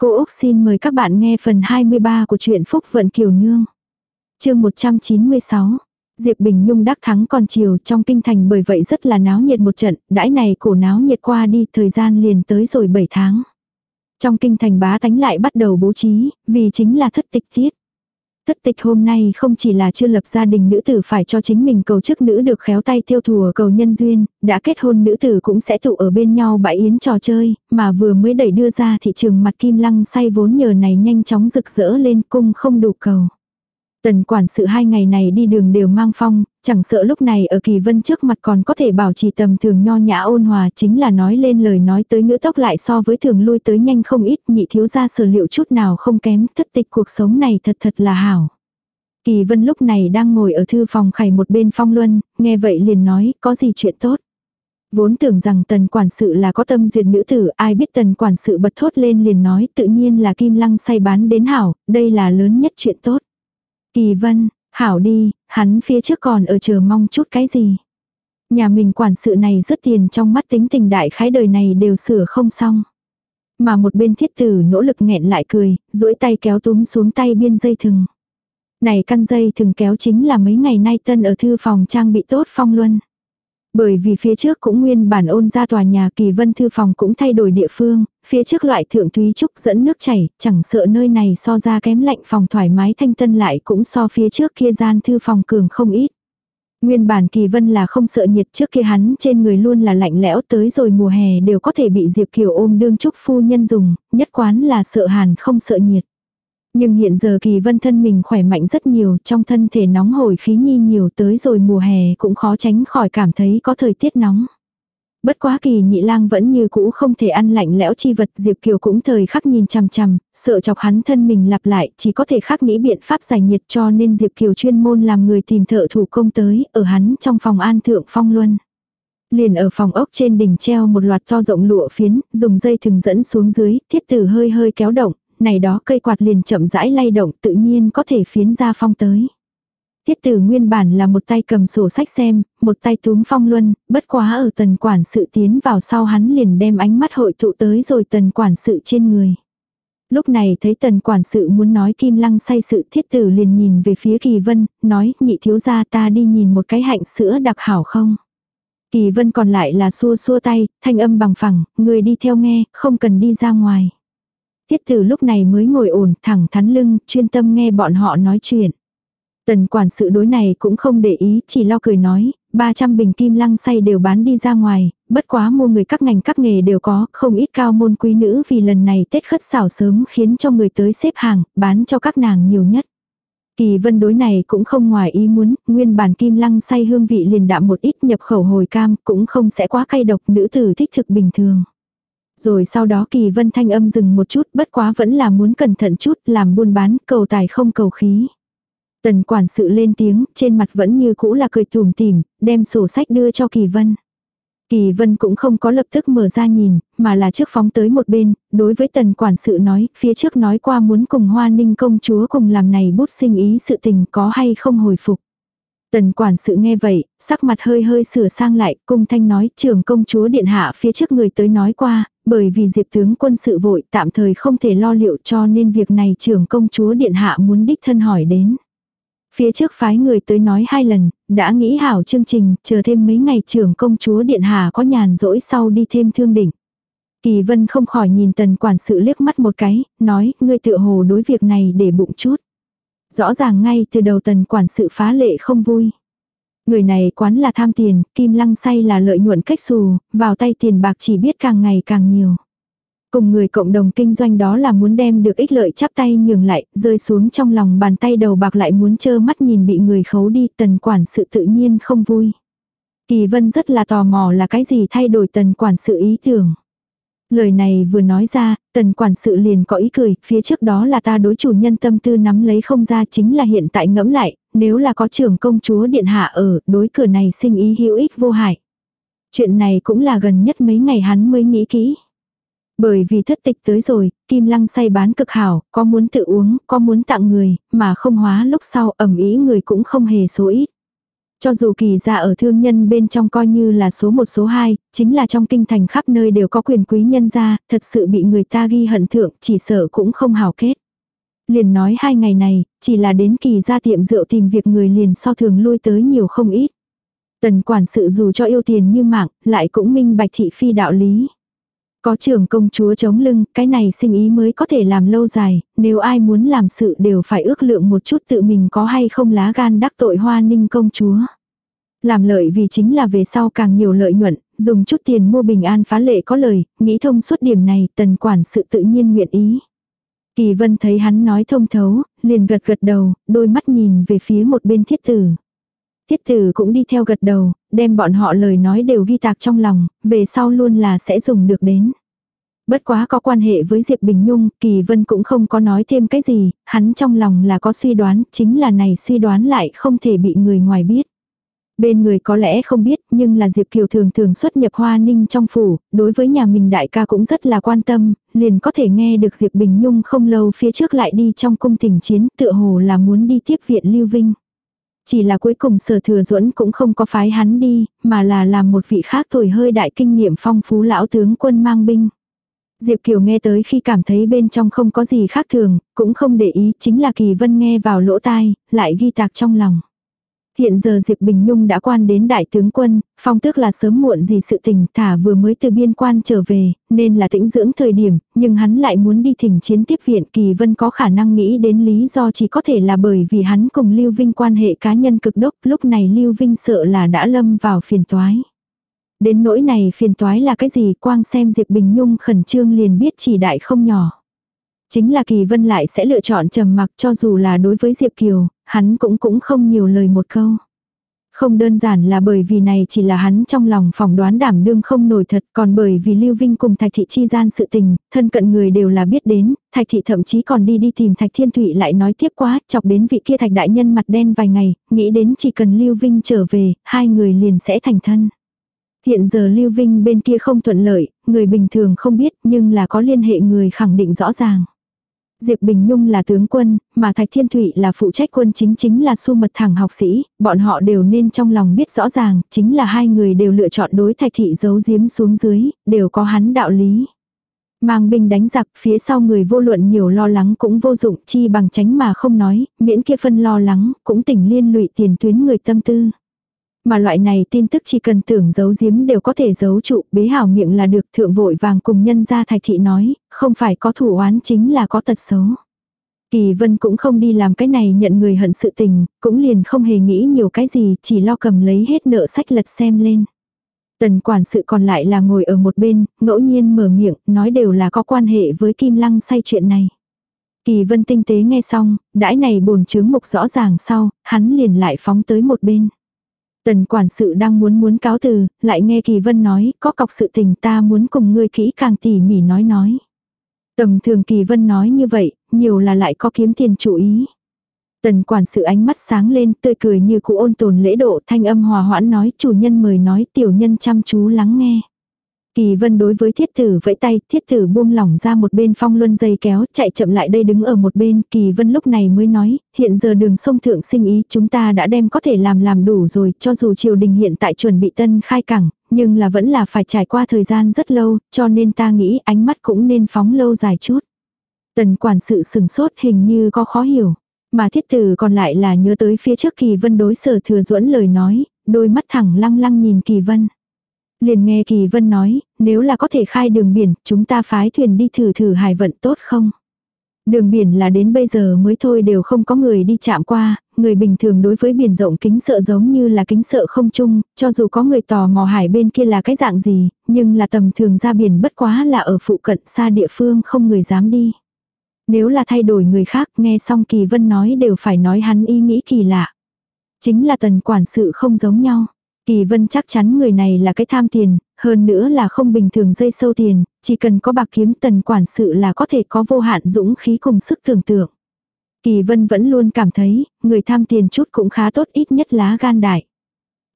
Cô Úc xin mời các bạn nghe phần 23 của truyện Phúc Vận Kiều Nương. chương 196. Diệp Bình Nhung đắc thắng còn chiều trong kinh thành bởi vậy rất là náo nhiệt một trận, đãi này cổ náo nhiệt qua đi thời gian liền tới rồi 7 tháng. Trong kinh thành bá tánh lại bắt đầu bố trí, vì chính là thất tịch tiết. Thất tịch hôm nay không chỉ là chưa lập gia đình nữ tử phải cho chính mình cầu chức nữ được khéo tay thiêu thùa cầu nhân duyên, đã kết hôn nữ tử cũng sẽ tụ ở bên nhau bãi yến trò chơi, mà vừa mới đẩy đưa ra thị trường mặt kim lăng say vốn nhờ này nhanh chóng rực rỡ lên cung không đủ cầu. Tần quản sự hai ngày này đi đường đều mang phong, chẳng sợ lúc này ở kỳ vân trước mặt còn có thể bảo trì tầm thường nho nhã ôn hòa chính là nói lên lời nói tới ngữ tốc lại so với thường lui tới nhanh không ít nhị thiếu ra sở liệu chút nào không kém thất tịch cuộc sống này thật thật là hảo. Kỳ vân lúc này đang ngồi ở thư phòng khải một bên phong luân, nghe vậy liền nói có gì chuyện tốt. Vốn tưởng rằng tần quản sự là có tâm duyệt nữ tử, ai biết tần quản sự bật thốt lên liền nói tự nhiên là kim lăng say bán đến hảo, đây là lớn nhất chuyện tốt. Kỳ vân, hảo đi, hắn phía trước còn ở chờ mong chút cái gì. Nhà mình quản sự này rất tiền trong mắt tính tình đại khái đời này đều sửa không xong. Mà một bên thiết tử nỗ lực nghẹn lại cười, duỗi tay kéo túm xuống tay biên dây thừng. Này căn dây thừng kéo chính là mấy ngày nay tân ở thư phòng trang bị tốt phong luân. Bởi vì phía trước cũng nguyên bản ôn ra tòa nhà kỳ vân thư phòng cũng thay đổi địa phương, phía trước loại thượng thúy trúc dẫn nước chảy, chẳng sợ nơi này so ra kém lạnh phòng thoải mái thanh tân lại cũng so phía trước kia gian thư phòng cường không ít. Nguyên bản kỳ vân là không sợ nhiệt trước kia hắn trên người luôn là lạnh lẽo tới rồi mùa hè đều có thể bị Diệp Kiều ôm đương trúc phu nhân dùng, nhất quán là sợ hàn không sợ nhiệt. Nhưng hiện giờ kỳ vân thân mình khỏe mạnh rất nhiều, trong thân thể nóng hổi khí nhi nhiều tới rồi mùa hè cũng khó tránh khỏi cảm thấy có thời tiết nóng. Bất quá kỳ nhị lang vẫn như cũ không thể ăn lạnh lẽo chi vật Diệp Kiều cũng thời khắc nhìn chằm chằm, sợ chọc hắn thân mình lặp lại, chỉ có thể khắc nghĩ biện pháp giải nhiệt cho nên Diệp Kiều chuyên môn làm người tìm thợ thủ công tới, ở hắn trong phòng an thượng phong luân. Liền ở phòng ốc trên đỉnh treo một loạt to rộng lụa phiến, dùng dây thừng dẫn xuống dưới, thiết tử hơi hơi kéo động, này đó cây quạt liền chậm rãi lay động tự nhiên có thể phiến ra phong tới. Tiết tử nguyên bản là một tay cầm sổ sách xem, một tay túm phong luân, bất quá ở tần quản sự tiến vào sau hắn liền đem ánh mắt hội tụ tới rồi tần quản sự trên người. Lúc này thấy tần quản sự muốn nói kim lăng say sự thiết tử liền nhìn về phía kỳ vân, nói nhị thiếu gia ta đi nhìn một cái hạnh sữa đặc hảo không. Kỳ vân còn lại là xua xua tay, thanh âm bằng phẳng, người đi theo nghe, không cần đi ra ngoài. Tiết tử lúc này mới ngồi ổn thẳng thắn lưng, chuyên tâm nghe bọn họ nói chuyện. Tần quản sự đối này cũng không để ý, chỉ lo cười nói, 300 bình kim lăng say đều bán đi ra ngoài, bất quá mua người các ngành các nghề đều có, không ít cao môn quý nữ vì lần này Tết khất xảo sớm khiến cho người tới xếp hàng, bán cho các nàng nhiều nhất. Kỳ vân đối này cũng không ngoài ý muốn, nguyên bản kim lăng say hương vị liền đạm một ít nhập khẩu hồi cam, cũng không sẽ quá cay độc nữ tử thích thực bình thường. Rồi sau đó kỳ vân thanh âm dừng một chút bất quá vẫn là muốn cẩn thận chút làm buôn bán cầu tài không cầu khí. Tần quản sự lên tiếng, trên mặt vẫn như cũ là cười tùm tìm, đem sổ sách đưa cho Kỳ Vân. Kỳ Vân cũng không có lập tức mở ra nhìn, mà là trước phóng tới một bên, đối với tần quản sự nói, phía trước nói qua muốn cùng hoa ninh công chúa cùng làm này bút sinh ý sự tình có hay không hồi phục. Tần quản sự nghe vậy, sắc mặt hơi hơi sửa sang lại, cung thanh nói trưởng công chúa điện hạ phía trước người tới nói qua, bởi vì diệp tướng quân sự vội tạm thời không thể lo liệu cho nên việc này trưởng công chúa điện hạ muốn đích thân hỏi đến. Phía trước phái người tới nói hai lần, đã nghĩ hảo chương trình, chờ thêm mấy ngày trưởng công chúa điện hạ có nhàn rỗi sau đi thêm thương đỉnh. Kỳ vân không khỏi nhìn tần quản sự liếc mắt một cái, nói, ngươi tự hồ đối việc này để bụng chút. Rõ ràng ngay từ đầu tần quản sự phá lệ không vui. Người này quán là tham tiền, kim lăng say là lợi nhuận cách xù, vào tay tiền bạc chỉ biết càng ngày càng nhiều. Cùng người cộng đồng kinh doanh đó là muốn đem được ích lợi chắp tay nhường lại, rơi xuống trong lòng bàn tay đầu bạc lại muốn trơ mắt nhìn bị người khấu đi, tần quản sự tự nhiên không vui. Kỳ vân rất là tò mò là cái gì thay đổi tần quản sự ý tưởng. Lời này vừa nói ra, tần quản sự liền có ý cười, phía trước đó là ta đối chủ nhân tâm tư nắm lấy không ra chính là hiện tại ngẫm lại, nếu là có trưởng công chúa điện hạ ở, đối cửa này sinh ý hữu ích vô hại. Chuyện này cũng là gần nhất mấy ngày hắn mới nghĩ kỹ. Bởi vì thất tịch tới rồi, kim lăng say bán cực hảo, có muốn tự uống, có muốn tặng người, mà không hóa lúc sau ẩm ý người cũng không hề số ít. Cho dù kỳ gia ở thương nhân bên trong coi như là số một số hai, chính là trong kinh thành khắp nơi đều có quyền quý nhân gia, thật sự bị người ta ghi hận thượng, chỉ sợ cũng không hào kết. Liền nói hai ngày này, chỉ là đến kỳ gia tiệm rượu tìm việc người liền so thường lui tới nhiều không ít. Tần quản sự dù cho yêu tiền như mạng, lại cũng minh bạch thị phi đạo lý. Có trưởng công chúa chống lưng, cái này sinh ý mới có thể làm lâu dài, nếu ai muốn làm sự đều phải ước lượng một chút tự mình có hay không lá gan đắc tội hoa ninh công chúa. Làm lợi vì chính là về sau càng nhiều lợi nhuận, dùng chút tiền mua bình an phá lệ có lời, nghĩ thông suốt điểm này, tần quản sự tự nhiên nguyện ý. Kỳ vân thấy hắn nói thông thấu, liền gật gật đầu, đôi mắt nhìn về phía một bên thiết tử. Thiết tử cũng đi theo gật đầu, đem bọn họ lời nói đều ghi tạc trong lòng, về sau luôn là sẽ dùng được đến. Bất quá có quan hệ với Diệp Bình Nhung, Kỳ Vân cũng không có nói thêm cái gì, hắn trong lòng là có suy đoán, chính là này suy đoán lại không thể bị người ngoài biết. Bên người có lẽ không biết, nhưng là Diệp Kiều thường thường xuất nhập hoa ninh trong phủ, đối với nhà mình đại ca cũng rất là quan tâm, liền có thể nghe được Diệp Bình Nhung không lâu phía trước lại đi trong cung tình chiến, tựa hồ là muốn đi tiếp viện Lưu Vinh. Chỉ là cuối cùng sở thừa duẫn cũng không có phái hắn đi, mà là làm một vị khác tuổi hơi đại kinh nghiệm phong phú lão tướng quân mang binh. Diệp Kiều nghe tới khi cảm thấy bên trong không có gì khác thường, cũng không để ý, chính là Kỳ Vân nghe vào lỗ tai, lại ghi tạc trong lòng. Hiện giờ Diệp Bình Nhung đã quan đến đại tướng quân, phong tước là sớm muộn gì sự tình thả vừa mới từ biên quan trở về, nên là tĩnh dưỡng thời điểm, nhưng hắn lại muốn đi thỉnh chiến tiếp viện kỳ vân có khả năng nghĩ đến lý do chỉ có thể là bởi vì hắn cùng Lưu Vinh quan hệ cá nhân cực đốc, lúc này Lưu Vinh sợ là đã lâm vào phiền toái. Đến nỗi này phiền toái là cái gì quang xem Diệp Bình Nhung khẩn trương liền biết chỉ đại không nhỏ. Chính là Kỳ Vân lại sẽ lựa chọn trầm mặc cho dù là đối với Diệp Kiều, hắn cũng cũng không nhiều lời một câu. Không đơn giản là bởi vì này chỉ là hắn trong lòng phỏng đoán đảm đương không nổi thật, còn bởi vì Lưu Vinh cùng Thạch Thị chi gian sự tình, thân cận người đều là biết đến, Thạch Thị thậm chí còn đi đi tìm Thạch Thiên Thụy lại nói tiếp quá, chọc đến vị kia Thạch Đại Nhân mặt đen vài ngày, nghĩ đến chỉ cần Lưu Vinh trở về, hai người liền sẽ thành thân. Hiện giờ Lưu Vinh bên kia không thuận lợi, người bình thường không biết nhưng là có liên hệ người khẳng định rõ ràng. Diệp Bình Nhung là tướng quân, mà Thạch Thiên Thụy là phụ trách quân chính chính là su mật thẳng học sĩ, bọn họ đều nên trong lòng biết rõ ràng, chính là hai người đều lựa chọn đối Thạch Thị giấu giếm xuống dưới, đều có hắn đạo lý. Mang binh đánh giặc phía sau người vô luận nhiều lo lắng cũng vô dụng chi bằng tránh mà không nói, miễn kia phân lo lắng, cũng tỉnh liên lụy tiền tuyến người tâm tư. Mà loại này tin tức chỉ cần tưởng giấu giếm đều có thể giấu trụ, bế hảo miệng là được thượng vội vàng cùng nhân gia thạch thị nói, không phải có thủ oán chính là có tật xấu. Kỳ vân cũng không đi làm cái này nhận người hận sự tình, cũng liền không hề nghĩ nhiều cái gì, chỉ lo cầm lấy hết nợ sách lật xem lên. Tần quản sự còn lại là ngồi ở một bên, ngẫu nhiên mở miệng, nói đều là có quan hệ với Kim Lăng say chuyện này. Kỳ vân tinh tế nghe xong, đãi này bồn chướng mục rõ ràng sau, hắn liền lại phóng tới một bên. Tần quản sự đang muốn muốn cáo từ, lại nghe Kỳ Vân nói, có cọc sự tình ta muốn cùng ngươi kỹ càng tỉ mỉ nói nói. Tầm thường Kỳ Vân nói như vậy, nhiều là lại có kiếm tiền chủ ý. Tần quản sự ánh mắt sáng lên, tươi cười như cụ ôn tồn lễ độ, thanh âm hòa hoãn nói, chủ nhân mời nói, tiểu nhân chăm chú lắng nghe. Kỳ vân đối với thiết tử vẫy tay, thiết tử buông lỏng ra một bên phong luân dây kéo, chạy chậm lại đây đứng ở một bên, kỳ vân lúc này mới nói, hiện giờ đường sông thượng sinh ý chúng ta đã đem có thể làm làm đủ rồi, cho dù triều đình hiện tại chuẩn bị tân khai cảng, nhưng là vẫn là phải trải qua thời gian rất lâu, cho nên ta nghĩ ánh mắt cũng nên phóng lâu dài chút. Tần quản sự sừng sốt hình như có khó hiểu. Mà thiết tử còn lại là nhớ tới phía trước kỳ vân đối sở thừa duẫn lời nói, đôi mắt thẳng lăng lăng nhìn kỳ vân. Liền nghe Kỳ Vân nói, nếu là có thể khai đường biển, chúng ta phái thuyền đi thử thử hải vận tốt không? Đường biển là đến bây giờ mới thôi đều không có người đi chạm qua, người bình thường đối với biển rộng kính sợ giống như là kính sợ không chung, cho dù có người tò mò hải bên kia là cái dạng gì, nhưng là tầm thường ra biển bất quá là ở phụ cận xa địa phương không người dám đi. Nếu là thay đổi người khác nghe xong Kỳ Vân nói đều phải nói hắn ý nghĩ kỳ lạ. Chính là tần quản sự không giống nhau. Kỳ vân chắc chắn người này là cái tham tiền, hơn nữa là không bình thường dây sâu tiền, chỉ cần có bạc kiếm tần quản sự là có thể có vô hạn dũng khí cùng sức tưởng tượng. Kỳ vân vẫn luôn cảm thấy, người tham tiền chút cũng khá tốt ít nhất lá gan đại.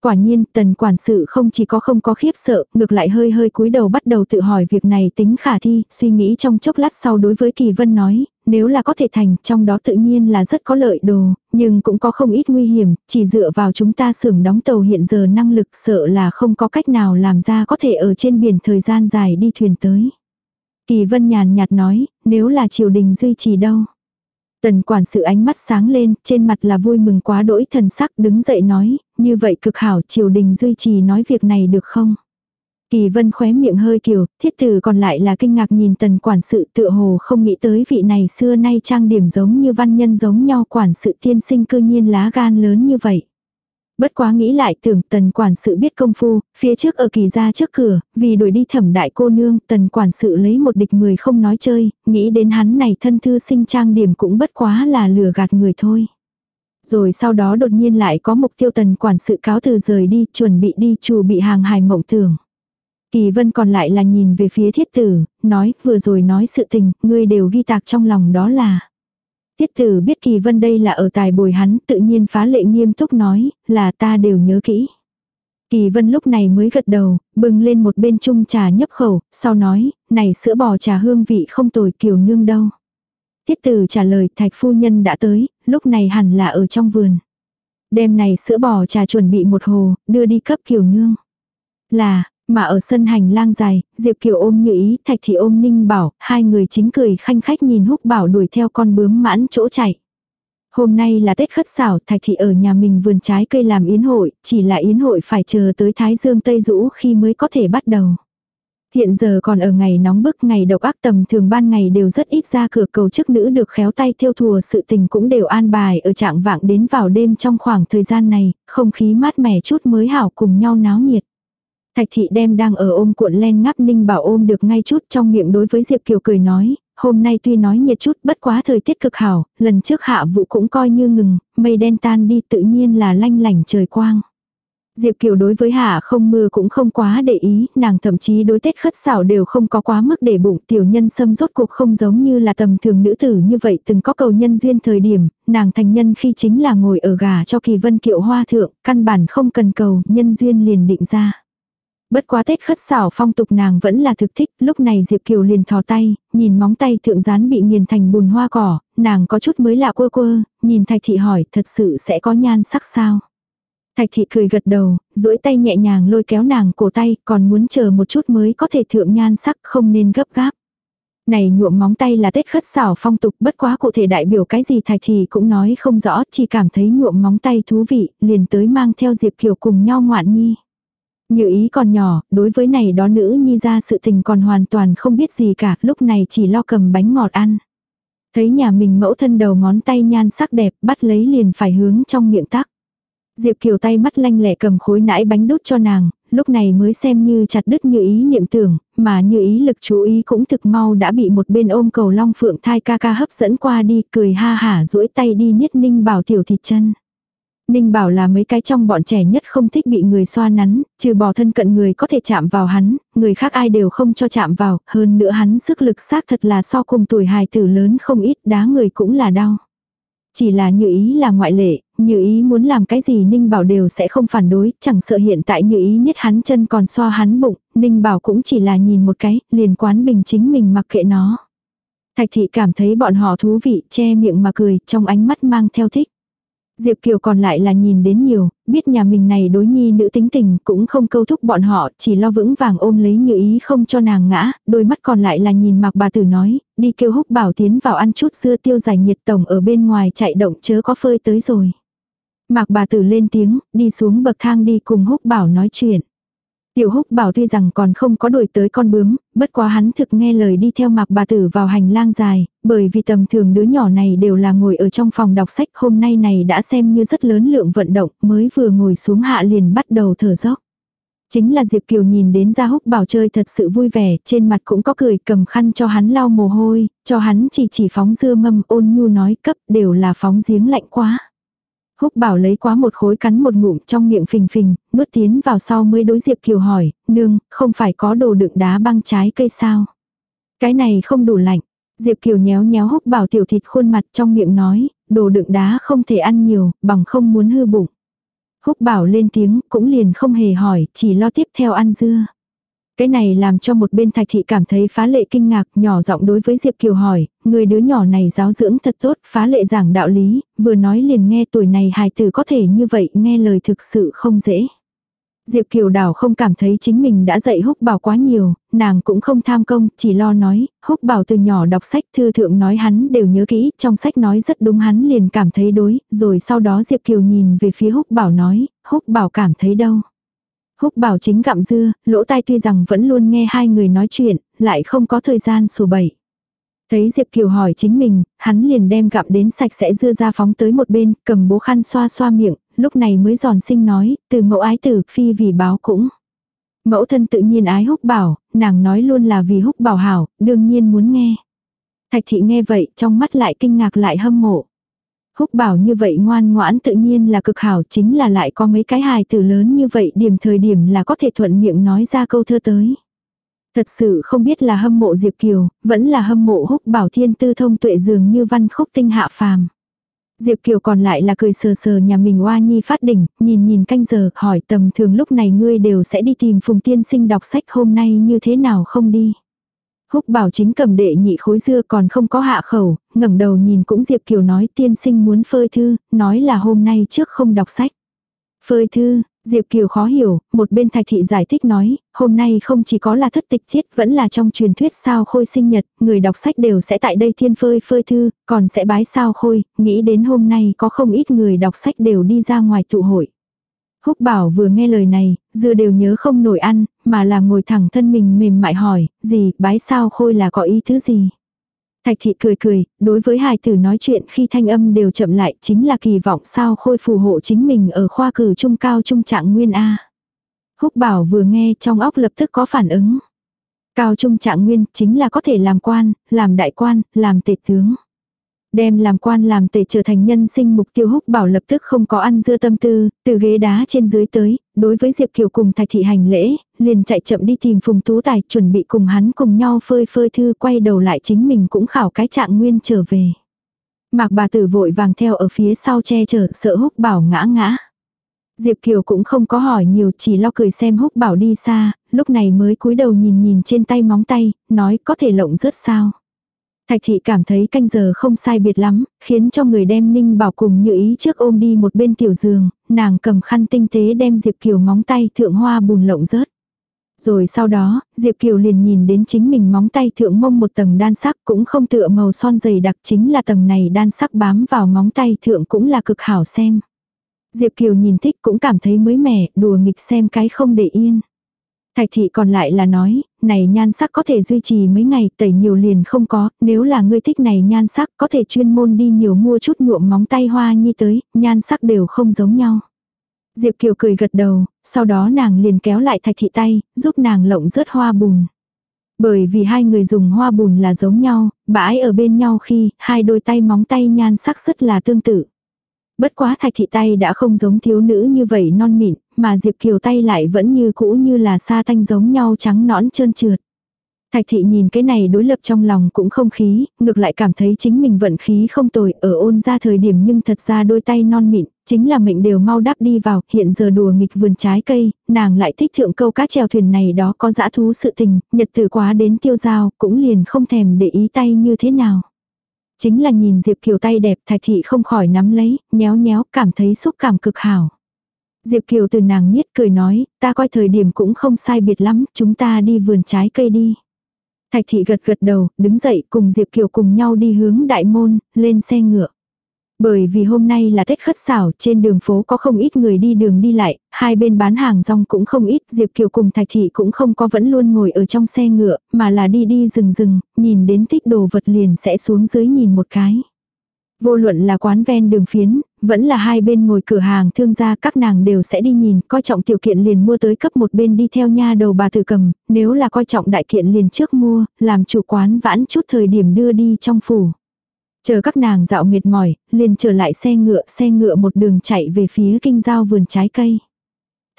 Quả nhiên, tần quản sự không chỉ có không có khiếp sợ, ngược lại hơi hơi cúi đầu bắt đầu tự hỏi việc này tính khả thi, suy nghĩ trong chốc lát sau đối với Kỳ Vân nói, nếu là có thể thành, trong đó tự nhiên là rất có lợi đồ, nhưng cũng có không ít nguy hiểm, chỉ dựa vào chúng ta xưởng đóng tàu hiện giờ năng lực sợ là không có cách nào làm ra có thể ở trên biển thời gian dài đi thuyền tới. Kỳ Vân nhàn nhạt nói, nếu là triều đình duy trì đâu. Tần quản sự ánh mắt sáng lên, trên mặt là vui mừng quá đỗi thần sắc đứng dậy nói, như vậy cực hảo triều đình duy trì nói việc này được không? Kỳ vân khóe miệng hơi kiều, thiết tử còn lại là kinh ngạc nhìn tần quản sự tựa hồ không nghĩ tới vị này xưa nay trang điểm giống như văn nhân giống nhau quản sự tiên sinh cư nhiên lá gan lớn như vậy. Bất quá nghĩ lại tưởng tần quản sự biết công phu, phía trước ở kỳ ra trước cửa, vì đuổi đi thẩm đại cô nương, tần quản sự lấy một địch mười không nói chơi, nghĩ đến hắn này thân thư sinh trang điểm cũng bất quá là lừa gạt người thôi. Rồi sau đó đột nhiên lại có mục tiêu tần quản sự cáo từ rời đi, chuẩn bị đi chủ bị hàng hài mộng tưởng. Kỳ vân còn lại là nhìn về phía thiết tử, nói, vừa rồi nói sự tình, ngươi đều ghi tạc trong lòng đó là. Thiết tử biết kỳ vân đây là ở tài bồi hắn, tự nhiên phá lệ nghiêm túc nói, là ta đều nhớ kỹ. Kỳ vân lúc này mới gật đầu, bừng lên một bên chung trà nhấp khẩu, sau nói, này sữa bò trà hương vị không tồi kiều nương đâu. Tiết tử trả lời thạch phu nhân đã tới, lúc này hẳn là ở trong vườn. Đêm này sữa bò trà chuẩn bị một hồ, đưa đi cấp kiều nương. Là, mà ở sân hành lang dài, Diệp Kiều ôm như ý, Thạch thì ôm Ninh Bảo, hai người chính cười khanh khách nhìn húc bảo đuổi theo con bướm mãn chỗ chạy. Hôm nay là Tết khất xảo, Thạch thị ở nhà mình vườn trái cây làm yến hội, chỉ là yến hội phải chờ tới Thái Dương Tây Dũ khi mới có thể bắt đầu. Hiện giờ còn ở ngày nóng bức ngày độc ác tầm thường ban ngày đều rất ít ra cửa cầu chức nữ được khéo tay thiêu thùa sự tình cũng đều an bài ở trạng vạng đến vào đêm trong khoảng thời gian này, không khí mát mẻ chút mới hảo cùng nhau náo nhiệt. Thạch thị đem đang ở ôm cuộn len ngắp ninh bảo ôm được ngay chút trong miệng đối với Diệp Kiều cười nói, hôm nay tuy nói nhiệt chút bất quá thời tiết cực hảo, lần trước hạ vụ cũng coi như ngừng, mây đen tan đi tự nhiên là lanh lảnh trời quang. Diệp Kiều đối với hạ không mưa cũng không quá để ý, nàng thậm chí đối tết khất xảo đều không có quá mức để bụng tiểu nhân xâm rốt cuộc không giống như là tầm thường nữ tử như vậy từng có cầu nhân duyên thời điểm, nàng thành nhân khi chính là ngồi ở gà cho kỳ vân kiệu hoa thượng, căn bản không cần cầu, nhân duyên liền định ra. Bất quá Tết khất xảo phong tục nàng vẫn là thực thích, lúc này Diệp Kiều liền thò tay, nhìn móng tay thượng rán bị nghiền thành bùn hoa cỏ, nàng có chút mới lạ quơ quơ, nhìn Thạch Thị hỏi thật sự sẽ có nhan sắc sao. Thạch Thị cười gật đầu, duỗi tay nhẹ nhàng lôi kéo nàng cổ tay, còn muốn chờ một chút mới có thể thượng nhan sắc không nên gấp gáp. Này nhuộm móng tay là Tết khất xảo phong tục bất quá cụ thể đại biểu cái gì Thạch Thị cũng nói không rõ, chỉ cảm thấy nhuộm móng tay thú vị, liền tới mang theo Diệp Kiều cùng nhau ngoạn nhi. Như ý còn nhỏ, đối với này đó nữ nhi ra sự tình còn hoàn toàn không biết gì cả, lúc này chỉ lo cầm bánh ngọt ăn. Thấy nhà mình mẫu thân đầu ngón tay nhan sắc đẹp, bắt lấy liền phải hướng trong miệng tắc. Diệp Kiều tay mắt lanh lẹ cầm khối nãi bánh đút cho nàng, lúc này mới xem như chặt đứt như ý niệm tưởng, mà như ý lực chú ý cũng thực mau đã bị một bên ôm cầu long phượng thai ca ca hấp dẫn qua đi, cười ha hả duỗi tay đi niết ninh bảo tiểu thịt chân. Ninh bảo là mấy cái trong bọn trẻ nhất không thích bị người xoa nắn, trừ bỏ thân cận người có thể chạm vào hắn, người khác ai đều không cho chạm vào, hơn nữa hắn sức lực xác thật là so cùng tuổi hài tử lớn không ít, đá người cũng là đau. Chỉ là như ý là ngoại lệ, như ý muốn làm cái gì Ninh Bảo đều sẽ không phản đối, chẳng sợ hiện tại như ý nhất hắn chân còn xoa hắn bụng, Ninh Bảo cũng chỉ là nhìn một cái, liền quán bình chính mình mặc kệ nó. Thạch thị cảm thấy bọn họ thú vị, che miệng mà cười, trong ánh mắt mang theo thích. Diệp Kiều còn lại là nhìn đến nhiều, biết nhà mình này đối nhi nữ tính tình cũng không câu thúc bọn họ, chỉ lo vững vàng ôm lấy như ý không cho nàng ngã, đôi mắt còn lại là nhìn Mặc bà tử nói, đi kêu húc bảo tiến vào ăn chút dưa tiêu giải nhiệt tổng ở bên ngoài chạy động chớ có phơi tới rồi. Mạc bà tử lên tiếng, đi xuống bậc thang đi cùng húc bảo nói chuyện. Tiểu húc bảo tuy rằng còn không có đuổi tới con bướm, bất quá hắn thực nghe lời đi theo mạc bà tử vào hành lang dài, bởi vì tầm thường đứa nhỏ này đều là ngồi ở trong phòng đọc sách hôm nay này đã xem như rất lớn lượng vận động mới vừa ngồi xuống hạ liền bắt đầu thở dốc. Chính là Diệp Kiều nhìn đến ra húc bảo chơi thật sự vui vẻ, trên mặt cũng có cười cầm khăn cho hắn lau mồ hôi, cho hắn chỉ chỉ phóng dưa mâm ôn nhu nói cấp đều là phóng giếng lạnh quá. Húc bảo lấy quá một khối cắn một ngụm trong miệng phình phình, nuốt tiến vào sau mới đối Diệp Kiều hỏi, nương, không phải có đồ đựng đá băng trái cây sao? Cái này không đủ lạnh. Diệp Kiều nhéo nhéo húc bảo tiểu thịt khuôn mặt trong miệng nói, đồ đựng đá không thể ăn nhiều, bằng không muốn hư bụng. Húc bảo lên tiếng, cũng liền không hề hỏi, chỉ lo tiếp theo ăn dưa. Cái này làm cho một bên thạch thị cảm thấy phá lệ kinh ngạc, nhỏ giọng đối với Diệp Kiều hỏi, người đứa nhỏ này giáo dưỡng thật tốt, phá lệ giảng đạo lý, vừa nói liền nghe tuổi này hài tử có thể như vậy, nghe lời thực sự không dễ. Diệp Kiều Đảo không cảm thấy chính mình đã dạy húc bảo quá nhiều, nàng cũng không tham công, chỉ lo nói, húc bảo từ nhỏ đọc sách thư thượng nói hắn đều nhớ kỹ, trong sách nói rất đúng hắn liền cảm thấy đối, rồi sau đó Diệp Kiều nhìn về phía húc bảo nói, húc bảo cảm thấy đâu. Húc bảo chính gặm dưa, lỗ tai tuy rằng vẫn luôn nghe hai người nói chuyện, lại không có thời gian sổ bẩy Thấy Diệp Kiều hỏi chính mình, hắn liền đem gặm đến sạch sẽ dưa ra phóng tới một bên, cầm bố khăn xoa xoa miệng, lúc này mới giòn sinh nói, từ mẫu ái tử, phi vì báo cũng. Mẫu thân tự nhiên ái húc bảo, nàng nói luôn là vì húc bảo hảo, đương nhiên muốn nghe. Thạch thị nghe vậy, trong mắt lại kinh ngạc lại hâm mộ. Húc bảo như vậy ngoan ngoãn tự nhiên là cực hảo chính là lại có mấy cái hài từ lớn như vậy điểm thời điểm là có thể thuận miệng nói ra câu thơ tới. Thật sự không biết là hâm mộ Diệp Kiều, vẫn là hâm mộ húc bảo thiên tư thông tuệ dường như văn khúc tinh hạ phàm. Diệp Kiều còn lại là cười sờ sờ nhà mình oa nhi phát đỉnh, nhìn nhìn canh giờ, hỏi tầm thường lúc này ngươi đều sẽ đi tìm phùng tiên sinh đọc sách hôm nay như thế nào không đi. Húc bảo chính cầm đệ nhị khối dưa còn không có hạ khẩu, ngẩng đầu nhìn cũng Diệp Kiều nói tiên sinh muốn phơi thư, nói là hôm nay trước không đọc sách. Phơi thư, Diệp Kiều khó hiểu, một bên thạch thị giải thích nói, hôm nay không chỉ có là thất tịch thiết vẫn là trong truyền thuyết sao khôi sinh nhật, người đọc sách đều sẽ tại đây thiên phơi phơi thư, còn sẽ bái sao khôi, nghĩ đến hôm nay có không ít người đọc sách đều đi ra ngoài tụ hội. Húc bảo vừa nghe lời này, dưa đều nhớ không nổi ăn, mà là ngồi thẳng thân mình mềm mại hỏi, gì, bái sao khôi là có ý thứ gì. Thạch thị cười cười, đối với hài tử nói chuyện khi thanh âm đều chậm lại chính là kỳ vọng sao khôi phù hộ chính mình ở khoa cử trung cao trung trạng nguyên A. Húc bảo vừa nghe trong óc lập tức có phản ứng. Cao trung trạng nguyên chính là có thể làm quan, làm đại quan, làm tể tướng. Đem làm quan làm tể trở thành nhân sinh mục tiêu húc bảo lập tức không có ăn dưa tâm tư, từ ghế đá trên dưới tới, đối với Diệp Kiều cùng thạch thị hành lễ, liền chạy chậm đi tìm Phùng Tú Tài chuẩn bị cùng hắn cùng nhau phơi phơi thư quay đầu lại chính mình cũng khảo cái trạng nguyên trở về. Mạc bà tử vội vàng theo ở phía sau che chở sợ húc bảo ngã ngã. Diệp Kiều cũng không có hỏi nhiều chỉ lo cười xem húc bảo đi xa, lúc này mới cúi đầu nhìn nhìn trên tay móng tay, nói có thể lộng rớt sao. Thạch thị cảm thấy canh giờ không sai biệt lắm, khiến cho người đem Ninh Bảo cùng như ý trước ôm đi một bên tiểu giường, nàng cầm khăn tinh tế đem Diệp Kiều móng tay thượng hoa bùn lộng rớt. Rồi sau đó, Diệp Kiều liền nhìn đến chính mình móng tay thượng mông một tầng đan sắc cũng không tựa màu son dày đặc chính là tầng này đan sắc bám vào móng tay thượng cũng là cực hảo xem. Diệp Kiều nhìn thích cũng cảm thấy mới mẻ, đùa nghịch xem cái không để yên. Thạch thị còn lại là nói, này nhan sắc có thể duy trì mấy ngày tẩy nhiều liền không có, nếu là ngươi thích này nhan sắc có thể chuyên môn đi nhiều mua chút nhuộm móng tay hoa nhi tới, nhan sắc đều không giống nhau. Diệp Kiều cười gật đầu, sau đó nàng liền kéo lại thạch thị tay, giúp nàng lộng rớt hoa bùn. Bởi vì hai người dùng hoa bùn là giống nhau, bãi ở bên nhau khi hai đôi tay móng tay nhan sắc rất là tương tự. Bất quá thạch thị tay đã không giống thiếu nữ như vậy non mịn, mà Diệp Kiều tay lại vẫn như cũ như là sa tanh giống nhau trắng nõn trơn trượt. Thạch thị nhìn cái này đối lập trong lòng cũng không khí, ngược lại cảm thấy chính mình vận khí không tồi ở ôn ra thời điểm nhưng thật ra đôi tay non mịn, chính là mệnh đều mau đắp đi vào, hiện giờ đùa nghịch vườn trái cây, nàng lại thích thượng câu cá chèo thuyền này đó có dã thú sự tình, nhật tử quá đến tiêu giao, cũng liền không thèm để ý tay như thế nào. Chính là nhìn Diệp Kiều tay đẹp thạch thị không khỏi nắm lấy, nhéo nhéo, cảm thấy xúc cảm cực hảo. Diệp Kiều từ nàng niết cười nói, ta coi thời điểm cũng không sai biệt lắm, chúng ta đi vườn trái cây đi. Thạch thị gật gật đầu, đứng dậy cùng Diệp Kiều cùng nhau đi hướng đại môn, lên xe ngựa. Bởi vì hôm nay là Tết khất xảo, trên đường phố có không ít người đi đường đi lại, hai bên bán hàng rong cũng không ít, Diệp Kiều cùng Thạch Thị cũng không có vẫn luôn ngồi ở trong xe ngựa, mà là đi đi rừng rừng, nhìn đến thích đồ vật liền sẽ xuống dưới nhìn một cái. Vô luận là quán ven đường phiến, vẫn là hai bên ngồi cửa hàng thương gia các nàng đều sẽ đi nhìn, coi trọng tiểu kiện liền mua tới cấp một bên đi theo nha đầu bà tử cầm, nếu là coi trọng đại kiện liền trước mua, làm chủ quán vãn chút thời điểm đưa đi trong phủ. Chờ các nàng dạo mệt mỏi, liền trở lại xe ngựa, xe ngựa một đường chạy về phía kinh giao vườn trái cây.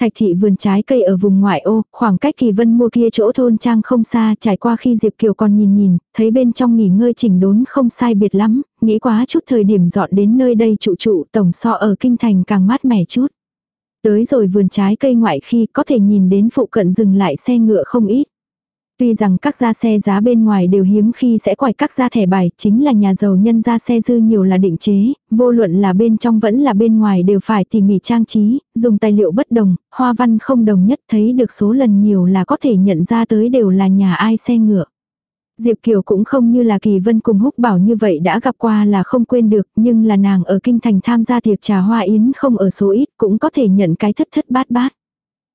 Thạch thị vườn trái cây ở vùng ngoại ô, khoảng cách kỳ vân mua kia chỗ thôn trang không xa, trải qua khi Diệp Kiều còn nhìn nhìn, thấy bên trong nghỉ ngơi chỉnh đốn không sai biệt lắm, nghĩ quá chút thời điểm dọn đến nơi đây trụ trụ tổng so ở kinh thành càng mát mẻ chút. Tới rồi vườn trái cây ngoại khi có thể nhìn đến phụ cận dừng lại xe ngựa không ít. Tuy rằng các gia xe giá bên ngoài đều hiếm khi sẽ quải các gia thẻ bài, chính là nhà giàu nhân gia xe dư nhiều là định chế, vô luận là bên trong vẫn là bên ngoài đều phải tỉ mỉ trang trí, dùng tài liệu bất đồng, hoa văn không đồng nhất thấy được số lần nhiều là có thể nhận ra tới đều là nhà ai xe ngựa. Diệp Kiều cũng không như là Kỳ Vân cùng Húc Bảo như vậy đã gặp qua là không quên được, nhưng là nàng ở Kinh Thành tham gia tiệc trà hoa yến không ở số ít cũng có thể nhận cái thất thất bát bát.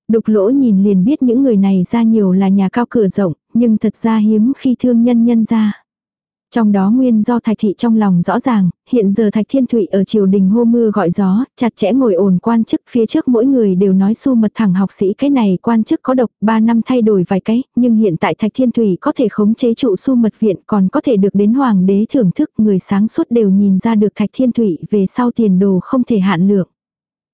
Đục lỗ nhìn liền biết những người này ra nhiều là nhà cao cửa rộng, nhưng thật ra hiếm khi thương nhân nhân ra. Trong đó nguyên do Thạch Thị trong lòng rõ ràng, hiện giờ Thạch Thiên Thụy ở triều đình hô mưa gọi gió, chặt chẽ ngồi ổn quan chức phía trước mỗi người đều nói su mật thẳng học sĩ cái này quan chức có độc, 3 năm thay đổi vài cái, nhưng hiện tại Thạch Thiên Thụy có thể khống chế trụ su mật viện còn có thể được đến hoàng đế thưởng thức người sáng suốt đều nhìn ra được Thạch Thiên Thụy về sau tiền đồ không thể hạn lượng.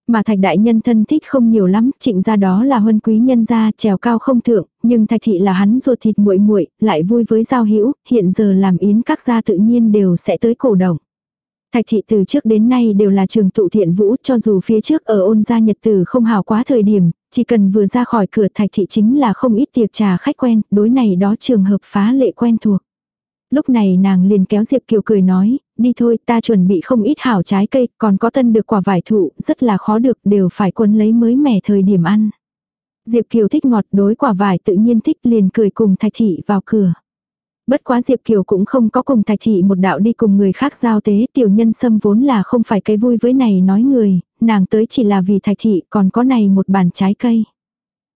Mà thạch đại nhân thân thích không nhiều lắm, trịnh gia đó là huân quý nhân gia, trèo cao không thượng, nhưng thạch thị là hắn ruột thịt muội muội lại vui với giao hữu hiện giờ làm yến các gia tự nhiên đều sẽ tới cổ động. Thạch thị từ trước đến nay đều là trường tụ thiện vũ cho dù phía trước ở ôn gia nhật tử không hào quá thời điểm, chỉ cần vừa ra khỏi cửa thạch thị chính là không ít tiệc trà khách quen, đối này đó trường hợp phá lệ quen thuộc. Lúc này nàng liền kéo Diệp Kiều cười nói, đi thôi ta chuẩn bị không ít hảo trái cây, còn có tân được quả vải thụ, rất là khó được, đều phải quân lấy mới mẻ thời điểm ăn. Diệp Kiều thích ngọt đối quả vải tự nhiên thích liền cười cùng Thạch Thị vào cửa. Bất quá Diệp Kiều cũng không có cùng Thạch Thị một đạo đi cùng người khác giao tế, tiểu nhân sâm vốn là không phải cái vui với này nói người, nàng tới chỉ là vì Thạch Thị còn có này một bàn trái cây.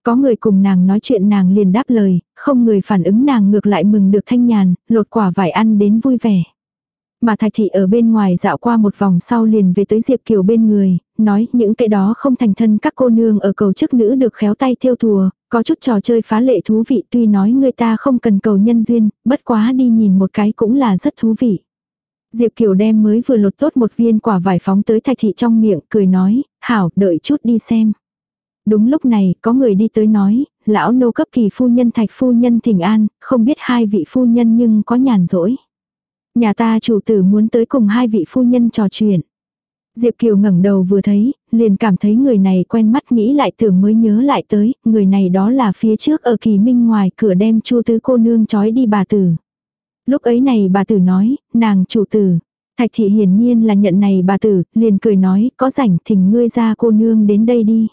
Có người cùng nàng nói chuyện nàng liền đáp lời, không người phản ứng nàng ngược lại mừng được thanh nhàn, lột quả vải ăn đến vui vẻ. Mà Thạch Thị ở bên ngoài dạo qua một vòng sau liền về tới Diệp Kiều bên người, nói những cái đó không thành thân các cô nương ở cầu chức nữ được khéo tay theo thùa, có chút trò chơi phá lệ thú vị tuy nói người ta không cần cầu nhân duyên, bất quá đi nhìn một cái cũng là rất thú vị. Diệp Kiều đem mới vừa lột tốt một viên quả vải phóng tới Thạch Thị trong miệng, cười nói, hảo, đợi chút đi xem. Đúng lúc này, có người đi tới nói, lão nô cấp kỳ phu nhân thạch phu nhân thỉnh an, không biết hai vị phu nhân nhưng có nhàn rỗi. Nhà ta chủ tử muốn tới cùng hai vị phu nhân trò chuyện. Diệp Kiều ngẩng đầu vừa thấy, liền cảm thấy người này quen mắt nghĩ lại tưởng mới nhớ lại tới, người này đó là phía trước ở kỳ minh ngoài cửa đem chu tứ cô nương trói đi bà tử. Lúc ấy này bà tử nói, nàng chủ tử. Thạch thị hiển nhiên là nhận này bà tử, liền cười nói, có rảnh thỉnh ngươi ra cô nương đến đây đi.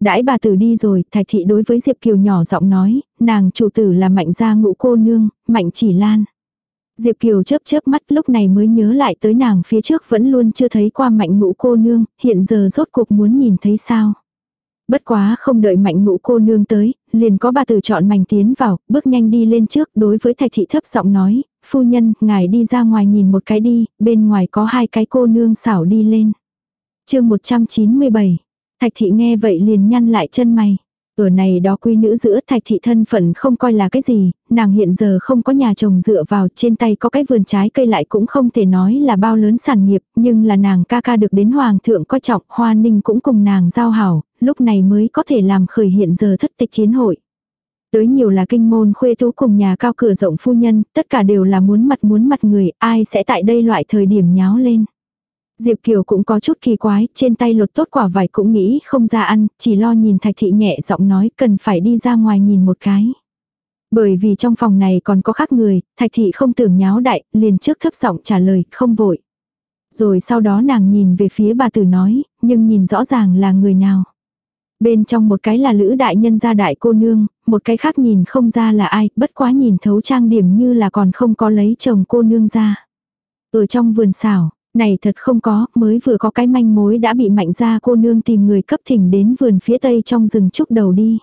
Đãi bà tử đi rồi, thạch thị đối với Diệp Kiều nhỏ giọng nói, nàng chủ tử là mạnh gia ngũ cô nương, mạnh chỉ lan. Diệp Kiều chớp chớp mắt lúc này mới nhớ lại tới nàng phía trước vẫn luôn chưa thấy qua mạnh ngũ cô nương, hiện giờ rốt cuộc muốn nhìn thấy sao. Bất quá không đợi mạnh ngũ cô nương tới, liền có bà tử chọn mảnh tiến vào, bước nhanh đi lên trước đối với thạch thị thấp giọng nói, phu nhân, ngài đi ra ngoài nhìn một cái đi, bên ngoài có hai cái cô nương xảo đi lên. chương 197 Thạch thị nghe vậy liền nhăn lại chân mày. Ở này đó quy nữ giữa thạch thị thân phận không coi là cái gì, nàng hiện giờ không có nhà chồng dựa vào trên tay có cái vườn trái cây lại cũng không thể nói là bao lớn sản nghiệp, nhưng là nàng ca ca được đến hoàng thượng coi trọng, hoa ninh cũng cùng nàng giao hảo, lúc này mới có thể làm khởi hiện giờ thất tịch chiến hội. Tới nhiều là kinh môn khuê tú cùng nhà cao cửa rộng phu nhân, tất cả đều là muốn mặt muốn mặt người, ai sẽ tại đây loại thời điểm nháo lên. Diệp Kiều cũng có chút kỳ quái, trên tay lột tốt quả vải cũng nghĩ không ra ăn, chỉ lo nhìn Thạch Thị nhẹ giọng nói cần phải đi ra ngoài nhìn một cái. Bởi vì trong phòng này còn có khác người, Thạch Thị không tưởng nháo đại, liền trước thấp giọng trả lời, không vội. Rồi sau đó nàng nhìn về phía bà tử nói, nhưng nhìn rõ ràng là người nào. Bên trong một cái là lữ đại nhân gia đại cô nương, một cái khác nhìn không ra là ai, bất quá nhìn thấu trang điểm như là còn không có lấy chồng cô nương ra. Ở trong vườn xảo, này thật không có, mới vừa có cái manh mối đã bị mạnh ra cô nương tìm người cấp thỉnh đến vườn phía tây trong rừng trúc đầu đi.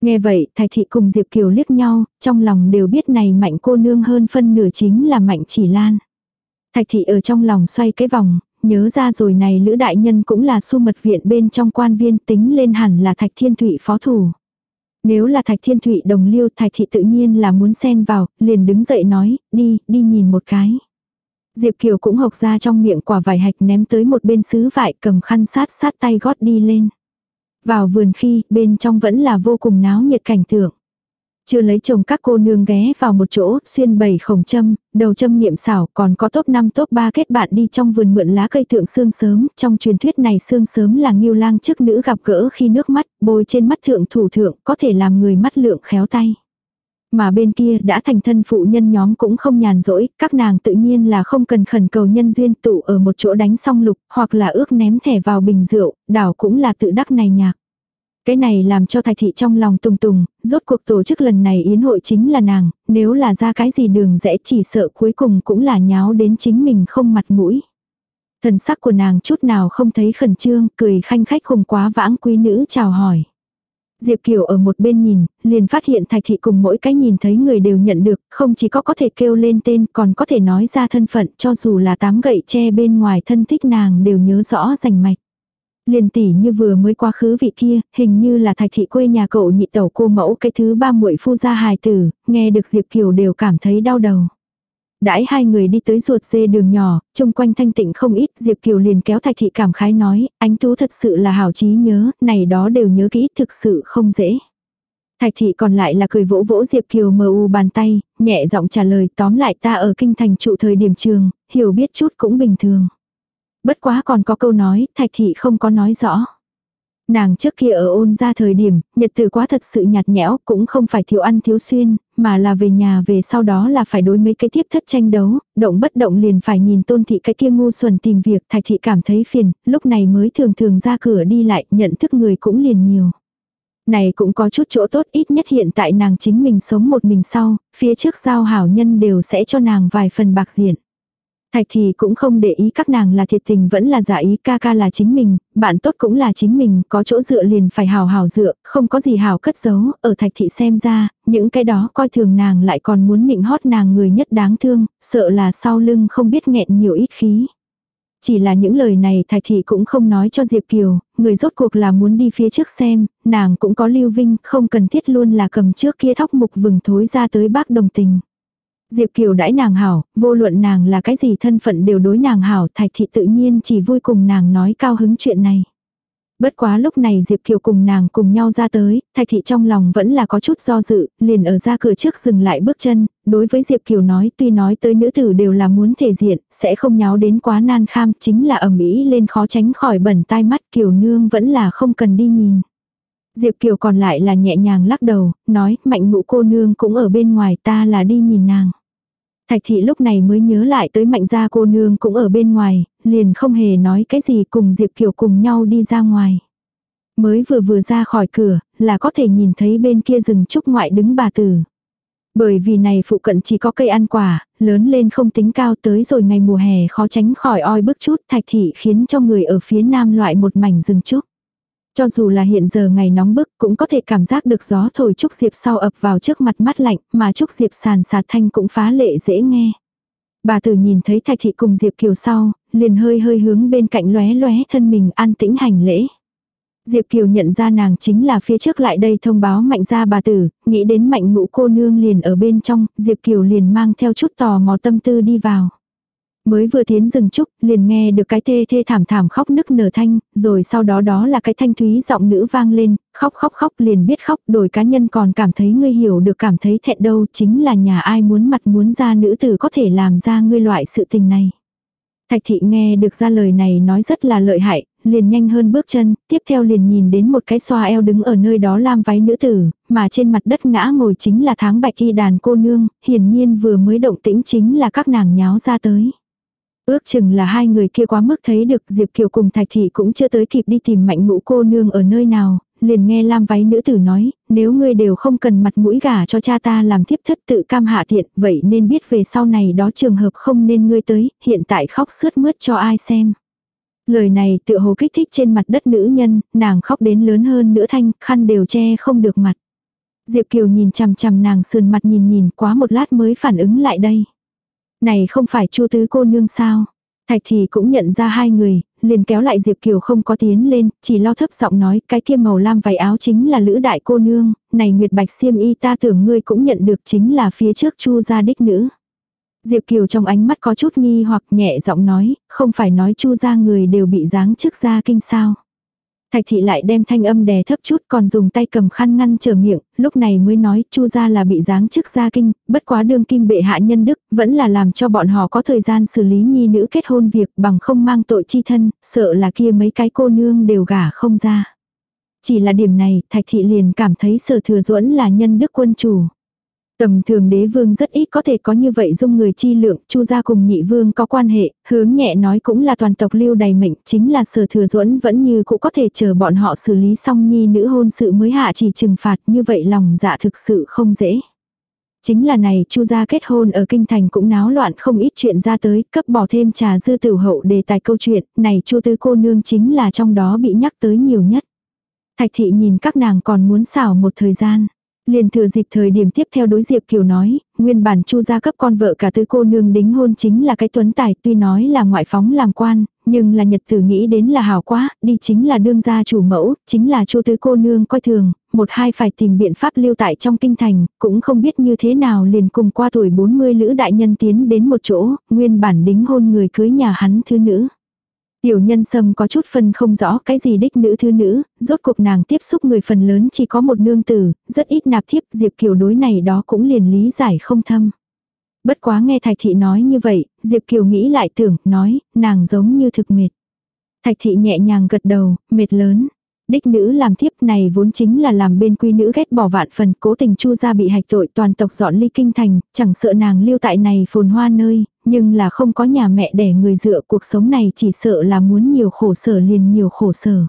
Nghe vậy, Thạch Thị cùng Diệp Kiều liếc nhau, trong lòng đều biết này mạnh cô nương hơn phân nửa chính là mạnh chỉ lan. Thạch Thị ở trong lòng xoay cái vòng, nhớ ra rồi này Lữ Đại Nhân cũng là su mật viện bên trong quan viên tính lên hẳn là Thạch Thiên Thụy phó thủ. Nếu là Thạch Thiên Thụy đồng liêu Thạch Thị tự nhiên là muốn xen vào, liền đứng dậy nói, đi, đi nhìn một cái. Diệp Kiều cũng hộc ra trong miệng quả vải hạch ném tới một bên sứ vải cầm khăn sát sát tay gót đi lên. Vào vườn khi, bên trong vẫn là vô cùng náo nhiệt cảnh tượng. Chưa lấy chồng các cô nương ghé vào một chỗ, xuyên bầy khổng châm, đầu châm nghiệm xảo, còn có top 5 top 3 kết bạn đi trong vườn mượn lá cây thượng xương sớm, trong truyền thuyết này xương sớm là nghiêu lang chức nữ gặp gỡ khi nước mắt, bôi trên mắt thượng thủ thượng, có thể làm người mắt lượng khéo tay. Mà bên kia đã thành thân phụ nhân nhóm cũng không nhàn rỗi, các nàng tự nhiên là không cần khẩn cầu nhân duyên tụ ở một chỗ đánh xong lục, hoặc là ước ném thẻ vào bình rượu, đảo cũng là tự đắc này nhạc. Cái này làm cho thạch thị trong lòng tùng tùng, rốt cuộc tổ chức lần này yến hội chính là nàng, nếu là ra cái gì đường rẽ chỉ sợ cuối cùng cũng là nháo đến chính mình không mặt mũi. Thần sắc của nàng chút nào không thấy khẩn trương, cười khanh khách cùng quá vãng quý nữ chào hỏi. Diệp Kiều ở một bên nhìn, liền phát hiện Thạch Thị cùng mỗi cái nhìn thấy người đều nhận được, không chỉ có có thể kêu lên tên còn có thể nói ra thân phận cho dù là tám gậy che bên ngoài thân thích nàng đều nhớ rõ rành mạch. Liền tỷ như vừa mới quá khứ vị kia, hình như là thạch thị quê nhà cậu nhị tẩu cô mẫu cái thứ ba muội phu gia hài tử, nghe được Diệp Kiều đều cảm thấy đau đầu. Đãi hai người đi tới ruột dê đường nhỏ, chung quanh thanh tịnh không ít, Diệp Kiều liền kéo thạch thị cảm khái nói, anh Tú thật sự là hảo trí nhớ, này đó đều nhớ kỹ, thực sự không dễ. Thạch thị còn lại là cười vỗ vỗ Diệp Kiều mờ u bàn tay, nhẹ giọng trả lời tóm lại ta ở kinh thành trụ thời điểm trường, hiểu biết chút cũng bình thường. Bất quá còn có câu nói, thạch thị không có nói rõ. Nàng trước kia ở ôn ra thời điểm, nhật tử quá thật sự nhạt nhẽo, cũng không phải thiếu ăn thiếu xuyên, mà là về nhà về sau đó là phải đối mấy cái tiếp thất tranh đấu, động bất động liền phải nhìn tôn thị cái kia ngu xuẩn tìm việc, thạch thị cảm thấy phiền, lúc này mới thường thường ra cửa đi lại, nhận thức người cũng liền nhiều. Này cũng có chút chỗ tốt ít nhất hiện tại nàng chính mình sống một mình sau, phía trước giao hảo nhân đều sẽ cho nàng vài phần bạc diện. Thạch thì cũng không để ý các nàng là thiệt tình vẫn là giả ý ca ca là chính mình, bạn tốt cũng là chính mình, có chỗ dựa liền phải hào hào dựa, không có gì hào cất giấu, ở thạch thị xem ra, những cái đó coi thường nàng lại còn muốn nịnh hót nàng người nhất đáng thương, sợ là sau lưng không biết nghẹn nhiều ít khí. Chỉ là những lời này thạch thị cũng không nói cho Diệp Kiều, người rốt cuộc là muốn đi phía trước xem, nàng cũng có lưu vinh, không cần thiết luôn là cầm trước kia thóc mục vừng thối ra tới bác đồng tình. Diệp Kiều đãi nàng hảo, vô luận nàng là cái gì thân phận đều đối nàng hảo, Thạch Thị tự nhiên chỉ vui cùng nàng nói cao hứng chuyện này. Bất quá lúc này Diệp Kiều cùng nàng cùng nhau ra tới, Thạch Thị trong lòng vẫn là có chút do dự, liền ở ra cửa trước dừng lại bước chân, đối với Diệp Kiều nói tuy nói tới nữ tử đều là muốn thể diện, sẽ không nháo đến quá nan kham, chính là ẩm ý lên khó tránh khỏi bẩn tai mắt Kiều Nương vẫn là không cần đi nhìn. Diệp Kiều còn lại là nhẹ nhàng lắc đầu, nói mạnh ngũ cô nương cũng ở bên ngoài ta là đi nhìn nàng. Thạch thị lúc này mới nhớ lại tới mạnh gia cô nương cũng ở bên ngoài, liền không hề nói cái gì cùng Diệp Kiều cùng nhau đi ra ngoài. Mới vừa vừa ra khỏi cửa, là có thể nhìn thấy bên kia rừng trúc ngoại đứng bà tử. Bởi vì này phụ cận chỉ có cây ăn quả, lớn lên không tính cao tới rồi ngày mùa hè khó tránh khỏi oi bức chút thạch thị khiến cho người ở phía nam loại một mảnh rừng trúc. Cho dù là hiện giờ ngày nóng bức cũng có thể cảm giác được gió thổi Trúc Diệp sau ập vào trước mặt mắt lạnh mà Trúc Diệp sàn sạt thanh cũng phá lệ dễ nghe. Bà tử nhìn thấy Thạch Thị cùng Diệp Kiều sau, liền hơi hơi hướng bên cạnh lóe lóe thân mình an tĩnh hành lễ. Diệp Kiều nhận ra nàng chính là phía trước lại đây thông báo mạnh ra bà tử, nghĩ đến mạnh ngũ cô nương liền ở bên trong, Diệp Kiều liền mang theo chút tò mò tâm tư đi vào. Mới vừa tiến rừng trúc, liền nghe được cái thê thê thảm thảm khóc nức nở thanh, rồi sau đó đó là cái thanh thúy giọng nữ vang lên, khóc khóc khóc liền biết khóc, đổi cá nhân còn cảm thấy ngươi hiểu được cảm thấy thẹn đâu, chính là nhà ai muốn mặt muốn ra nữ tử có thể làm ra ngươi loại sự tình này. Thạch thị nghe được ra lời này nói rất là lợi hại, liền nhanh hơn bước chân, tiếp theo liền nhìn đến một cái xoa eo đứng ở nơi đó lam váy nữ tử, mà trên mặt đất ngã ngồi chính là tháng bạch y đàn cô nương, hiển nhiên vừa mới động tĩnh chính là các nàng nháo ra tới. Ước chừng là hai người kia quá mức thấy được Diệp Kiều cùng Thạch Thị cũng chưa tới kịp đi tìm mạnh ngũ cô nương ở nơi nào, liền nghe Lam váy nữ tử nói, nếu ngươi đều không cần mặt mũi gả cho cha ta làm thiếp thất tự cam hạ thiện, vậy nên biết về sau này đó trường hợp không nên ngươi tới, hiện tại khóc sướt mướt cho ai xem. Lời này tự hồ kích thích trên mặt đất nữ nhân, nàng khóc đến lớn hơn nữa thanh, khăn đều che không được mặt. Diệp Kiều nhìn chằm chằm nàng sườn mặt nhìn nhìn quá một lát mới phản ứng lại đây. Này không phải chu tứ cô nương sao? Thạch thì cũng nhận ra hai người, liền kéo lại Diệp Kiều không có tiến lên, chỉ lo thấp giọng nói cái kia màu lam váy áo chính là lữ đại cô nương, này Nguyệt Bạch xiêm y ta tưởng ngươi cũng nhận được chính là phía trước chu gia đích nữ. Diệp Kiều trong ánh mắt có chút nghi hoặc nhẹ giọng nói, không phải nói chu gia người đều bị giáng chức gia kinh sao. Thạch thị lại đem thanh âm đè thấp chút còn dùng tay cầm khăn ngăn trở miệng, lúc này mới nói chu gia là bị giáng chức gia kinh, bất quá đương kim bệ hạ nhân đức, vẫn là làm cho bọn họ có thời gian xử lý nhi nữ kết hôn việc bằng không mang tội chi thân, sợ là kia mấy cái cô nương đều gả không ra. Chỉ là điểm này, thạch thị liền cảm thấy sở thừa duẫn là nhân đức quân chủ. Tầm thường đế vương rất ít có thể có như vậy dung người chi lượng, chu gia cùng nhị vương có quan hệ, hướng nhẹ nói cũng là toàn tộc lưu đầy mệnh, chính là sở thừa duẫn vẫn như cũng có thể chờ bọn họ xử lý xong nhi nữ hôn sự mới hạ chỉ trừng phạt như vậy lòng dạ thực sự không dễ. Chính là này chu gia kết hôn ở kinh thành cũng náo loạn không ít chuyện ra tới, cấp bỏ thêm trà dư tử hậu đề tài câu chuyện, này chu tư cô nương chính là trong đó bị nhắc tới nhiều nhất. Thạch thị nhìn các nàng còn muốn xảo một thời gian. Liền thừa dịp thời điểm tiếp theo đối Diệp Kiều nói, nguyên bản chu gia cấp con vợ cả tứ cô nương đính hôn chính là cái tuấn tài tuy nói là ngoại phóng làm quan, nhưng là nhật tử nghĩ đến là hảo quá, đi chính là đương gia chủ mẫu, chính là chu tứ cô nương coi thường, một hai phải tìm biện pháp lưu tại trong kinh thành, cũng không biết như thế nào liền cùng qua tuổi 40 lữ đại nhân tiến đến một chỗ, nguyên bản đính hôn người cưới nhà hắn thứ nữ. Tiểu nhân sâm có chút phân không rõ cái gì đích nữ thư nữ, rốt cuộc nàng tiếp xúc người phần lớn chỉ có một nương tử, rất ít nạp thiếp Diệp Kiều đối này đó cũng liền lý giải không thâm. Bất quá nghe Thạch Thị nói như vậy, Diệp Kiều nghĩ lại tưởng, nói, nàng giống như thực mệt. Thạch Thị nhẹ nhàng gật đầu, mệt lớn. Đích nữ làm thiếp này vốn chính là làm bên quy nữ ghét bỏ vạn phần cố tình chu ra bị hạch tội toàn tộc dọn ly kinh thành, chẳng sợ nàng lưu tại này phồn hoa nơi, nhưng là không có nhà mẹ để người dựa cuộc sống này chỉ sợ là muốn nhiều khổ sở liền nhiều khổ sở.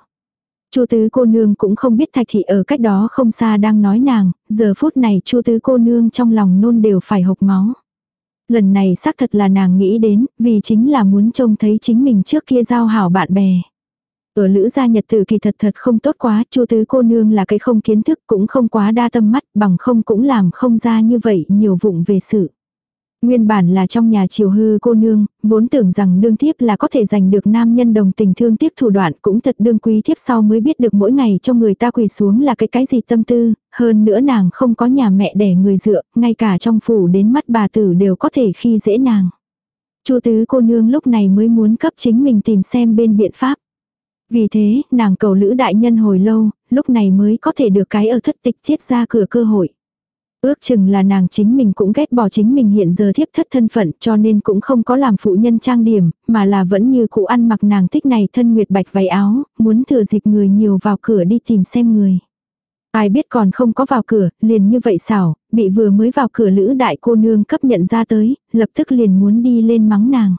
Chu tứ cô nương cũng không biết thạch thị ở cách đó không xa đang nói nàng, giờ phút này chu tứ cô nương trong lòng nôn đều phải hộc máu. Lần này xác thật là nàng nghĩ đến, vì chính là muốn trông thấy chính mình trước kia giao hảo bạn bè. Ở lữ gia nhật tử kỳ thật thật không tốt quá, chu tứ cô nương là cái không kiến thức cũng không quá đa tâm mắt, bằng không cũng làm không ra như vậy nhiều vụng về sự. Nguyên bản là trong nhà triều hư cô nương, vốn tưởng rằng đương thiếp là có thể giành được nam nhân đồng tình thương tiếc thủ đoạn cũng thật đương quý thiếp sau mới biết được mỗi ngày cho người ta quỳ xuống là cái cái gì tâm tư, hơn nữa nàng không có nhà mẹ để người dựa, ngay cả trong phủ đến mắt bà tử đều có thể khi dễ nàng. Chu tứ cô nương lúc này mới muốn cấp chính mình tìm xem bên biện pháp. Vì thế, nàng cầu lữ đại nhân hồi lâu, lúc này mới có thể được cái ở thất tịch thiết ra cửa cơ hội. Ước chừng là nàng chính mình cũng ghét bỏ chính mình hiện giờ thiếp thất thân phận cho nên cũng không có làm phụ nhân trang điểm, mà là vẫn như cụ ăn mặc nàng thích này thân nguyệt bạch váy áo, muốn thừa dịp người nhiều vào cửa đi tìm xem người. Ai biết còn không có vào cửa, liền như vậy xảo, bị vừa mới vào cửa lữ đại cô nương cấp nhận ra tới, lập tức liền muốn đi lên mắng nàng.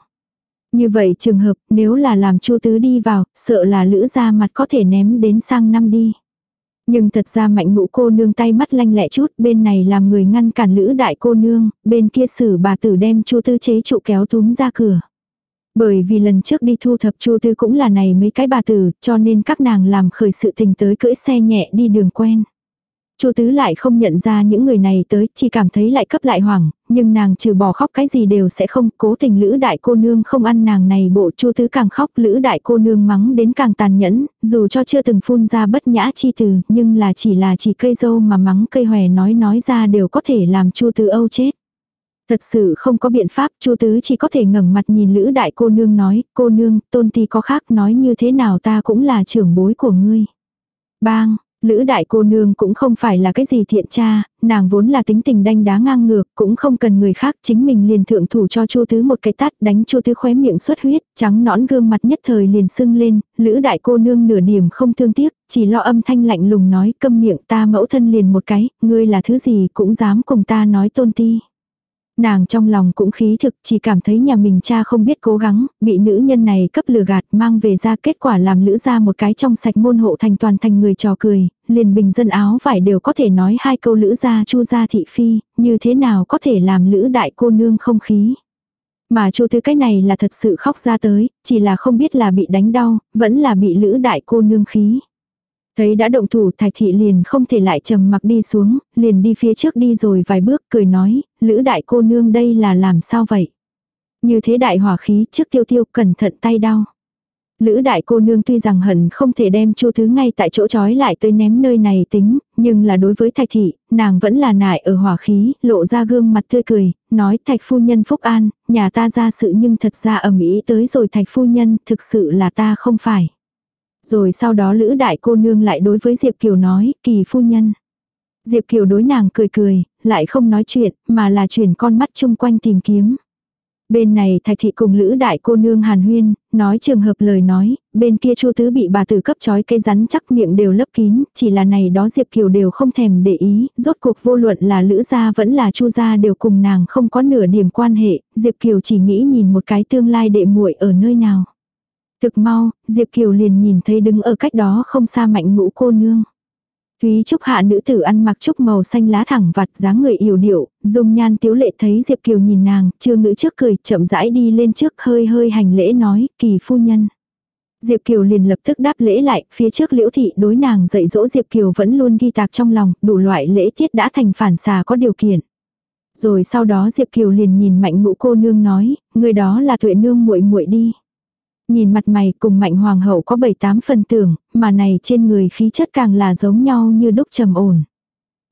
Như vậy trường hợp nếu là làm chu tứ đi vào, sợ là lữ ra mặt có thể ném đến sang năm đi. Nhưng thật ra mạnh ngũ cô nương tay mắt lanh lẹ chút, bên này làm người ngăn cản lữ đại cô nương, bên kia xử bà tử đem chu tư chế trụ kéo túm ra cửa. Bởi vì lần trước đi thu thập chu tư cũng là này mấy cái bà tử, cho nên các nàng làm khởi sự tình tới cưỡi xe nhẹ đi đường quen. Chu Tứ lại không nhận ra những người này tới, chỉ cảm thấy lại cấp lại hoảng, nhưng nàng trừ bỏ khóc cái gì đều sẽ không, cố tình Lữ đại cô nương không ăn nàng này bộ Chu Tứ càng khóc, Lữ đại cô nương mắng đến càng tàn nhẫn, dù cho chưa từng phun ra bất nhã chi từ, nhưng là chỉ là chỉ cây dâu mà mắng cây hòe nói nói ra đều có thể làm Chu Tứ âu chết. Thật sự không có biện pháp, Chu Tứ chỉ có thể ngẩng mặt nhìn Lữ đại cô nương nói, cô nương, tôn ti có khác nói như thế nào ta cũng là trưởng bối của ngươi. Bang, Lữ đại cô nương cũng không phải là cái gì thiện cha, nàng vốn là tính tình đanh đá ngang ngược, cũng không cần người khác, chính mình liền thượng thủ cho Chu Tứ một cái tát, đánh Chu Tứ khóe miệng xuất huyết, trắng nõn gương mặt nhất thời liền sưng lên, Lữ đại cô nương nửa điểm không thương tiếc, chỉ lo âm thanh lạnh lùng nói, câm miệng ta mẫu thân liền một cái, ngươi là thứ gì cũng dám cùng ta nói tôn ti. Nàng trong lòng cũng khí thực chỉ cảm thấy nhà mình cha không biết cố gắng, bị nữ nhân này cấp lừa gạt mang về ra kết quả làm lữ ra một cái trong sạch môn hộ thành toàn thành người trò cười, liền bình dân áo vải đều có thể nói hai câu lữ ra chu ra thị phi, như thế nào có thể làm lữ đại cô nương không khí. Mà chu thứ cái này là thật sự khóc ra tới, chỉ là không biết là bị đánh đau, vẫn là bị lữ đại cô nương khí. Thấy đã động thủ thạch thị liền không thể lại trầm mặc đi xuống, liền đi phía trước đi rồi vài bước cười nói, lữ đại cô nương đây là làm sao vậy? Như thế đại hỏa khí trước tiêu tiêu cẩn thận tay đau. Lữ đại cô nương tuy rằng hận không thể đem chu thứ ngay tại chỗ trói lại tới ném nơi này tính, nhưng là đối với thạch thị, nàng vẫn là nại ở hỏa khí, lộ ra gương mặt tươi cười, nói thạch phu nhân phúc an, nhà ta ra sự nhưng thật ra ẩm ý tới rồi thạch phu nhân, thực sự là ta không phải. Rồi sau đó Lữ đại cô nương lại đối với Diệp Kiều nói, kỳ phu nhân. Diệp Kiều đối nàng cười cười, lại không nói chuyện, mà là chuyển con mắt chung quanh tìm kiếm. Bên này thạch thị cùng lữ đại cô nương hàn huyên, nói trường hợp lời nói, bên kia chu tứ bị bà tử cấp trói cây rắn chắc miệng đều lấp kín, chỉ là này đó Diệp Kiều đều không thèm để ý, rốt cuộc vô luận là lữ gia vẫn là chu gia đều cùng nàng không có nửa điểm quan hệ, Diệp Kiều chỉ nghĩ nhìn một cái tương lai đệ muội ở nơi nào. Thực mau, Diệp Kiều liền nhìn thấy đứng ở cách đó không xa mạnh ngũ cô nương. Thúy Trúc hạ nữ tử ăn mặc trúc màu xanh lá thẳng vặt dáng người yểu điệu, dung nhan tiếu lệ thấy Diệp Kiều nhìn nàng, chưa ngữ trước cười, chậm rãi đi lên trước hơi hơi hành lễ nói, kỳ phu nhân. Diệp Kiều liền lập tức đáp lễ lại, phía trước liễu thị đối nàng dạy dỗ Diệp Kiều vẫn luôn ghi tạc trong lòng, đủ loại lễ tiết đã thành phản xà có điều kiện. Rồi sau đó Diệp Kiều liền nhìn mạnh ngũ cô nương nói, người đó là tuệ nương muội muội đi. Nhìn mặt mày cùng mạnh hoàng hậu có bảy tám phần tưởng, mà này trên người khí chất càng là giống nhau như đúc trầm ổn.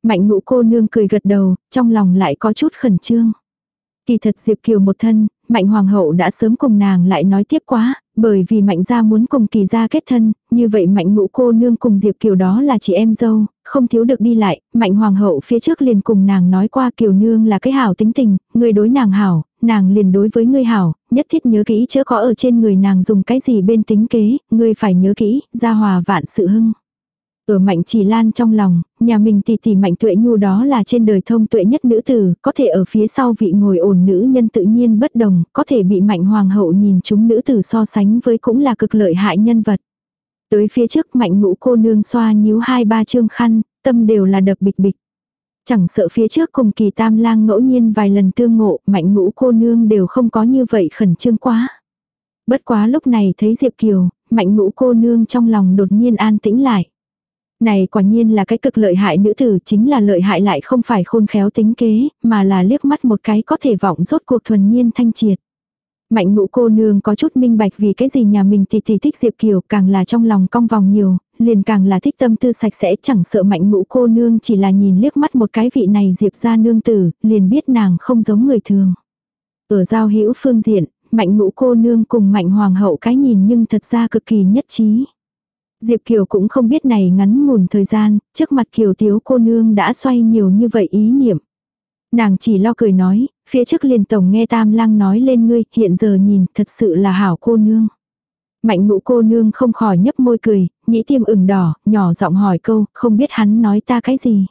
Mạnh ngũ cô nương cười gật đầu, trong lòng lại có chút khẩn trương. Kỳ thật Diệp Kiều một thân, Mạnh Hoàng hậu đã sớm cùng nàng lại nói tiếp quá, bởi vì Mạnh gia muốn cùng Kỳ gia kết thân, như vậy Mạnh ngũ cô nương cùng Diệp Kiều đó là chị em dâu, không thiếu được đi lại, Mạnh Hoàng hậu phía trước liền cùng nàng nói qua Kiều nương là cái hảo tính tình, người đối nàng hảo, nàng liền đối với ngươi hảo, nhất thiết nhớ kỹ chớ có ở trên người nàng dùng cái gì bên tính kế, ngươi phải nhớ kỹ, gia hòa vạn sự hưng. Ở mạnh chỉ lan trong lòng, nhà mình tỷ tỷ mạnh tuệ nhu đó là trên đời thông tuệ nhất nữ tử, có thể ở phía sau vị ngồi ổn nữ nhân tự nhiên bất đồng, có thể bị mạnh hoàng hậu nhìn chúng nữ tử so sánh với cũng là cực lợi hại nhân vật. Tới phía trước mạnh ngũ cô nương xoa nhíu hai ba chương khăn, tâm đều là đập bịch bịch. Chẳng sợ phía trước cùng kỳ tam lang ngẫu nhiên vài lần tương ngộ, mạnh ngũ cô nương đều không có như vậy khẩn trương quá. Bất quá lúc này thấy Diệp Kiều, mạnh ngũ cô nương trong lòng đột nhiên an tĩnh lại. Này quả nhiên là cái cực lợi hại nữ tử chính là lợi hại lại không phải khôn khéo tính kế, mà là liếc mắt một cái có thể vọng rốt cuộc thuần nhiên thanh triệt. Mạnh ngũ cô nương có chút minh bạch vì cái gì nhà mình thì thì thích Diệp Kiều càng là trong lòng cong vòng nhiều, liền càng là thích tâm tư sạch sẽ chẳng sợ mạnh ngũ cô nương chỉ là nhìn liếc mắt một cái vị này Diệp ra nương tử, liền biết nàng không giống người thường. Ở giao hữu phương diện, mạnh ngũ cô nương cùng mạnh hoàng hậu cái nhìn nhưng thật ra cực kỳ nhất trí. Diệp Kiều cũng không biết này ngắn ngủn thời gian, trước mặt Kiều Tiếu cô nương đã xoay nhiều như vậy ý niệm. Nàng chỉ lo cười nói, phía trước liền tổng nghe Tam Lang nói lên ngươi, hiện giờ nhìn thật sự là hảo cô nương. Mạnh ngũ cô nương không khỏi nhấp môi cười, nhĩ tiêm ửng đỏ, nhỏ giọng hỏi câu, không biết hắn nói ta cái gì.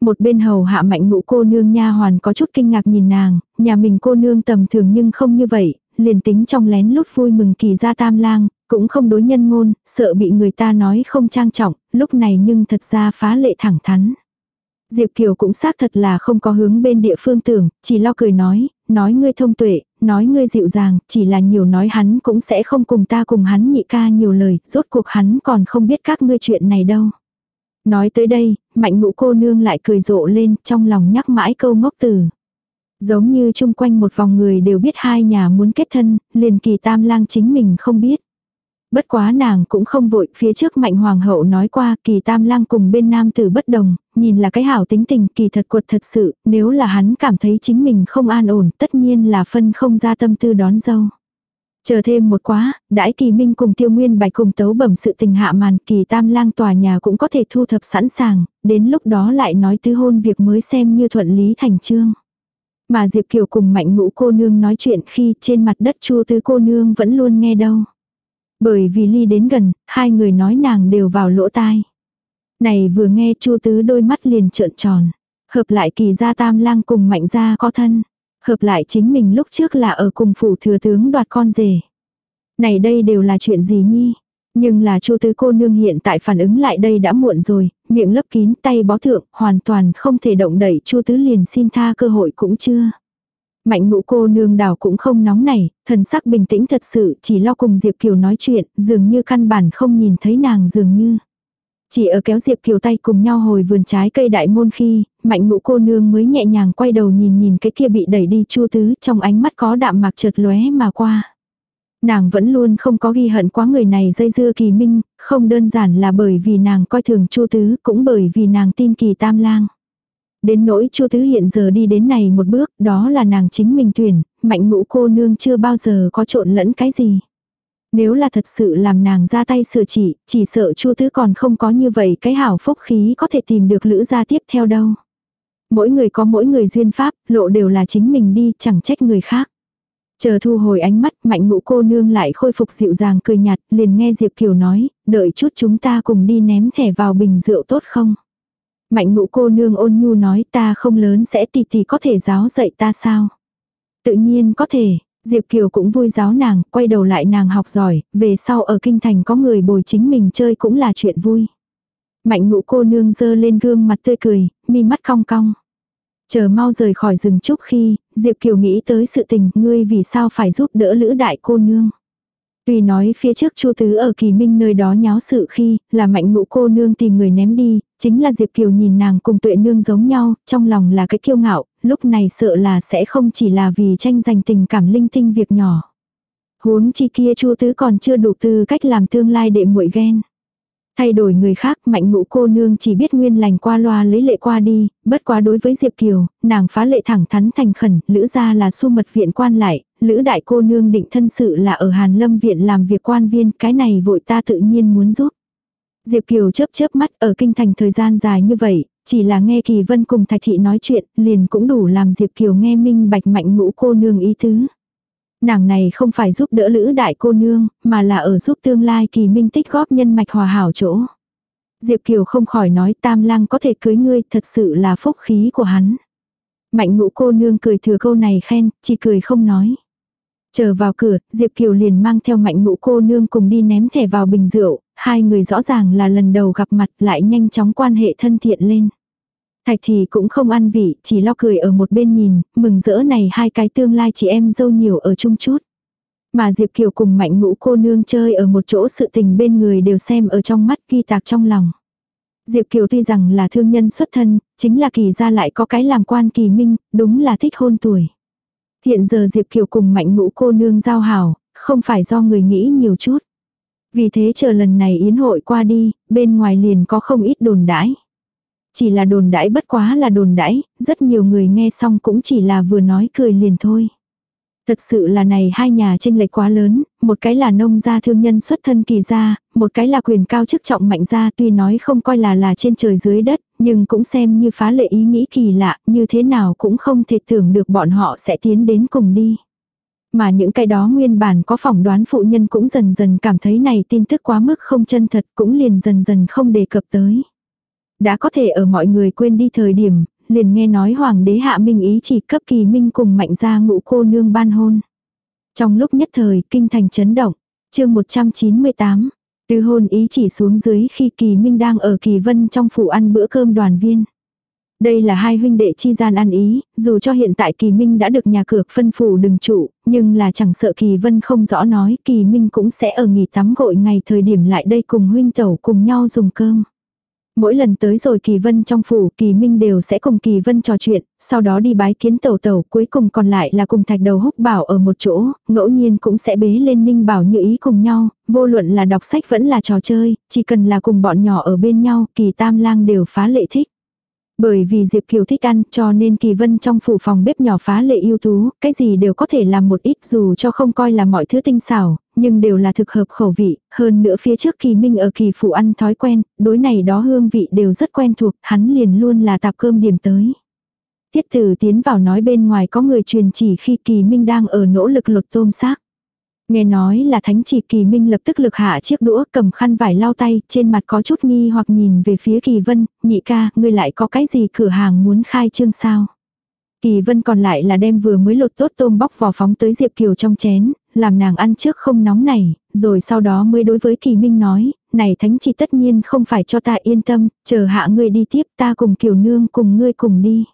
Một bên hầu hạ mạnh ngũ cô nương nha hoàn có chút kinh ngạc nhìn nàng, nhà mình cô nương tầm thường nhưng không như vậy, liền tính trong lén lút vui mừng kỳ ra tam lang, cũng không đối nhân ngôn, sợ bị người ta nói không trang trọng, lúc này nhưng thật ra phá lệ thẳng thắn. Diệp Kiều cũng xác thật là không có hướng bên địa phương tưởng, chỉ lo cười nói, nói ngươi thông tuệ, nói ngươi dịu dàng, chỉ là nhiều nói hắn cũng sẽ không cùng ta cùng hắn nhị ca nhiều lời, rốt cuộc hắn còn không biết các ngươi chuyện này đâu. Nói tới đây, mạnh ngũ cô nương lại cười rộ lên, trong lòng nhắc mãi câu ngốc từ. Giống như chung quanh một vòng người đều biết hai nhà muốn kết thân, liền kỳ tam lang chính mình không biết. Bất quá nàng cũng không vội, phía trước mạnh hoàng hậu nói qua kỳ tam lang cùng bên nam tử bất đồng, nhìn là cái hảo tính tình kỳ thật cuột thật sự, nếu là hắn cảm thấy chính mình không an ổn, tất nhiên là phân không ra tâm tư đón dâu. Chờ thêm một quá, đãi kỳ minh cùng tiêu nguyên bạch cùng tấu bẩm sự tình hạ màn kỳ tam lang tòa nhà cũng có thể thu thập sẵn sàng, đến lúc đó lại nói tứ hôn việc mới xem như thuận lý thành trương. Mà Diệp Kiều cùng mạnh ngũ cô nương nói chuyện khi trên mặt đất chua tứ cô nương vẫn luôn nghe đâu. Bởi vì ly đến gần, hai người nói nàng đều vào lỗ tai. Này vừa nghe chu tứ đôi mắt liền trợn tròn. Hợp lại kỳ gia tam lang cùng mạnh gia có thân. Hợp lại chính mình lúc trước là ở cùng phủ thừa tướng đoạt con rể. Này đây đều là chuyện gì nhi? Nhưng là chu tứ cô nương hiện tại phản ứng lại đây đã muộn rồi, miệng lấp kín tay bó thượng, hoàn toàn không thể động đẩy chu tứ liền xin tha cơ hội cũng chưa. Mạnh ngũ cô nương đảo cũng không nóng nảy, thần sắc bình tĩnh thật sự chỉ lo cùng Diệp Kiều nói chuyện, dường như căn bản không nhìn thấy nàng dường như. Chỉ ở kéo Diệp Kiều tay cùng nhau hồi vườn trái cây đại môn khi, mạnh ngũ cô nương mới nhẹ nhàng quay đầu nhìn nhìn cái kia bị đẩy đi chu tứ trong ánh mắt có đạm mạc chợt lóe mà qua. Nàng vẫn luôn không có ghi hận quá người này dây dưa kỳ minh, không đơn giản là bởi vì nàng coi thường chu tứ, cũng bởi vì nàng tin kỳ tam lang. Đến nỗi chu tứ hiện giờ đi đến này một bước, đó là nàng chính mình tuyển, mạnh ngũ cô nương chưa bao giờ có trộn lẫn cái gì. Nếu là thật sự làm nàng ra tay sửa chỉ, chỉ sợ Chu Tứ còn không có như vậy cái hảo phúc khí có thể tìm được lữ gia tiếp theo đâu. Mỗi người có mỗi người duyên pháp, lộ đều là chính mình đi, chẳng trách người khác. Chờ thu hồi ánh mắt, mạnh ngũ cô nương lại khôi phục dịu dàng cười nhạt, liền nghe Diệp Kiều nói, đợi chút chúng ta cùng đi ném thẻ vào bình rượu tốt không? Mạnh ngũ cô nương ôn nhu nói ta không lớn sẽ tì tì có thể giáo dạy ta sao? Tự nhiên có thể, Diệp Kiều cũng vui giáo nàng, quay đầu lại nàng học giỏi, về sau ở kinh thành có người bồi chính mình chơi cũng là chuyện vui. Mạnh ngũ cô nương dơ lên gương mặt tươi cười, mi mắt cong cong. Chờ mau rời khỏi rừng trúc khi, Diệp Kiều nghĩ tới sự tình, ngươi vì sao phải giúp đỡ lữ đại cô nương. Tuy nói phía trước Chu Tứ ở Kỳ Minh nơi đó nháo sự khi, là mạnh ngũ cô nương tìm người ném đi, chính là Diệp Kiều nhìn nàng cùng tuệ nương giống nhau, trong lòng là cái kiêu ngạo, lúc này sợ là sẽ không chỉ là vì tranh giành tình cảm linh tinh việc nhỏ. Huống chi kia Chu Tứ còn chưa đủ tư cách làm tương lai đệ muội ghen. Thay đổi người khác, mạnh ngũ cô nương chỉ biết nguyên lành qua loa lấy lệ qua đi, bất quá đối với Diệp Kiều, nàng phá lệ thẳng thắn thành khẩn, lữ ra là su mật viện quan lại, lữ đại cô nương định thân sự là ở Hàn Lâm viện làm việc quan viên, cái này vội ta tự nhiên muốn giúp. Diệp Kiều chớp chớp mắt ở kinh thành thời gian dài như vậy, chỉ là nghe Kỳ Vân cùng Thạch Thị nói chuyện, liền cũng đủ làm Diệp Kiều nghe minh bạch mạnh ngũ cô nương ý tứ. Nàng này không phải giúp đỡ lữ đại cô nương, mà là ở giúp tương lai kỳ minh tích góp nhân mạch hòa hảo chỗ. Diệp Kiều không khỏi nói tam lang có thể cưới ngươi thật sự là phúc khí của hắn. Mạnh ngũ cô nương cười thừa câu này khen, chỉ cười không nói. Chờ vào cửa, Diệp Kiều liền mang theo mạnh ngũ cô nương cùng đi ném thẻ vào bình rượu, hai người rõ ràng là lần đầu gặp mặt lại nhanh chóng quan hệ thân thiện lên. Thạch thì cũng không ăn vị, chỉ lo cười ở một bên nhìn, mừng rỡ này hai cái tương lai chị em dâu nhiều ở chung chút. Mà Diệp Kiều cùng mạnh ngũ cô nương chơi ở một chỗ sự tình bên người đều xem ở trong mắt ghi tạc trong lòng. Diệp Kiều tuy rằng là thương nhân xuất thân, chính là kỳ ra lại có cái làm quan kỳ minh, đúng là thích hôn tuổi. Hiện giờ Diệp Kiều cùng mạnh ngũ cô nương giao hảo, không phải do người nghĩ nhiều chút. Vì thế chờ lần này yến hội qua đi, bên ngoài liền có không ít đồn đãi. Chỉ là đồn đãi bất quá là đồn đãi, rất nhiều người nghe xong cũng chỉ là vừa nói cười liền thôi. Thật sự là này hai nhà tranh lệch quá lớn, một cái là nông gia thương nhân xuất thân kỳ gia, một cái là quyền cao chức trọng mạnh gia tuy nói không coi là là trên trời dưới đất, nhưng cũng xem như phá lệ ý nghĩ kỳ lạ, như thế nào cũng không thể tưởng được bọn họ sẽ tiến đến cùng đi. Mà những cái đó nguyên bản có phỏng đoán phụ nhân cũng dần dần cảm thấy này tin tức quá mức không chân thật cũng liền dần dần không đề cập tới. Đã có thể ở mọi người quên đi thời điểm, liền nghe nói hoàng đế hạ minh ý chỉ cấp kỳ minh cùng mạnh gia ngũ cô nương ban hôn. Trong lúc nhất thời, kinh thành chấn động, chương 198, từ hôn ý chỉ xuống dưới khi kỳ minh đang ở kỳ vân trong phủ ăn bữa cơm đoàn viên. Đây là hai huynh đệ chi gian ăn ý, dù cho hiện tại Kỳ Minh đã được nhà cửa phân phủ đừng trụ, nhưng là chẳng sợ Kỳ Vân không rõ nói Kỳ Minh cũng sẽ ở nghỉ tắm gội ngày thời điểm lại đây cùng huynh tẩu cùng nhau dùng cơm. Mỗi lần tới rồi Kỳ Vân trong phủ, Kỳ Minh đều sẽ cùng Kỳ Vân trò chuyện, sau đó đi bái kiến tẩu tẩu, cuối cùng còn lại là cùng thạch đầu húc bảo ở một chỗ, ngẫu nhiên cũng sẽ bế lên ninh bảo như ý cùng nhau, vô luận là đọc sách vẫn là trò chơi, chỉ cần là cùng bọn nhỏ ở bên nhau, Kỳ Tam Lang đều phá lệ thích. Bởi vì Diệp Kiều thích ăn cho nên Kỳ Vân trong phủ phòng bếp nhỏ phá lệ ưu tú, cái gì đều có thể làm một ít dù cho không coi là mọi thứ tinh xảo, nhưng đều là thực hợp khẩu vị, hơn nữa phía trước Kỳ Minh ở Kỳ phủ ăn thói quen, đối này đó hương vị đều rất quen thuộc, hắn liền luôn là tạp cơm điểm tới. Tiết tử tiến vào nói bên ngoài có người truyền chỉ khi Kỳ Minh đang ở nỗ lực lột tôm xác. Nghe nói là thánh chỉ kỳ minh lập tức lực hạ chiếc đũa cầm khăn vải lau tay, trên mặt có chút nghi hoặc nhìn về phía kỳ vân, nhị ca, ngươi lại có cái gì cửa hàng muốn khai trương sao? Kỳ vân còn lại là đem vừa mới lột tốt tôm bóc vỏ phóng tới Diệp Kiều trong chén, làm nàng ăn trước không nóng này, rồi sau đó mới đối với kỳ minh nói, này thánh chỉ tất nhiên không phải cho ta yên tâm, chờ hạ ngươi đi tiếp ta cùng Kiều nương cùng ngươi cùng đi.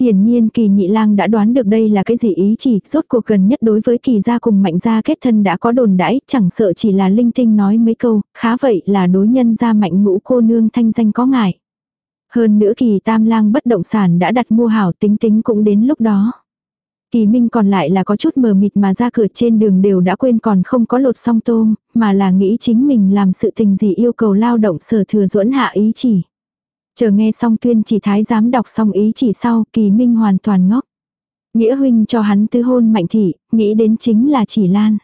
Hiển nhiên kỳ nhị lang đã đoán được đây là cái gì ý chỉ, rốt cuộc gần nhất đối với kỳ gia cùng mạnh gia kết thân đã có đồn đãi, chẳng sợ chỉ là linh tinh nói mấy câu, khá vậy là đối nhân gia mạnh ngũ cô nương thanh danh có ngại. Hơn nữa kỳ tam lang bất động sản đã đặt mua hảo tính tính cũng đến lúc đó. Kỳ Minh còn lại là có chút mờ mịt mà ra cửa trên đường đều đã quên còn không có lột xong tôm, mà là nghĩ chính mình làm sự tình gì yêu cầu lao động sở thừa duẫn hạ ý chỉ. Chờ nghe xong tuyên chỉ thái giám đọc xong ý chỉ sau, kỳ minh hoàn toàn ngốc. Nghĩa huynh cho hắn tư hôn mạnh thị, nghĩ đến chính là chỉ lan.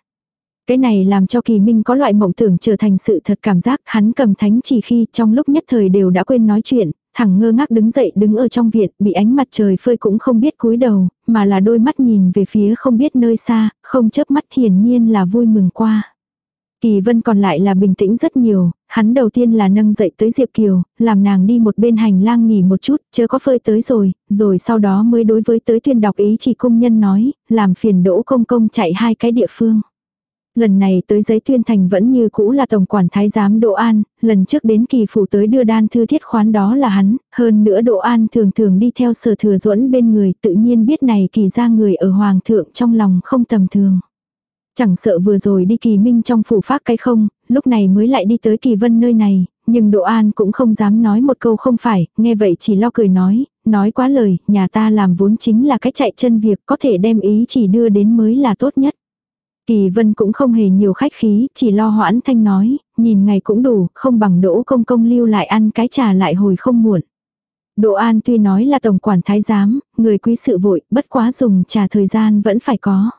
Cái này làm cho Kỳ Minh có loại mộng tưởng trở thành sự thật cảm giác hắn cầm thánh chỉ khi trong lúc nhất thời đều đã quên nói chuyện, thẳng ngơ ngác đứng dậy đứng ở trong viện, bị ánh mặt trời phơi cũng không biết cúi đầu, mà là đôi mắt nhìn về phía không biết nơi xa, không chớp mắt hiển nhiên là vui mừng qua. Kỳ vân còn lại là bình tĩnh rất nhiều, hắn đầu tiên là nâng dậy tới Diệp Kiều, làm nàng đi một bên hành lang nghỉ một chút, chưa có phơi tới rồi, rồi sau đó mới đối với tới tuyên đọc ý chỉ công nhân nói, làm phiền đỗ công công chạy hai cái địa phương. Lần này tới giấy tuyên thành vẫn như cũ là tổng quản thái giám Đỗ An, lần trước đến kỳ phủ tới đưa đan thư thiết khoán đó là hắn, hơn nữa Đỗ An thường thường đi theo sở thừa duẫn bên người tự nhiên biết này kỳ ra người ở hoàng thượng trong lòng không tầm thường. Chẳng sợ vừa rồi đi kỳ minh trong phủ phát cái không, lúc này mới lại đi tới kỳ vân nơi này, nhưng độ An cũng không dám nói một câu không phải, nghe vậy chỉ lo cười nói, nói quá lời, nhà ta làm vốn chính là cái chạy chân việc có thể đem ý chỉ đưa đến mới là tốt nhất. Kỳ vân cũng không hề nhiều khách khí, chỉ lo hoãn thanh nói, nhìn ngày cũng đủ, không bằng đỗ công công lưu lại ăn cái trà lại hồi không muộn. độ An tuy nói là tổng quản thái giám, người quý sự vội, bất quá dùng trà thời gian vẫn phải có.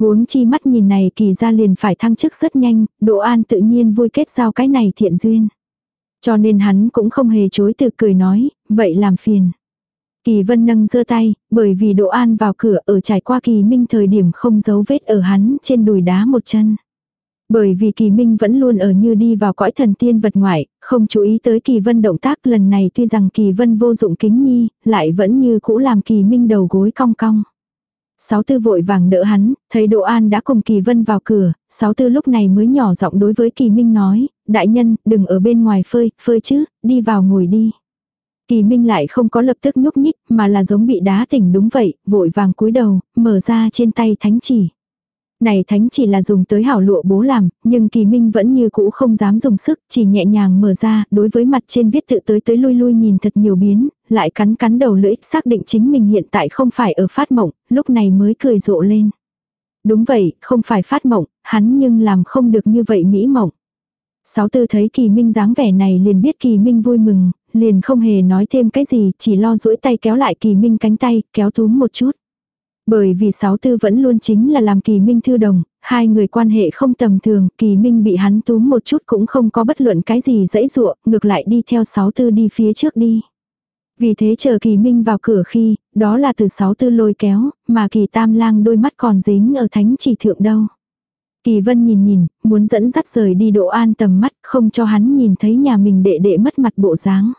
Huống chi mắt nhìn này kỳ ra liền phải thăng chức rất nhanh, Đỗ An tự nhiên vui kết giao cái này thiện duyên. Cho nên hắn cũng không hề chối từ cười nói, vậy làm phiền. Kỳ vân nâng giơ tay, bởi vì Đỗ An vào cửa ở trải qua kỳ minh thời điểm không giấu vết ở hắn trên đùi đá một chân. Bởi vì kỳ minh vẫn luôn ở như đi vào cõi thần tiên vật ngoại, không chú ý tới kỳ vân động tác lần này tuy rằng kỳ vân vô dụng kính nhi, lại vẫn như cũ làm kỳ minh đầu gối cong cong. Sáu tư vội vàng đỡ hắn, thấy Đỗ An đã cùng Kỳ Vân vào cửa, sáu tư lúc này mới nhỏ giọng đối với Kỳ Minh nói, đại nhân, đừng ở bên ngoài phơi, phơi chứ, đi vào ngồi đi. Kỳ Minh lại không có lập tức nhúc nhích, mà là giống bị đá tỉnh đúng vậy, vội vàng cúi đầu, mở ra trên tay thánh chỉ. Này thánh chỉ là dùng tới hảo lụa bố làm, nhưng kỳ minh vẫn như cũ không dám dùng sức, chỉ nhẹ nhàng mở ra, đối với mặt trên viết tự tới tới lui lui nhìn thật nhiều biến, lại cắn cắn đầu lưỡi, xác định chính mình hiện tại không phải ở phát mộng, lúc này mới cười rộ lên. Đúng vậy, không phải phát mộng, hắn nhưng làm không được như vậy mỹ mộng. Sáu tư thấy kỳ minh dáng vẻ này liền biết kỳ minh vui mừng, liền không hề nói thêm cái gì, chỉ lo duỗi tay kéo lại kỳ minh cánh tay, kéo túm một chút. Bởi vì sáu tư vẫn luôn chính là làm kỳ minh thư đồng, hai người quan hệ không tầm thường, kỳ minh bị hắn túm một chút cũng không có bất luận cái gì dãy dụa, ngược lại đi theo sáu tư đi phía trước đi. Vì thế chờ kỳ minh vào cửa khi, đó là từ sáu tư lôi kéo, mà kỳ tam lang đôi mắt còn dính ở thánh chỉ thượng đâu. Kỳ vân nhìn nhìn, muốn dẫn dắt rời đi độ an tầm mắt, không cho hắn nhìn thấy nhà mình đệ đệ mất mặt bộ dáng.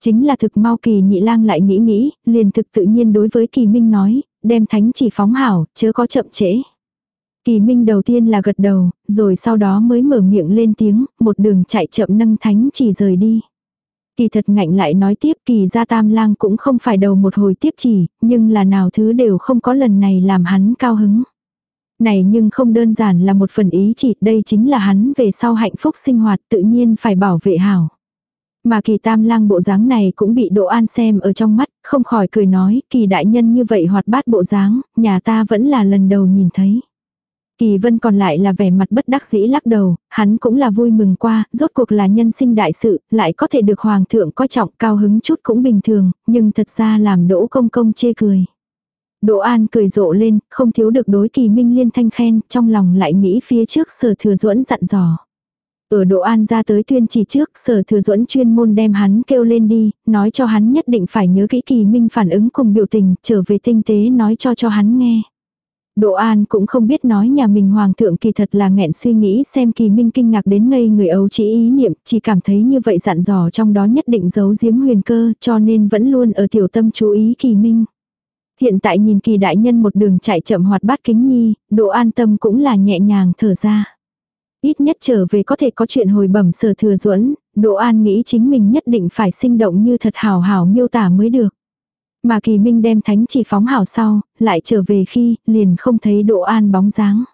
Chính là thực mau kỳ nhị lang lại nghĩ nghĩ, liền thực tự nhiên đối với kỳ minh nói, đem thánh chỉ phóng hảo, chớ có chậm trễ. Kỳ minh đầu tiên là gật đầu, rồi sau đó mới mở miệng lên tiếng, một đường chạy chậm nâng thánh chỉ rời đi. Kỳ thật ngạnh lại nói tiếp kỳ gia tam lang cũng không phải đầu một hồi tiếp chỉ, nhưng là nào thứ đều không có lần này làm hắn cao hứng. Này nhưng không đơn giản là một phần ý chỉ, đây chính là hắn về sau hạnh phúc sinh hoạt tự nhiên phải bảo vệ hảo. Mà kỳ tam lang bộ dáng này cũng bị Đỗ An xem ở trong mắt, không khỏi cười nói, kỳ đại nhân như vậy hoạt bát bộ dáng, nhà ta vẫn là lần đầu nhìn thấy. Kỳ vân còn lại là vẻ mặt bất đắc dĩ lắc đầu, hắn cũng là vui mừng qua, rốt cuộc là nhân sinh đại sự, lại có thể được hoàng thượng coi trọng cao hứng chút cũng bình thường, nhưng thật ra làm đỗ công công chê cười. Đỗ An cười rộ lên, không thiếu được đối kỳ minh liên thanh khen, trong lòng lại nghĩ phía trước sở thừa duẫn dặn dò. Ở Đỗ An ra tới tuyên chỉ trước, sở thừa duẫn chuyên môn đem hắn kêu lên đi, nói cho hắn nhất định phải nhớ kỹ kỳ minh phản ứng cùng biểu tình, trở về tinh tế nói cho cho hắn nghe. Đỗ An cũng không biết nói nhà mình hoàng thượng kỳ thật là nghẹn suy nghĩ xem kỳ minh kinh ngạc đến ngây người ấu chỉ ý niệm, chỉ cảm thấy như vậy dặn dò trong đó nhất định giấu giếm huyền cơ cho nên vẫn luôn ở tiểu tâm chú ý kỳ minh. Hiện tại nhìn kỳ đại nhân một đường chạy chậm hoạt bát kính nhi, Đỗ An tâm cũng là nhẹ nhàng thở ra. Ít nhất trở về có thể có chuyện hồi bẩm sở thừa duẫn Đỗ An nghĩ chính mình nhất định phải sinh động như thật hào hào miêu tả mới được. Mà kỳ minh đem thánh chỉ phóng hảo sau, lại trở về khi, liền không thấy Đỗ An bóng dáng.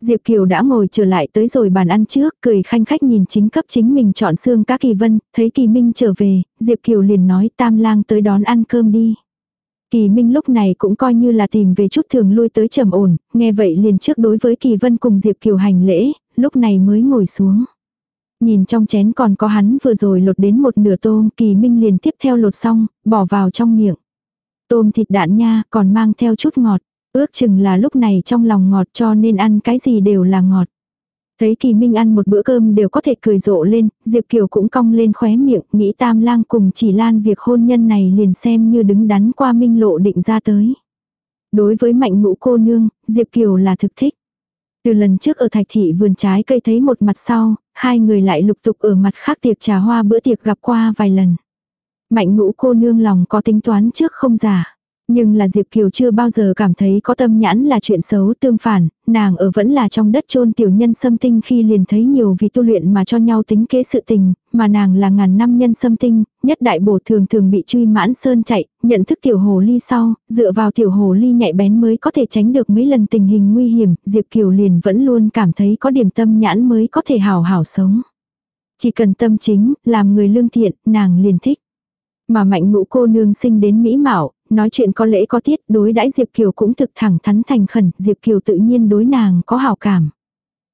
Diệp Kiều đã ngồi trở lại tới rồi bàn ăn trước, cười khanh khách nhìn chính cấp chính mình chọn xương các kỳ vân, thấy kỳ minh trở về, Diệp Kiều liền nói tam lang tới đón ăn cơm đi. Kỳ Minh lúc này cũng coi như là tìm về chút thường lui tới trầm ổn, nghe vậy liền trước đối với Kỳ Vân cùng Diệp Kiều hành lễ, lúc này mới ngồi xuống. Nhìn trong chén còn có hắn vừa rồi lột đến một nửa tôm, Kỳ Minh liền tiếp theo lột xong, bỏ vào trong miệng. Tôm thịt đạn nha, còn mang theo chút ngọt. Ước chừng là lúc này trong lòng ngọt cho nên ăn cái gì đều là ngọt. Thấy Kỳ Minh ăn một bữa cơm đều có thể cười rộ lên, Diệp Kiều cũng cong lên khóe miệng, nghĩ Tam Lang cùng chỉ lan việc hôn nhân này liền xem như đứng đắn qua minh lộ định ra tới. Đối với mạnh ngũ cô nương, Diệp Kiều là thực thích. Từ lần trước ở thạch thị vườn trái cây thấy một mặt sau, hai người lại lục tục ở mặt khác tiệc trà hoa bữa tiệc gặp qua vài lần. Mạnh ngũ cô nương lòng có tính toán trước không giả. Nhưng là Diệp Kiều chưa bao giờ cảm thấy có tâm nhãn là chuyện xấu tương phản, nàng ở vẫn là trong đất chôn tiểu nhân xâm tinh khi liền thấy nhiều vì tu luyện mà cho nhau tính kế sự tình, mà nàng là ngàn năm nhân xâm tinh, nhất đại bổ thường thường bị truy mãn sơn chạy, nhận thức tiểu hồ ly sau, dựa vào tiểu hồ ly nhạy bén mới có thể tránh được mấy lần tình hình nguy hiểm, Diệp Kiều liền vẫn luôn cảm thấy có điểm tâm nhãn mới có thể hào hảo sống. Chỉ cần tâm chính, làm người lương thiện, nàng liền thích. Mà mạnh ngũ cô nương sinh đến mỹ mạo, nói chuyện có lễ có tiết, đối đãi Diệp Kiều cũng thực thẳng thắn thành khẩn, Diệp Kiều tự nhiên đối nàng có hảo cảm.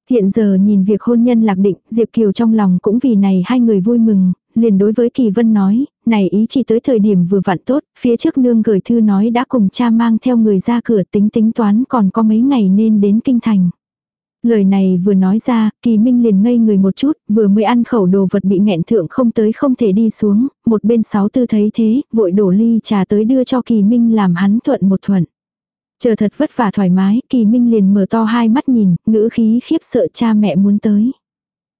Hiện giờ nhìn việc hôn nhân lạc định, Diệp Kiều trong lòng cũng vì này hai người vui mừng, liền đối với Kỳ Vân nói, này ý chỉ tới thời điểm vừa vặn tốt, phía trước nương gửi thư nói đã cùng cha mang theo người ra cửa tính tính toán còn có mấy ngày nên đến kinh thành. Lời này vừa nói ra, kỳ minh liền ngây người một chút, vừa mới ăn khẩu đồ vật bị nghẹn thượng không tới không thể đi xuống, một bên sáu tư thấy thế, vội đổ ly trà tới đưa cho kỳ minh làm hắn thuận một thuận. Chờ thật vất vả thoải mái, kỳ minh liền mở to hai mắt nhìn, ngữ khí khiếp sợ cha mẹ muốn tới.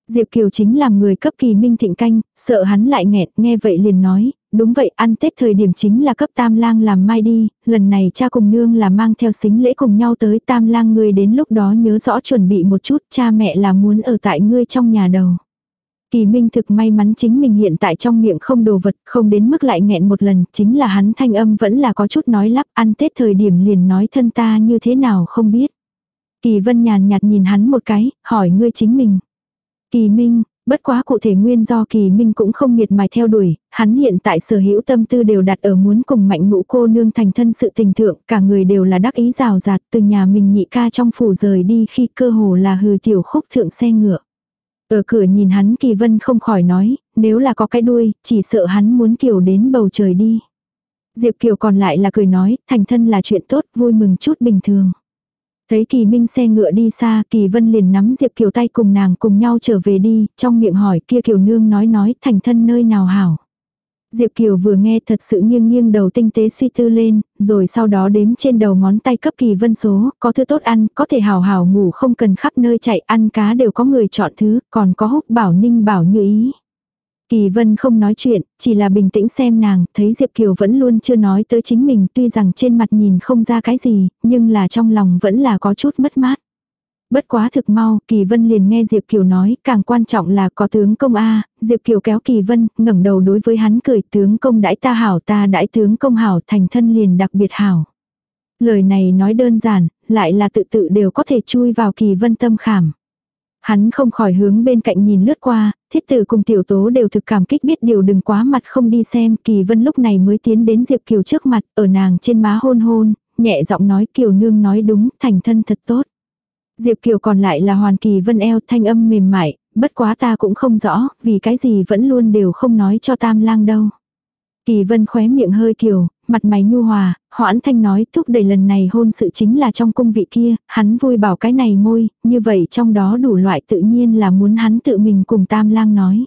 Diệp Kiều chính làm người cấp kỳ minh thịnh canh, sợ hắn lại nghẹn, nghe vậy liền nói, đúng vậy ăn Tết thời điểm chính là cấp tam lang làm mai đi, lần này cha cùng nương là mang theo xính lễ cùng nhau tới tam lang ngươi đến lúc đó nhớ rõ chuẩn bị một chút, cha mẹ là muốn ở tại ngươi trong nhà đầu. Kỳ Minh thực may mắn chính mình hiện tại trong miệng không đồ vật, không đến mức lại nghẹn một lần, chính là hắn thanh âm vẫn là có chút nói lắp, ăn Tết thời điểm liền nói thân ta như thế nào không biết. Kỳ Vân nhàn nhạt nhìn hắn một cái, hỏi ngươi chính mình. Kỳ Minh, bất quá cụ thể nguyên do Kỳ Minh cũng không miệt mài theo đuổi, hắn hiện tại sở hữu tâm tư đều đặt ở muốn cùng mạnh ngũ cô nương thành thân sự tình thượng, cả người đều là đắc ý rào rạt từ nhà mình nhị ca trong phủ rời đi khi cơ hồ là hừ tiểu khúc thượng xe ngựa. Ở cửa nhìn hắn Kỳ Vân không khỏi nói, nếu là có cái đuôi, chỉ sợ hắn muốn kiều đến bầu trời đi. Diệp Kiều còn lại là cười nói, thành thân là chuyện tốt, vui mừng chút bình thường. Thấy Kỳ Minh xe ngựa đi xa, Kỳ Vân liền nắm Diệp Kiều tay cùng nàng cùng nhau trở về đi, trong miệng hỏi kia Kiều Nương nói nói thành thân nơi nào hảo. Diệp Kiều vừa nghe thật sự nghiêng nghiêng đầu tinh tế suy tư lên, rồi sau đó đếm trên đầu ngón tay cấp Kỳ Vân số, có thứ tốt ăn, có thể hào hào ngủ không cần khắp nơi chạy ăn cá đều có người chọn thứ, còn có húc bảo ninh bảo như ý. Kỳ Vân không nói chuyện, chỉ là bình tĩnh xem nàng, thấy Diệp Kiều vẫn luôn chưa nói tới chính mình tuy rằng trên mặt nhìn không ra cái gì, nhưng là trong lòng vẫn là có chút mất mát. Bất quá thực mau, Kỳ Vân liền nghe Diệp Kiều nói, càng quan trọng là có tướng công A, Diệp Kiều kéo Kỳ Vân, ngẩng đầu đối với hắn cười tướng công đãi ta hảo ta đãi tướng công hảo thành thân liền đặc biệt hảo. Lời này nói đơn giản, lại là tự tự đều có thể chui vào Kỳ Vân tâm khảm. Hắn không khỏi hướng bên cạnh nhìn lướt qua, thiết tử cùng tiểu tố đều thực cảm kích biết điều đừng quá mặt không đi xem. Kỳ vân lúc này mới tiến đến Diệp Kiều trước mặt, ở nàng trên má hôn hôn, nhẹ giọng nói Kiều nương nói đúng, thành thân thật tốt. Diệp Kiều còn lại là hoàn kỳ vân eo thanh âm mềm mại, bất quá ta cũng không rõ, vì cái gì vẫn luôn đều không nói cho tam lang đâu. Kỳ vân khóe miệng hơi kiều, mặt mày nhu hòa, hoãn thanh nói thúc đẩy lần này hôn sự chính là trong cung vị kia, hắn vui bảo cái này môi, như vậy trong đó đủ loại tự nhiên là muốn hắn tự mình cùng tam lang nói.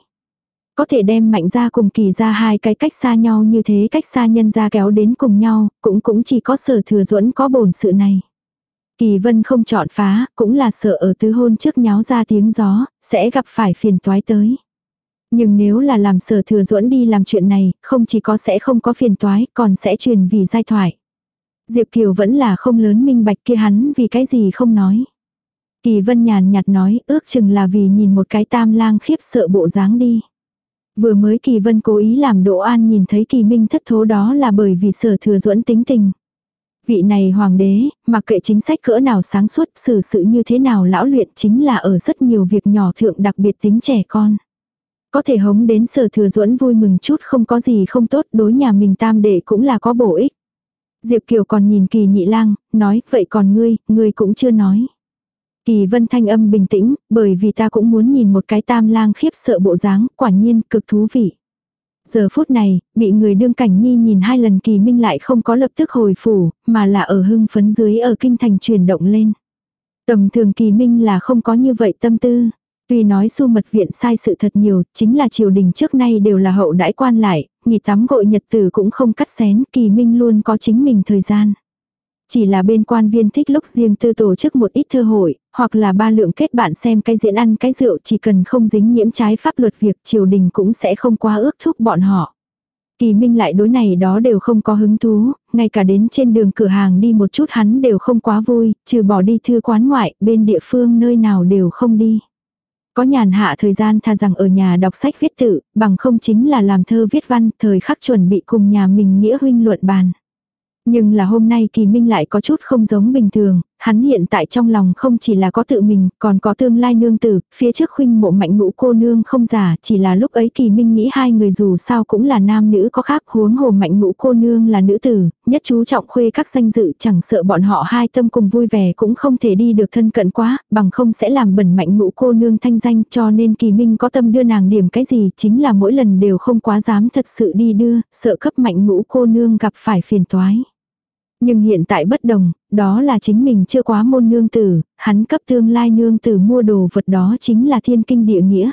Có thể đem mạnh ra cùng kỳ ra hai cái cách xa nhau như thế cách xa nhân ra kéo đến cùng nhau, cũng cũng chỉ có sở thừa duẫn có bổn sự này. Kỳ vân không chọn phá, cũng là sợ ở tứ hôn trước nháo ra tiếng gió, sẽ gặp phải phiền toái tới. Nhưng nếu là làm sở thừa duẫn đi làm chuyện này, không chỉ có sẽ không có phiền toái, còn sẽ truyền vì giai thoại. Diệp Kiều vẫn là không lớn minh bạch kia hắn vì cái gì không nói. Kỳ vân nhàn nhạt nói ước chừng là vì nhìn một cái tam lang khiếp sợ bộ dáng đi. Vừa mới kỳ vân cố ý làm Đỗ An nhìn thấy kỳ minh thất thố đó là bởi vì sở thừa duẫn tính tình. Vị này hoàng đế, mặc kệ chính sách cỡ nào sáng suốt xử sự như thế nào lão luyện chính là ở rất nhiều việc nhỏ thượng đặc biệt tính trẻ con. Có thể hống đến sở thừa duẫn vui mừng chút không có gì không tốt đối nhà mình tam đệ cũng là có bổ ích. Diệp Kiều còn nhìn kỳ nhị lang, nói vậy còn ngươi, ngươi cũng chưa nói. Kỳ vân thanh âm bình tĩnh, bởi vì ta cũng muốn nhìn một cái tam lang khiếp sợ bộ dáng, quả nhiên cực thú vị. Giờ phút này, bị người đương cảnh nhi nhìn hai lần kỳ minh lại không có lập tức hồi phủ, mà là ở hưng phấn dưới ở kinh thành chuyển động lên. Tầm thường kỳ minh là không có như vậy tâm tư. Tuy nói su mật viện sai sự thật nhiều, chính là triều đình trước nay đều là hậu đãi quan lại, nghỉ tắm gội nhật tử cũng không cắt xén, kỳ minh luôn có chính mình thời gian. Chỉ là bên quan viên thích lúc riêng tư tổ chức một ít thơ hội, hoặc là ba lượng kết bạn xem cái diễn ăn cái rượu chỉ cần không dính nhiễm trái pháp luật việc triều đình cũng sẽ không quá ước thúc bọn họ. Kỳ Minh lại đối này đó đều không có hứng thú, ngay cả đến trên đường cửa hàng đi một chút hắn đều không quá vui, trừ bỏ đi thư quán ngoại, bên địa phương nơi nào đều không đi. Có nhàn hạ thời gian tha rằng ở nhà đọc sách viết tự, bằng không chính là làm thơ viết văn, thời khắc chuẩn bị cùng nhà mình nghĩa huynh luận bàn. Nhưng là hôm nay kỳ minh lại có chút không giống bình thường, hắn hiện tại trong lòng không chỉ là có tự mình, còn có tương lai nương tử, phía trước khuynh mộ mạnh ngũ cô nương không giả, chỉ là lúc ấy kỳ minh nghĩ hai người dù sao cũng là nam nữ có khác huống hồ mạnh ngũ cô nương là nữ tử, nhất chú trọng khuê các danh dự chẳng sợ bọn họ hai tâm cùng vui vẻ cũng không thể đi được thân cận quá, bằng không sẽ làm bẩn mạnh ngũ cô nương thanh danh cho nên kỳ minh có tâm đưa nàng điểm cái gì chính là mỗi lần đều không quá dám thật sự đi đưa, sợ cấp mạnh ngũ cô nương gặp phải phiền toái. Nhưng hiện tại bất đồng, đó là chính mình chưa quá môn nương tử, hắn cấp tương lai nương tử mua đồ vật đó chính là thiên kinh địa nghĩa.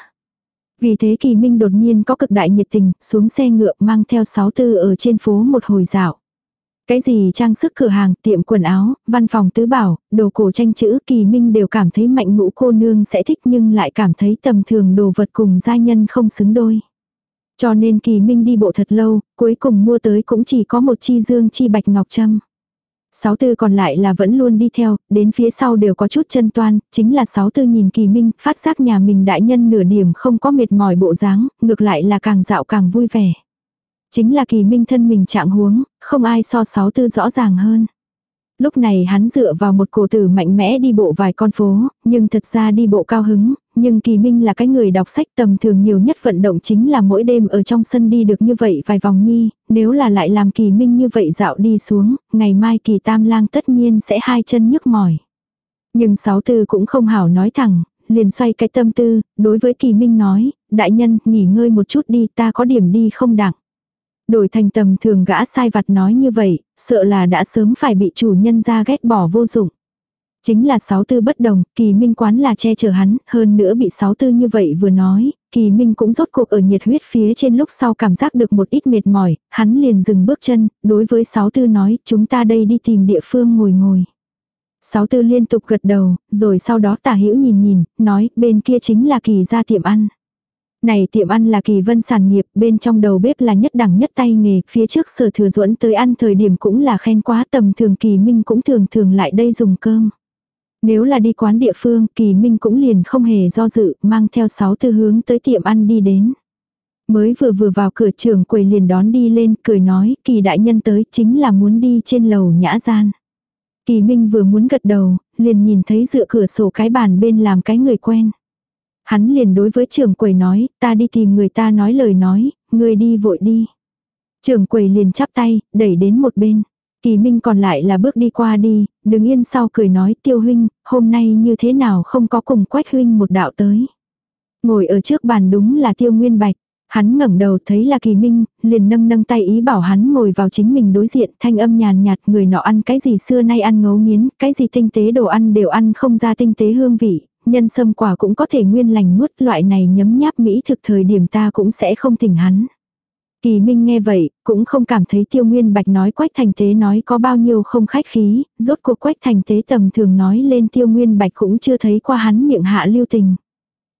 Vì thế kỳ minh đột nhiên có cực đại nhiệt tình, xuống xe ngựa mang theo sáu tư ở trên phố một hồi dạo. Cái gì trang sức cửa hàng, tiệm quần áo, văn phòng tứ bảo, đồ cổ tranh chữ kỳ minh đều cảm thấy mạnh ngũ cô nương sẽ thích nhưng lại cảm thấy tầm thường đồ vật cùng gia nhân không xứng đôi. Cho nên kỳ minh đi bộ thật lâu, cuối cùng mua tới cũng chỉ có một chi dương chi bạch ngọc trâm. Sáu tư còn lại là vẫn luôn đi theo, đến phía sau đều có chút chân toan, chính là sáu tư nhìn kỳ minh, phát giác nhà mình đại nhân nửa điểm không có mệt mỏi bộ dáng, ngược lại là càng dạo càng vui vẻ. Chính là kỳ minh thân mình trạng huống, không ai so sáu tư rõ ràng hơn. Lúc này hắn dựa vào một cổ tử mạnh mẽ đi bộ vài con phố, nhưng thật ra đi bộ cao hứng, nhưng Kỳ Minh là cái người đọc sách tầm thường nhiều nhất vận động chính là mỗi đêm ở trong sân đi được như vậy vài vòng nhi, nếu là lại làm Kỳ Minh như vậy dạo đi xuống, ngày mai Kỳ Tam Lang tất nhiên sẽ hai chân nhức mỏi. Nhưng sáu tư cũng không hảo nói thẳng, liền xoay cái tâm tư, đối với Kỳ Minh nói, đại nhân nghỉ ngơi một chút đi ta có điểm đi không đặng. Đổi thành tầm thường gã sai vặt nói như vậy, sợ là đã sớm phải bị chủ nhân ra ghét bỏ vô dụng. Chính là sáu tư bất đồng, kỳ minh quán là che chở hắn, hơn nữa bị sáu tư như vậy vừa nói, kỳ minh cũng rốt cuộc ở nhiệt huyết phía trên lúc sau cảm giác được một ít mệt mỏi, hắn liền dừng bước chân, đối với sáu tư nói, chúng ta đây đi tìm địa phương ngồi ngồi. Sáu tư liên tục gật đầu, rồi sau đó tả hữu nhìn nhìn, nói, bên kia chính là kỳ ra tiệm ăn. Này tiệm ăn là kỳ vân sản nghiệp, bên trong đầu bếp là nhất đẳng nhất tay nghề, phía trước sở thừa duẫn tới ăn thời điểm cũng là khen quá tầm thường kỳ minh cũng thường thường lại đây dùng cơm. Nếu là đi quán địa phương, kỳ minh cũng liền không hề do dự, mang theo sáu tư hướng tới tiệm ăn đi đến. Mới vừa vừa vào cửa trường quầy liền đón đi lên, cười nói, kỳ đại nhân tới chính là muốn đi trên lầu nhã gian. Kỳ minh vừa muốn gật đầu, liền nhìn thấy dựa cửa sổ cái bàn bên làm cái người quen. Hắn liền đối với trưởng quầy nói, ta đi tìm người ta nói lời nói, người đi vội đi. Trưởng quầy liền chắp tay, đẩy đến một bên. Kỳ Minh còn lại là bước đi qua đi, đứng yên sau cười nói tiêu huynh, hôm nay như thế nào không có cùng quách huynh một đạo tới. Ngồi ở trước bàn đúng là tiêu nguyên bạch. Hắn ngẩng đầu thấy là kỳ minh, liền nâng nâng tay ý bảo hắn ngồi vào chính mình đối diện, thanh âm nhàn nhạt người nọ ăn cái gì xưa nay ăn ngấu nghiến, cái gì tinh tế đồ ăn đều ăn không ra tinh tế hương vị, nhân sâm quả cũng có thể nguyên lành nuốt loại này nhấm nháp mỹ thực thời điểm ta cũng sẽ không tỉnh hắn. Kỳ Minh nghe vậy, cũng không cảm thấy tiêu nguyên bạch nói quách thành tế nói có bao nhiêu không khách khí, rốt cuộc quách thành tế tầm thường nói lên tiêu nguyên bạch cũng chưa thấy qua hắn miệng hạ lưu tình.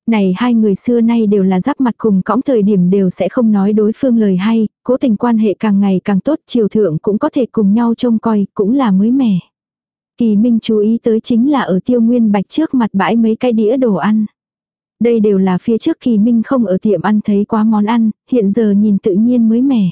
Này hai người xưa nay đều là giáp mặt cùng cõng thời điểm đều sẽ không nói đối phương lời hay, cố tình quan hệ càng ngày càng tốt triều thượng cũng có thể cùng nhau trông coi, cũng là mới mẻ. Kỳ Minh chú ý tới chính là ở tiêu nguyên bạch trước mặt bãi mấy cái đĩa đồ ăn. Đây đều là phía trước Kỳ Minh không ở tiệm ăn thấy quá món ăn, hiện giờ nhìn tự nhiên mới mẻ.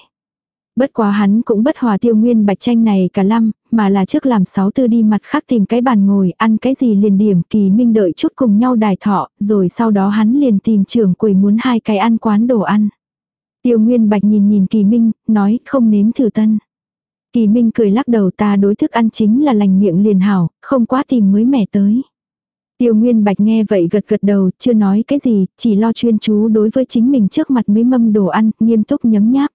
Bất quá hắn cũng bất hòa tiêu nguyên bạch tranh này cả lăm, mà là trước làm sáu tư đi mặt khác tìm cái bàn ngồi, ăn cái gì liền điểm, kỳ minh đợi chút cùng nhau đài thọ, rồi sau đó hắn liền tìm trưởng quầy muốn hai cái ăn quán đồ ăn. Tiêu nguyên bạch nhìn nhìn kỳ minh, nói không nếm thử tân. Kỳ Minh cười lắc đầu ta đối thức ăn chính là lành miệng liền hảo, không quá tìm mới mẻ tới. Tiêu Nguyên Bạch nghe vậy gật gật đầu, chưa nói cái gì, chỉ lo chuyên chú đối với chính mình trước mặt mấy mâm đồ ăn, nghiêm túc nhấm nháp.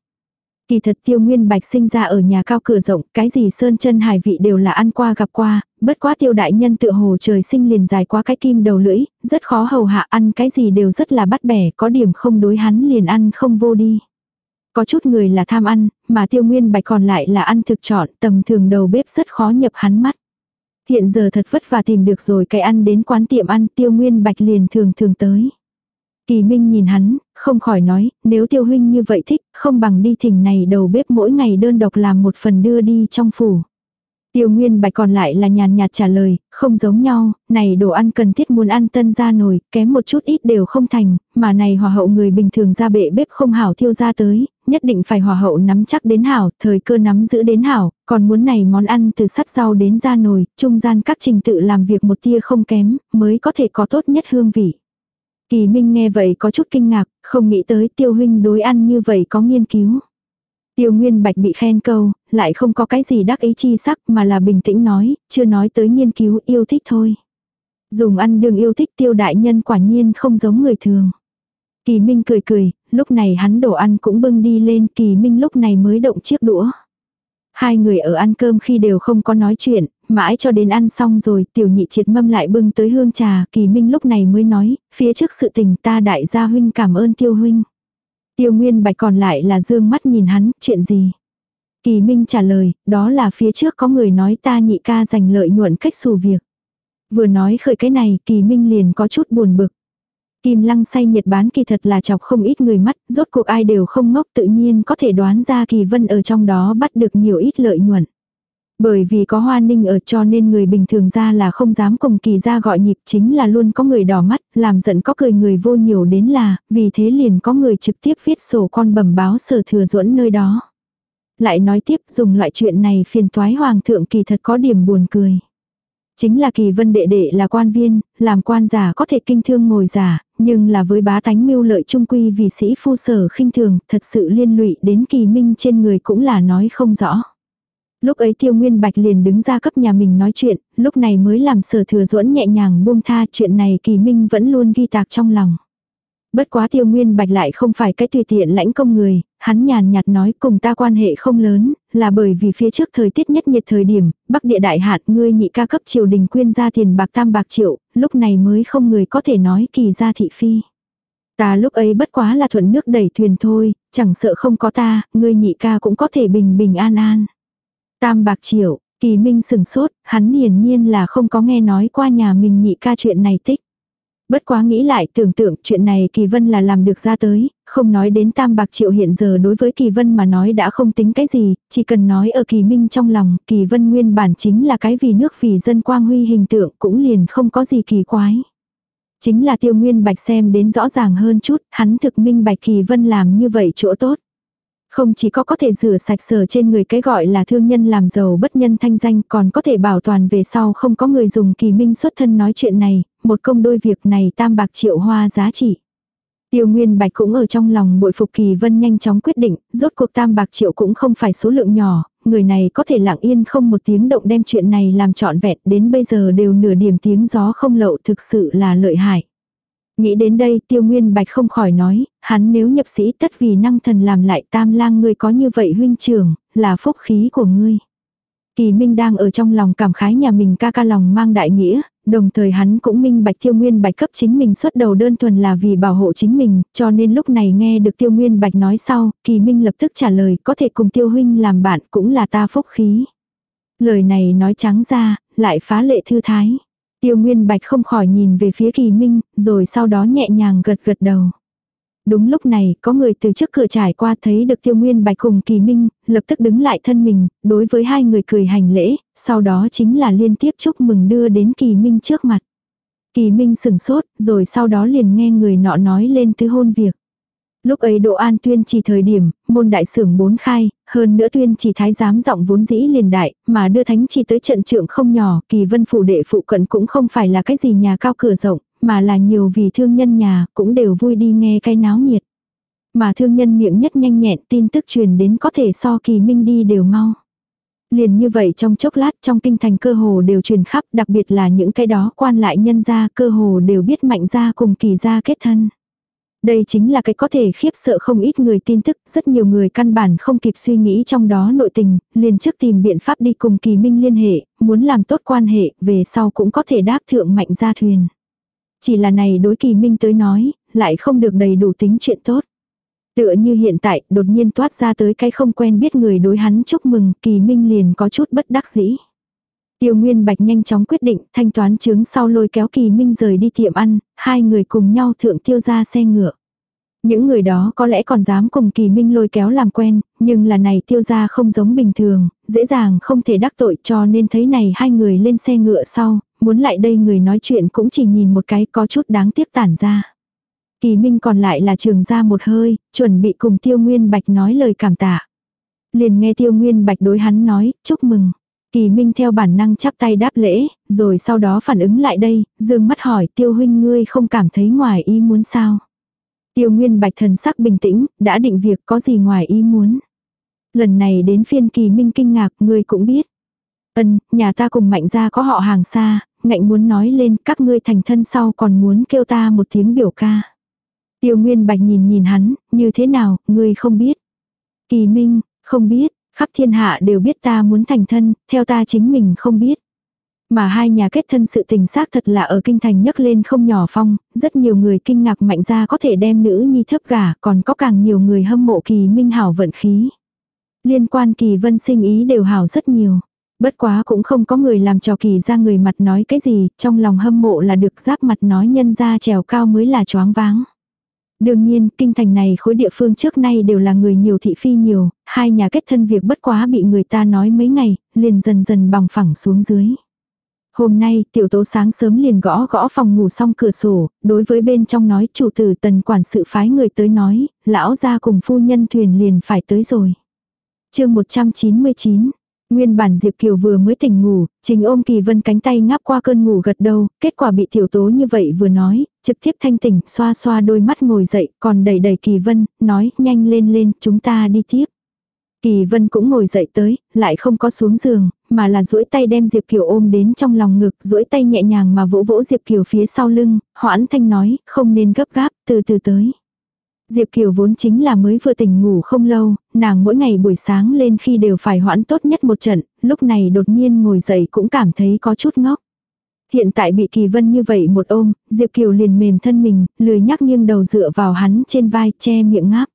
Kỳ thật Tiêu Nguyên Bạch sinh ra ở nhà cao cửa rộng, cái gì sơn chân hải vị đều là ăn qua gặp qua, bất quá Tiêu đại nhân tựa hồ trời sinh liền dài qua cái kim đầu lưỡi, rất khó hầu hạ ăn cái gì đều rất là bắt bẻ, có điểm không đối hắn liền ăn không vô đi. Có chút người là tham ăn, mà Tiêu Nguyên Bạch còn lại là ăn thực chọn, tầm thường đầu bếp rất khó nhập hắn mắt. Hiện giờ thật vất vả tìm được rồi cái ăn đến quán tiệm ăn tiêu nguyên bạch liền thường thường tới. Kỳ Minh nhìn hắn, không khỏi nói, nếu tiêu huynh như vậy thích, không bằng đi thỉnh này đầu bếp mỗi ngày đơn độc làm một phần đưa đi trong phủ. Tiêu Nguyên Bạch còn lại là nhàn nhạt trả lời, không giống nhau, này đồ ăn cần thiết muốn ăn tân ra nồi, kém một chút ít đều không thành, mà này hòa hậu người bình thường ra bệ bếp không hảo thiêu ra tới, nhất định phải hòa hậu nắm chắc đến hảo, thời cơ nắm giữ đến hảo, còn muốn này món ăn từ sắt rau đến ra nồi, trung gian các trình tự làm việc một tia không kém, mới có thể có tốt nhất hương vị. Kỳ Minh nghe vậy có chút kinh ngạc, không nghĩ tới tiêu huynh đối ăn như vậy có nghiên cứu. Tiêu Nguyên Bạch bị khen câu, lại không có cái gì đắc ý chi sắc mà là bình tĩnh nói, chưa nói tới nghiên cứu yêu thích thôi. Dùng ăn đường yêu thích tiêu đại nhân quả nhiên không giống người thường. Kỳ Minh cười cười, lúc này hắn đổ ăn cũng bưng đi lên, Kỳ Minh lúc này mới động chiếc đũa. Hai người ở ăn cơm khi đều không có nói chuyện, mãi cho đến ăn xong rồi, tiểu nhị triệt mâm lại bưng tới hương trà, Kỳ Minh lúc này mới nói, phía trước sự tình ta đại gia huynh cảm ơn tiêu huynh. Tiêu Nguyên Bạch còn lại là dương mắt nhìn hắn, chuyện gì? Kỳ Minh trả lời, đó là phía trước có người nói ta nhị ca giành lợi nhuận cách xù việc. Vừa nói khởi cái này, Kỳ Minh liền có chút buồn bực. Kim lăng say nhiệt bán kỳ thật là chọc không ít người mắt, rốt cuộc ai đều không ngốc tự nhiên có thể đoán ra kỳ vân ở trong đó bắt được nhiều ít lợi nhuận. Bởi vì có hoa ninh ở cho nên người bình thường ra là không dám cùng kỳ ra gọi nhịp chính là luôn có người đỏ mắt, làm giận có cười người vô nhiều đến là, vì thế liền có người trực tiếp viết sổ con bẩm báo sở thừa duẫn nơi đó. Lại nói tiếp dùng loại chuyện này phiền toái hoàng thượng kỳ thật có điểm buồn cười. Chính là kỳ vân đệ đệ là quan viên, làm quan giả có thể kinh thương ngồi giả, nhưng là với bá tánh mưu lợi trung quy vì sĩ phu sở khinh thường, thật sự liên lụy đến kỳ minh trên người cũng là nói không rõ. Lúc ấy tiêu nguyên bạch liền đứng ra cấp nhà mình nói chuyện, lúc này mới làm sở thừa duẫn nhẹ nhàng buông tha chuyện này kỳ minh vẫn luôn ghi tạc trong lòng. Bất quá tiêu nguyên bạch lại không phải cái tùy tiện lãnh công người, hắn nhàn nhạt nói cùng ta quan hệ không lớn, là bởi vì phía trước thời tiết nhất nhiệt thời điểm, bắc địa đại hạn ngươi nhị ca cấp triều đình quyên ra tiền bạc tam bạc triệu, lúc này mới không người có thể nói kỳ ra thị phi. Ta lúc ấy bất quá là thuận nước đẩy thuyền thôi, chẳng sợ không có ta, ngươi nhị ca cũng có thể bình bình an an. Tam bạc triệu, kỳ minh sừng sốt, hắn hiển nhiên là không có nghe nói qua nhà mình nhị ca chuyện này tích. Bất quá nghĩ lại tưởng tượng chuyện này Kỳ Vân là làm được ra tới, không nói đến tam bạc triệu hiện giờ đối với Kỳ Vân mà nói đã không tính cái gì, chỉ cần nói ở Kỳ Minh trong lòng, Kỳ Vân nguyên bản chính là cái vì nước vì dân quang huy hình tượng cũng liền không có gì kỳ quái. Chính là tiêu nguyên bạch xem đến rõ ràng hơn chút, hắn thực minh bạch Kỳ Vân làm như vậy chỗ tốt. Không chỉ có có thể rửa sạch sở trên người cái gọi là thương nhân làm giàu bất nhân thanh danh còn có thể bảo toàn về sau không có người dùng kỳ minh xuất thân nói chuyện này, một công đôi việc này tam bạc triệu hoa giá trị. Tiêu Nguyên Bạch cũng ở trong lòng bội phục Kỳ Vân nhanh chóng quyết định, rốt cuộc tam bạc triệu cũng không phải số lượng nhỏ, người này có thể lặng yên không một tiếng động đem chuyện này làm trọn vẹn đến bây giờ đều nửa điểm tiếng gió không lậu thực sự là lợi hại. Nghĩ đến đây tiêu nguyên bạch không khỏi nói, hắn nếu nhập sĩ tất vì năng thần làm lại tam lang ngươi có như vậy huynh trưởng, là phúc khí của ngươi. Kỳ Minh đang ở trong lòng cảm khái nhà mình ca ca lòng mang đại nghĩa, đồng thời hắn cũng minh bạch tiêu nguyên bạch cấp chính mình xuất đầu đơn thuần là vì bảo hộ chính mình, cho nên lúc này nghe được tiêu nguyên bạch nói sau, kỳ minh lập tức trả lời có thể cùng tiêu huynh làm bạn cũng là ta phúc khí. Lời này nói trắng ra, lại phá lệ thư thái. Tiêu Nguyên Bạch không khỏi nhìn về phía Kỳ Minh, rồi sau đó nhẹ nhàng gật gật đầu. Đúng lúc này, có người từ trước cửa trải qua thấy được Tiêu Nguyên Bạch cùng Kỳ Minh, lập tức đứng lại thân mình, đối với hai người cười hành lễ, sau đó chính là liên tiếp chúc mừng đưa đến Kỳ Minh trước mặt. Kỳ Minh sừng sốt, rồi sau đó liền nghe người nọ nói lên tứ hôn việc. Lúc ấy Đỗ An tuyên chỉ thời điểm, môn đại sưởng bốn khai, hơn nữa tuyên chỉ thái giám giọng vốn dĩ liền đại, mà đưa thánh chỉ tới trận trượng không nhỏ, kỳ vân phủ đệ phụ cận cũng không phải là cái gì nhà cao cửa rộng, mà là nhiều vì thương nhân nhà, cũng đều vui đi nghe cái náo nhiệt. Mà thương nhân miệng nhất nhanh nhẹn tin tức truyền đến có thể so kỳ minh đi đều mau. Liền như vậy trong chốc lát trong kinh thành cơ hồ đều truyền khắp, đặc biệt là những cái đó quan lại nhân gia cơ hồ đều biết mạnh gia cùng kỳ gia kết thân. Đây chính là cái có thể khiếp sợ không ít người tin tức, rất nhiều người căn bản không kịp suy nghĩ trong đó nội tình, liền trước tìm biện pháp đi cùng kỳ minh liên hệ, muốn làm tốt quan hệ, về sau cũng có thể đáp thượng mạnh gia thuyền. Chỉ là này đối kỳ minh tới nói, lại không được đầy đủ tính chuyện tốt. Tựa như hiện tại, đột nhiên toát ra tới cái không quen biết người đối hắn chúc mừng, kỳ minh liền có chút bất đắc dĩ. Tiêu Nguyên Bạch nhanh chóng quyết định, thanh toán chứng sau lôi kéo Kỳ Minh rời đi tiệm ăn, hai người cùng nhau thượng tiêu ra xe ngựa. Những người đó có lẽ còn dám cùng Kỳ Minh lôi kéo làm quen, nhưng là này tiêu ra không giống bình thường, dễ dàng không thể đắc tội cho nên thấy này hai người lên xe ngựa sau, muốn lại đây người nói chuyện cũng chỉ nhìn một cái có chút đáng tiếc tản ra. Kỳ Minh còn lại là trường ra một hơi, chuẩn bị cùng Tiêu Nguyên Bạch nói lời cảm tạ. Liền nghe Tiêu Nguyên Bạch đối hắn nói, chúc mừng. Kỳ Minh theo bản năng chắp tay đáp lễ, rồi sau đó phản ứng lại đây, dương mắt hỏi Tiêu huynh ngươi không cảm thấy ngoài ý muốn sao. Tiêu Nguyên Bạch thần sắc bình tĩnh, đã định việc có gì ngoài ý muốn. Lần này đến phiên Kỳ Minh kinh ngạc ngươi cũng biết. Ân, nhà ta cùng mạnh gia có họ hàng xa, ngạnh muốn nói lên các ngươi thành thân sau còn muốn kêu ta một tiếng biểu ca. Tiêu Nguyên Bạch nhìn nhìn hắn, như thế nào, ngươi không biết. Kỳ Minh, không biết, khắp thiên hạ đều biết ta muốn thành thân, theo ta chính mình không biết. Mà hai nhà kết thân sự tình xác thật là ở kinh thành nhấc lên không nhỏ phong, rất nhiều người kinh ngạc mạnh ra có thể đem nữ nhi thấp gả, còn có càng nhiều người hâm mộ kỳ minh hảo vận khí. Liên quan kỳ vân sinh ý đều hảo rất nhiều. Bất quá cũng không có người làm cho kỳ ra người mặt nói cái gì, trong lòng hâm mộ là được giáp mặt nói nhân ra trèo cao mới là choáng váng. Đương nhiên, kinh thành này khối địa phương trước nay đều là người nhiều thị phi nhiều, hai nhà kết thân việc bất quá bị người ta nói mấy ngày, liền dần dần bằng phẳng xuống dưới. Hôm nay, tiểu tố sáng sớm liền gõ gõ phòng ngủ xong cửa sổ, đối với bên trong nói chủ tử tần quản sự phái người tới nói, lão ra cùng phu nhân thuyền liền phải tới rồi. chương 199, Nguyên bản Diệp Kiều vừa mới tỉnh ngủ, trình ôm Kỳ Vân cánh tay ngáp qua cơn ngủ gật đầu, kết quả bị tiểu tố như vậy vừa nói, trực tiếp thanh tỉnh, xoa xoa đôi mắt ngồi dậy, còn đẩy đẩy Kỳ Vân, nói, nhanh lên lên, chúng ta đi tiếp. Kỳ Vân cũng ngồi dậy tới, lại không có xuống giường, mà là duỗi tay đem Diệp Kiều ôm đến trong lòng ngực, duỗi tay nhẹ nhàng mà vỗ vỗ Diệp Kiều phía sau lưng, hoãn thanh nói, không nên gấp gáp, từ từ tới. Diệp Kiều vốn chính là mới vừa tỉnh ngủ không lâu, nàng mỗi ngày buổi sáng lên khi đều phải hoãn tốt nhất một trận, lúc này đột nhiên ngồi dậy cũng cảm thấy có chút ngốc. Hiện tại bị Kỳ Vân như vậy một ôm, Diệp Kiều liền mềm thân mình, lười nhắc nghiêng đầu dựa vào hắn trên vai che miệng ngáp.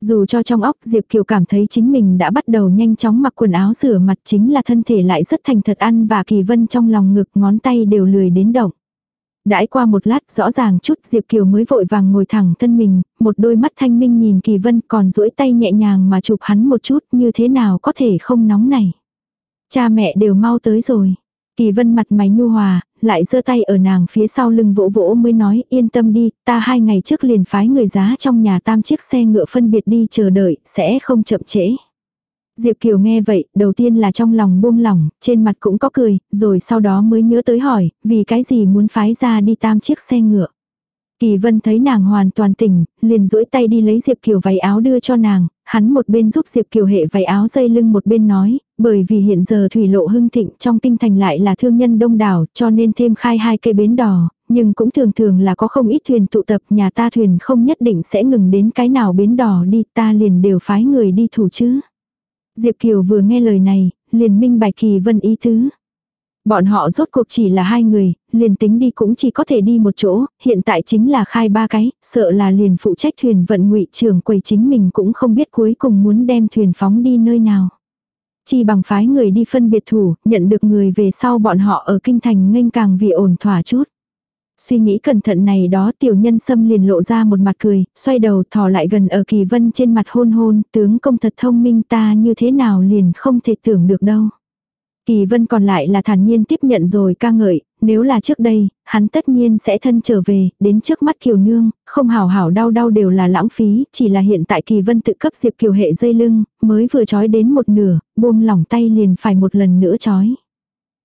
Dù cho trong óc Diệp Kiều cảm thấy chính mình đã bắt đầu nhanh chóng mặc quần áo rửa mặt chính là thân thể lại rất thành thật ăn và Kỳ Vân trong lòng ngực ngón tay đều lười đến động. Đãi qua một lát rõ ràng chút Diệp Kiều mới vội vàng ngồi thẳng thân mình, một đôi mắt thanh minh nhìn Kỳ Vân còn duỗi tay nhẹ nhàng mà chụp hắn một chút như thế nào có thể không nóng này. Cha mẹ đều mau tới rồi. Kỳ Vân mặt mày nhu hòa, lại giơ tay ở nàng phía sau lưng vỗ vỗ mới nói yên tâm đi, ta hai ngày trước liền phái người giá trong nhà tam chiếc xe ngựa phân biệt đi chờ đợi, sẽ không chậm trễ. Diệp Kiều nghe vậy, đầu tiên là trong lòng buông lỏng, trên mặt cũng có cười, rồi sau đó mới nhớ tới hỏi, vì cái gì muốn phái ra đi tam chiếc xe ngựa. Kỳ Vân thấy nàng hoàn toàn tỉnh, liền duỗi tay đi lấy Diệp Kiều váy áo đưa cho nàng, hắn một bên giúp Diệp Kiều hệ váy áo dây lưng một bên nói, bởi vì hiện giờ thủy lộ hưng thịnh trong kinh thành lại là thương nhân đông đảo cho nên thêm khai hai cây bến đò, nhưng cũng thường thường là có không ít thuyền tụ tập nhà ta thuyền không nhất định sẽ ngừng đến cái nào bến đò đi ta liền đều phái người đi thủ chứ. Diệp Kiều vừa nghe lời này, liền minh bài kỳ vân ý tứ. Bọn họ rốt cuộc chỉ là hai người, liền tính đi cũng chỉ có thể đi một chỗ, hiện tại chính là khai ba cái, sợ là liền phụ trách thuyền vận ngụy trưởng quầy chính mình cũng không biết cuối cùng muốn đem thuyền phóng đi nơi nào. Chỉ bằng phái người đi phân biệt thủ, nhận được người về sau bọn họ ở kinh thành nghênh càng vì ổn thỏa chút. Suy nghĩ cẩn thận này đó tiểu nhân xâm liền lộ ra một mặt cười, xoay đầu thò lại gần ở kỳ vân trên mặt hôn hôn, tướng công thật thông minh ta như thế nào liền không thể tưởng được đâu. Kỳ vân còn lại là thản nhiên tiếp nhận rồi ca ngợi, nếu là trước đây, hắn tất nhiên sẽ thân trở về, đến trước mắt kiều nương, không hảo hảo đau đau đều là lãng phí, chỉ là hiện tại kỳ vân tự cấp diệp kiều hệ dây lưng, mới vừa trói đến một nửa, buông lỏng tay liền phải một lần nữa trói.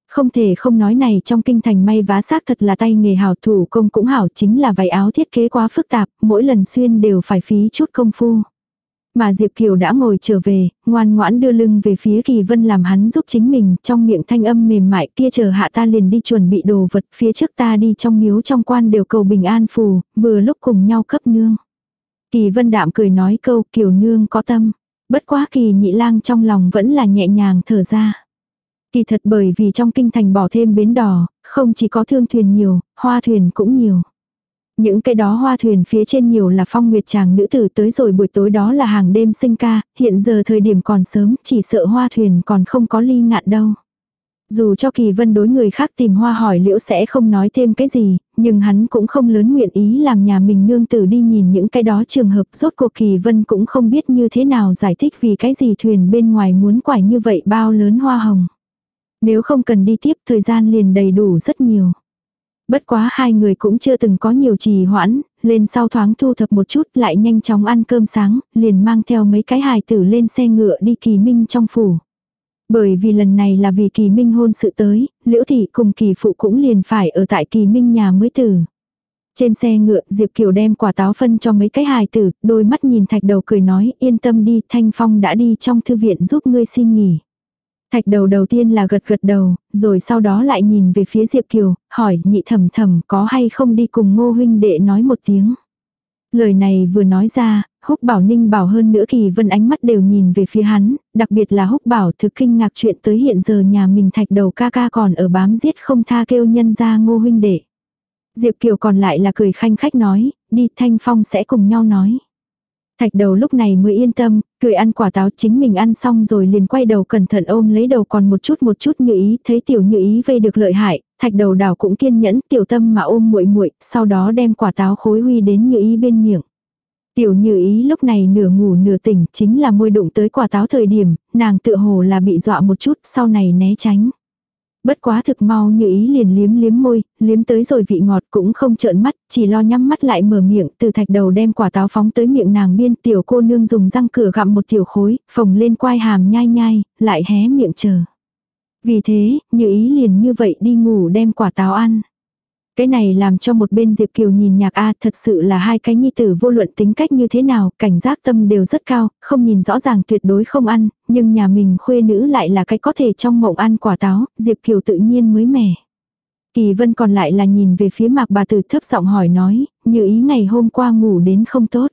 Không thể không nói này trong kinh thành may vá xác thật là tay nghề hảo thủ công cũng hảo chính là váy áo thiết kế quá phức tạp, mỗi lần xuyên đều phải phí chút công phu. Mà Diệp Kiều đã ngồi trở về, ngoan ngoãn đưa lưng về phía Kỳ Vân làm hắn giúp chính mình, trong miệng thanh âm mềm mại kia chờ hạ ta liền đi chuẩn bị đồ vật, phía trước ta đi trong miếu trong quan đều cầu bình an phù, vừa lúc cùng nhau cấp nương. Kỳ Vân đạm cười nói câu Kiều nương có tâm, bất quá Kỳ nhị lang trong lòng vẫn là nhẹ nhàng thở ra. Kỳ thật bởi vì trong kinh thành bỏ thêm bến đò, không chỉ có thương thuyền nhiều, hoa thuyền cũng nhiều. Những cái đó hoa thuyền phía trên nhiều là phong nguyệt chàng nữ tử tới rồi buổi tối đó là hàng đêm sinh ca, hiện giờ thời điểm còn sớm, chỉ sợ hoa thuyền còn không có ly ngạn đâu. Dù cho kỳ vân đối người khác tìm hoa hỏi liễu sẽ không nói thêm cái gì, nhưng hắn cũng không lớn nguyện ý làm nhà mình nương tử đi nhìn những cái đó trường hợp rốt cuộc kỳ vân cũng không biết như thế nào giải thích vì cái gì thuyền bên ngoài muốn quải như vậy bao lớn hoa hồng. Nếu không cần đi tiếp thời gian liền đầy đủ rất nhiều. Bất quá hai người cũng chưa từng có nhiều trì hoãn, lên sau thoáng thu thập một chút lại nhanh chóng ăn cơm sáng, liền mang theo mấy cái hài tử lên xe ngựa đi kỳ minh trong phủ. Bởi vì lần này là vì kỳ minh hôn sự tới, liễu thị cùng kỳ phụ cũng liền phải ở tại kỳ minh nhà mới tử. Trên xe ngựa, Diệp Kiều đem quả táo phân cho mấy cái hài tử, đôi mắt nhìn thạch đầu cười nói, yên tâm đi, Thanh Phong đã đi trong thư viện giúp ngươi xin nghỉ. Thạch đầu đầu tiên là gật gật đầu, rồi sau đó lại nhìn về phía Diệp Kiều, hỏi nhị thầm thầm có hay không đi cùng ngô huynh đệ nói một tiếng. Lời này vừa nói ra, húc bảo ninh bảo hơn nữa kỳ vân ánh mắt đều nhìn về phía hắn, đặc biệt là húc bảo thực kinh ngạc chuyện tới hiện giờ nhà mình thạch đầu ca ca còn ở bám giết không tha kêu nhân ra ngô huynh đệ. Diệp Kiều còn lại là cười khanh khách nói, đi thanh phong sẽ cùng nhau nói. Thạch đầu lúc này mới yên tâm, cười ăn quả táo chính mình ăn xong rồi liền quay đầu cẩn thận ôm lấy đầu còn một chút một chút như ý, thấy tiểu như ý vây được lợi hại, thạch đầu đảo cũng kiên nhẫn tiểu tâm mà ôm muội muội sau đó đem quả táo khối huy đến như ý bên miệng. Tiểu như ý lúc này nửa ngủ nửa tỉnh chính là môi đụng tới quả táo thời điểm, nàng tựa hồ là bị dọa một chút sau này né tránh. Bất quá thực mau như ý liền liếm liếm môi, liếm tới rồi vị ngọt cũng không trợn mắt, chỉ lo nhắm mắt lại mở miệng từ thạch đầu đem quả táo phóng tới miệng nàng biên tiểu cô nương dùng răng cửa gặm một tiểu khối, phồng lên quai hàm nhai nhai, lại hé miệng chờ. Vì thế, như ý liền như vậy đi ngủ đem quả táo ăn. Cái này làm cho một bên Diệp Kiều nhìn nhạc A thật sự là hai cái nhi tử vô luận tính cách như thế nào, cảnh giác tâm đều rất cao, không nhìn rõ ràng tuyệt đối không ăn, nhưng nhà mình khuê nữ lại là cái có thể trong mộng ăn quả táo, Diệp Kiều tự nhiên mới mẻ. Kỳ vân còn lại là nhìn về phía mạc bà tử thấp giọng hỏi nói, như ý ngày hôm qua ngủ đến không tốt.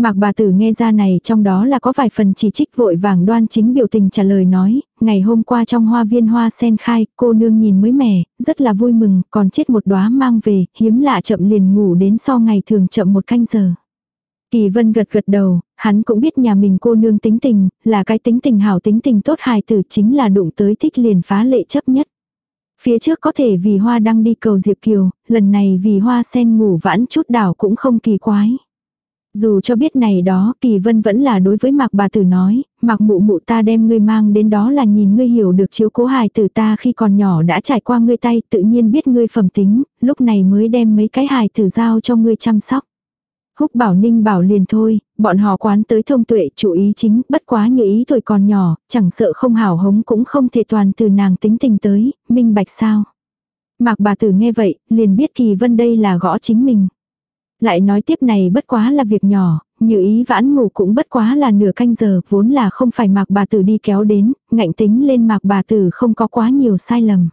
Mạc bà tử nghe ra này trong đó là có vài phần chỉ trích vội vàng đoan chính biểu tình trả lời nói, ngày hôm qua trong hoa viên hoa sen khai, cô nương nhìn mới mẻ, rất là vui mừng, còn chết một đóa mang về, hiếm lạ chậm liền ngủ đến so ngày thường chậm một canh giờ. Kỳ vân gật gật đầu, hắn cũng biết nhà mình cô nương tính tình, là cái tính tình hảo tính tình tốt hài tử chính là đụng tới thích liền phá lệ chấp nhất. Phía trước có thể vì hoa đang đi cầu Diệp Kiều, lần này vì hoa sen ngủ vãn chút đảo cũng không kỳ quái. Dù cho biết này đó, Kỳ Vân vẫn là đối với Mạc bà tử nói, Mạc mụ mụ ta đem ngươi mang đến đó là nhìn ngươi hiểu được chiếu cố hài tử ta khi còn nhỏ đã trải qua ngươi tay, tự nhiên biết ngươi phẩm tính, lúc này mới đem mấy cái hài tử giao cho ngươi chăm sóc. Húc bảo ninh bảo liền thôi, bọn họ quán tới thông tuệ chủ ý chính, bất quá như ý tuổi còn nhỏ, chẳng sợ không hảo hống cũng không thể toàn từ nàng tính tình tới, minh bạch sao. Mạc bà tử nghe vậy, liền biết kỳ vân đây là gõ chính mình. Lại nói tiếp này bất quá là việc nhỏ, như ý vãn ngủ cũng bất quá là nửa canh giờ, vốn là không phải mạc bà tử đi kéo đến, ngạnh tính lên mạc bà tử không có quá nhiều sai lầm.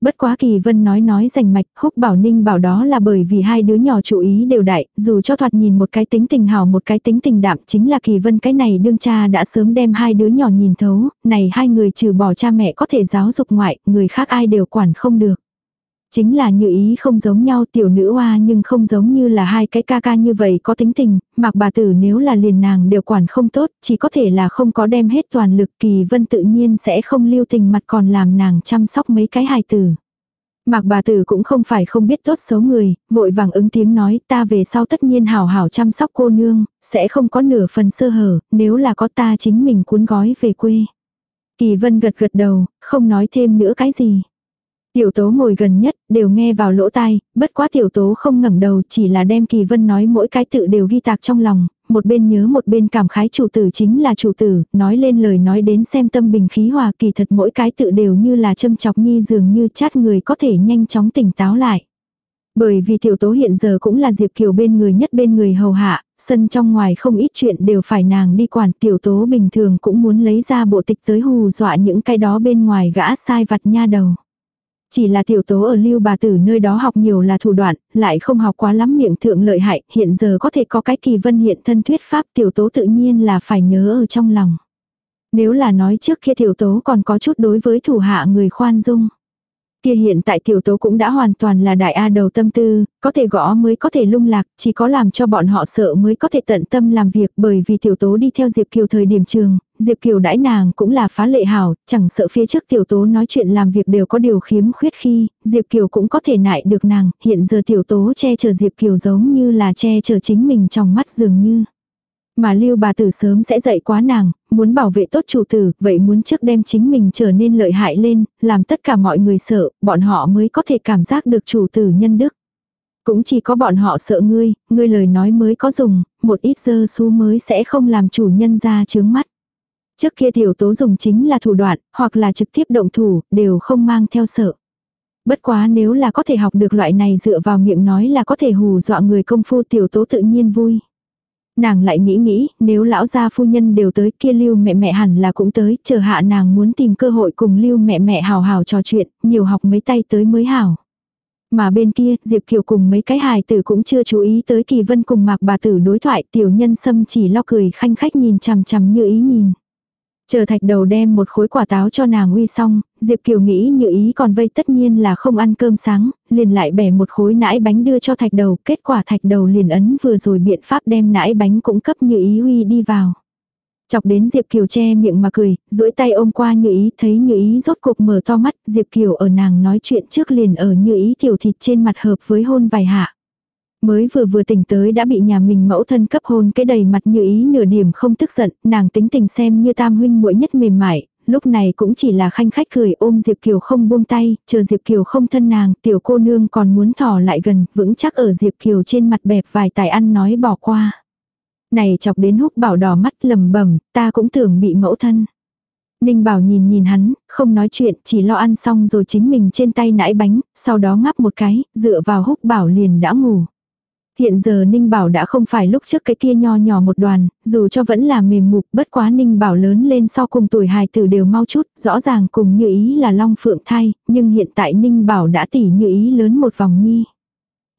Bất quá kỳ vân nói nói rành mạch, húc bảo ninh bảo đó là bởi vì hai đứa nhỏ chú ý đều đại, dù cho thoạt nhìn một cái tính tình hào một cái tính tình đạm chính là kỳ vân cái này đương cha đã sớm đem hai đứa nhỏ nhìn thấu, này hai người trừ bỏ cha mẹ có thể giáo dục ngoại, người khác ai đều quản không được. Chính là như ý không giống nhau tiểu nữ hoa nhưng không giống như là hai cái ca ca như vậy có tính tình, mặc bà tử nếu là liền nàng đều quản không tốt, chỉ có thể là không có đem hết toàn lực kỳ vân tự nhiên sẽ không lưu tình mặt còn làm nàng chăm sóc mấy cái hài tử. Mạc bà tử cũng không phải không biết tốt xấu người, vội vàng ứng tiếng nói ta về sau tất nhiên hảo hảo chăm sóc cô nương, sẽ không có nửa phần sơ hở, nếu là có ta chính mình cuốn gói về quê. Kỳ vân gật gật đầu, không nói thêm nữa cái gì. Tiểu tố ngồi gần nhất, đều nghe vào lỗ tai, bất quá tiểu tố không ngẩng đầu chỉ là đem kỳ vân nói mỗi cái tự đều ghi tạc trong lòng, một bên nhớ một bên cảm khái chủ tử chính là chủ tử, nói lên lời nói đến xem tâm bình khí hòa kỳ thật mỗi cái tự đều như là châm chọc nhi dường như chát người có thể nhanh chóng tỉnh táo lại. Bởi vì tiểu tố hiện giờ cũng là Diệp Kiều bên người nhất bên người hầu hạ, sân trong ngoài không ít chuyện đều phải nàng đi quản tiểu tố bình thường cũng muốn lấy ra bộ tịch tới hù dọa những cái đó bên ngoài gã sai vặt nha đầu. Chỉ là tiểu tố ở lưu bà tử nơi đó học nhiều là thủ đoạn, lại không học quá lắm miệng thượng lợi hại, hiện giờ có thể có cái kỳ vân hiện thân thuyết pháp tiểu tố tự nhiên là phải nhớ ở trong lòng. Nếu là nói trước kia tiểu tố còn có chút đối với thủ hạ người khoan dung. Kia hiện tại tiểu tố cũng đã hoàn toàn là đại A đầu tâm tư, có thể gõ mới có thể lung lạc, chỉ có làm cho bọn họ sợ mới có thể tận tâm làm việc bởi vì tiểu tố đi theo Diệp Kiều thời điểm trường, Diệp Kiều đãi nàng cũng là phá lệ hảo, chẳng sợ phía trước tiểu tố nói chuyện làm việc đều có điều khiếm khuyết khi, Diệp Kiều cũng có thể nại được nàng, hiện giờ tiểu tố che chở Diệp Kiều giống như là che chở chính mình trong mắt dường như. Mà lưu bà tử sớm sẽ dạy quá nàng, muốn bảo vệ tốt chủ tử, vậy muốn trước đem chính mình trở nên lợi hại lên, làm tất cả mọi người sợ, bọn họ mới có thể cảm giác được chủ tử nhân đức. Cũng chỉ có bọn họ sợ ngươi, ngươi lời nói mới có dùng, một ít dơ su mới sẽ không làm chủ nhân ra chướng mắt. Trước kia tiểu tố dùng chính là thủ đoạn, hoặc là trực tiếp động thủ, đều không mang theo sợ. Bất quá nếu là có thể học được loại này dựa vào miệng nói là có thể hù dọa người công phu tiểu tố tự nhiên vui. Nàng lại nghĩ nghĩ, nếu lão gia phu nhân đều tới kia lưu mẹ mẹ hẳn là cũng tới, chờ hạ nàng muốn tìm cơ hội cùng lưu mẹ mẹ hào hào trò chuyện, nhiều học mấy tay tới mới hảo. Mà bên kia, Diệp Kiều cùng mấy cái hài tử cũng chưa chú ý tới kỳ vân cùng mạc bà tử đối thoại, tiểu nhân sâm chỉ lo cười khanh khách nhìn chằm chằm như ý nhìn. Chờ thạch đầu đem một khối quả táo cho nàng uy xong, Diệp Kiều nghĩ như ý còn vây tất nhiên là không ăn cơm sáng, liền lại bẻ một khối nãi bánh đưa cho thạch đầu, kết quả thạch đầu liền ấn vừa rồi biện pháp đem nãi bánh cũng cấp như ý uy đi vào. Chọc đến Diệp Kiều che miệng mà cười, duỗi tay ôm qua như ý thấy như ý rốt cuộc mở to mắt, Diệp Kiều ở nàng nói chuyện trước liền ở như ý tiểu thịt trên mặt hợp với hôn vài hạ. Mới vừa vừa tỉnh tới đã bị nhà mình mẫu thân cấp hôn cái đầy mặt như ý nửa điểm không tức giận, nàng tính tình xem như tam huynh muội nhất mềm mại, lúc này cũng chỉ là khanh khách cười ôm Diệp Kiều không buông tay, chờ Diệp Kiều không thân nàng, tiểu cô nương còn muốn thỏ lại gần, vững chắc ở Diệp Kiều trên mặt bẹp vài tài ăn nói bỏ qua. Này chọc đến húc bảo đỏ mắt lầm bẩm ta cũng tưởng bị mẫu thân. Ninh bảo nhìn nhìn hắn, không nói chuyện, chỉ lo ăn xong rồi chính mình trên tay nãi bánh, sau đó ngắp một cái, dựa vào húc bảo liền đã ngủ. Hiện giờ Ninh Bảo đã không phải lúc trước cái kia nho nhỏ một đoàn, dù cho vẫn là mềm mục, bất quá Ninh Bảo lớn lên so cùng tuổi hài tử đều mau chút, rõ ràng cùng như ý là long phượng thay, nhưng hiện tại Ninh Bảo đã tỉ như ý lớn một vòng nhi.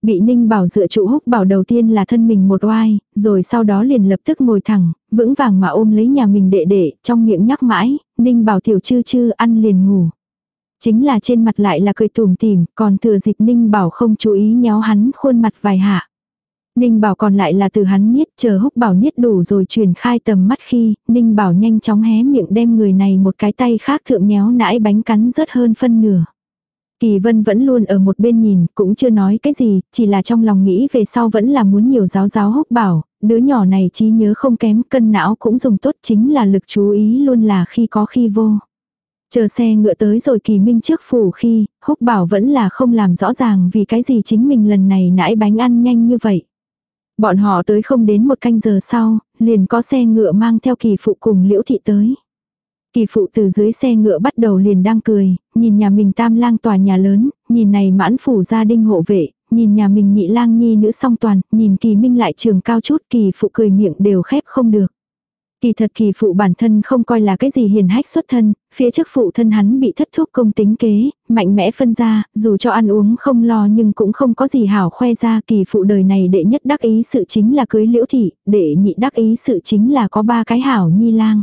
Bị Ninh Bảo dựa trụ húc bảo đầu tiên là thân mình một oai, rồi sau đó liền lập tức ngồi thẳng, vững vàng mà ôm lấy nhà mình đệ đệ, trong miệng nhắc mãi, Ninh Bảo tiểu chư chư ăn liền ngủ. Chính là trên mặt lại là cười tùm tìm, còn thừa dịp Ninh Bảo không chú ý nhéo hắn khuôn mặt vài hạ. Ninh Bảo còn lại là từ hắn niết chờ húc bảo niết đủ rồi truyền khai tầm mắt khi, Ninh Bảo nhanh chóng hé miệng đem người này một cái tay khác thượng nhéo nãi bánh cắn rớt hơn phân nửa. Kỳ vân vẫn luôn ở một bên nhìn, cũng chưa nói cái gì, chỉ là trong lòng nghĩ về sau vẫn là muốn nhiều giáo giáo húc bảo, đứa nhỏ này trí nhớ không kém, cân não cũng dùng tốt chính là lực chú ý luôn là khi có khi vô. Chờ xe ngựa tới rồi kỳ minh trước phủ khi, húc bảo vẫn là không làm rõ ràng vì cái gì chính mình lần này nãi bánh ăn nhanh như vậy. Bọn họ tới không đến một canh giờ sau, liền có xe ngựa mang theo kỳ phụ cùng liễu thị tới. Kỳ phụ từ dưới xe ngựa bắt đầu liền đang cười, nhìn nhà mình tam lang tòa nhà lớn, nhìn này mãn phủ gia đình hộ vệ, nhìn nhà mình nhị lang nhi nữ song toàn, nhìn kỳ minh lại trường cao chút kỳ phụ cười miệng đều khép không được. Kỳ thật kỳ phụ bản thân không coi là cái gì hiền hách xuất thân, phía trước phụ thân hắn bị thất thúc công tính kế, mạnh mẽ phân ra, dù cho ăn uống không lo nhưng cũng không có gì hảo khoe ra kỳ phụ đời này đệ nhất đắc ý sự chính là cưới liễu thị, đệ nhị đắc ý sự chính là có ba cái hảo nhi lang.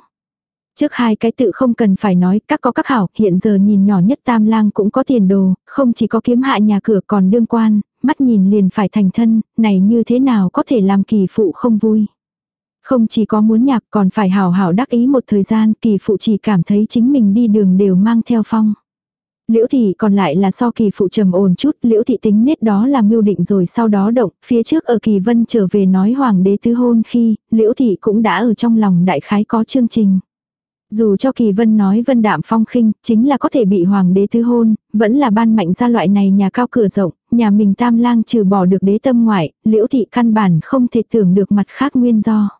Trước hai cái tự không cần phải nói, các có các hảo, hiện giờ nhìn nhỏ nhất tam lang cũng có tiền đồ, không chỉ có kiếm hạ nhà cửa còn đương quan, mắt nhìn liền phải thành thân, này như thế nào có thể làm kỳ phụ không vui. Không chỉ có muốn nhạc còn phải hảo hảo đắc ý một thời gian kỳ phụ chỉ cảm thấy chính mình đi đường đều mang theo phong. Liễu thị còn lại là so kỳ phụ trầm ổn chút, liễu thị tính nết đó là mưu định rồi sau đó động, phía trước ở kỳ vân trở về nói hoàng đế tứ hôn khi, liễu thị cũng đã ở trong lòng đại khái có chương trình. Dù cho kỳ vân nói vân đạm phong khinh, chính là có thể bị hoàng đế tứ hôn, vẫn là ban mạnh ra loại này nhà cao cửa rộng, nhà mình tam lang trừ bỏ được đế tâm ngoại, liễu thị căn bản không thể tưởng được mặt khác nguyên do.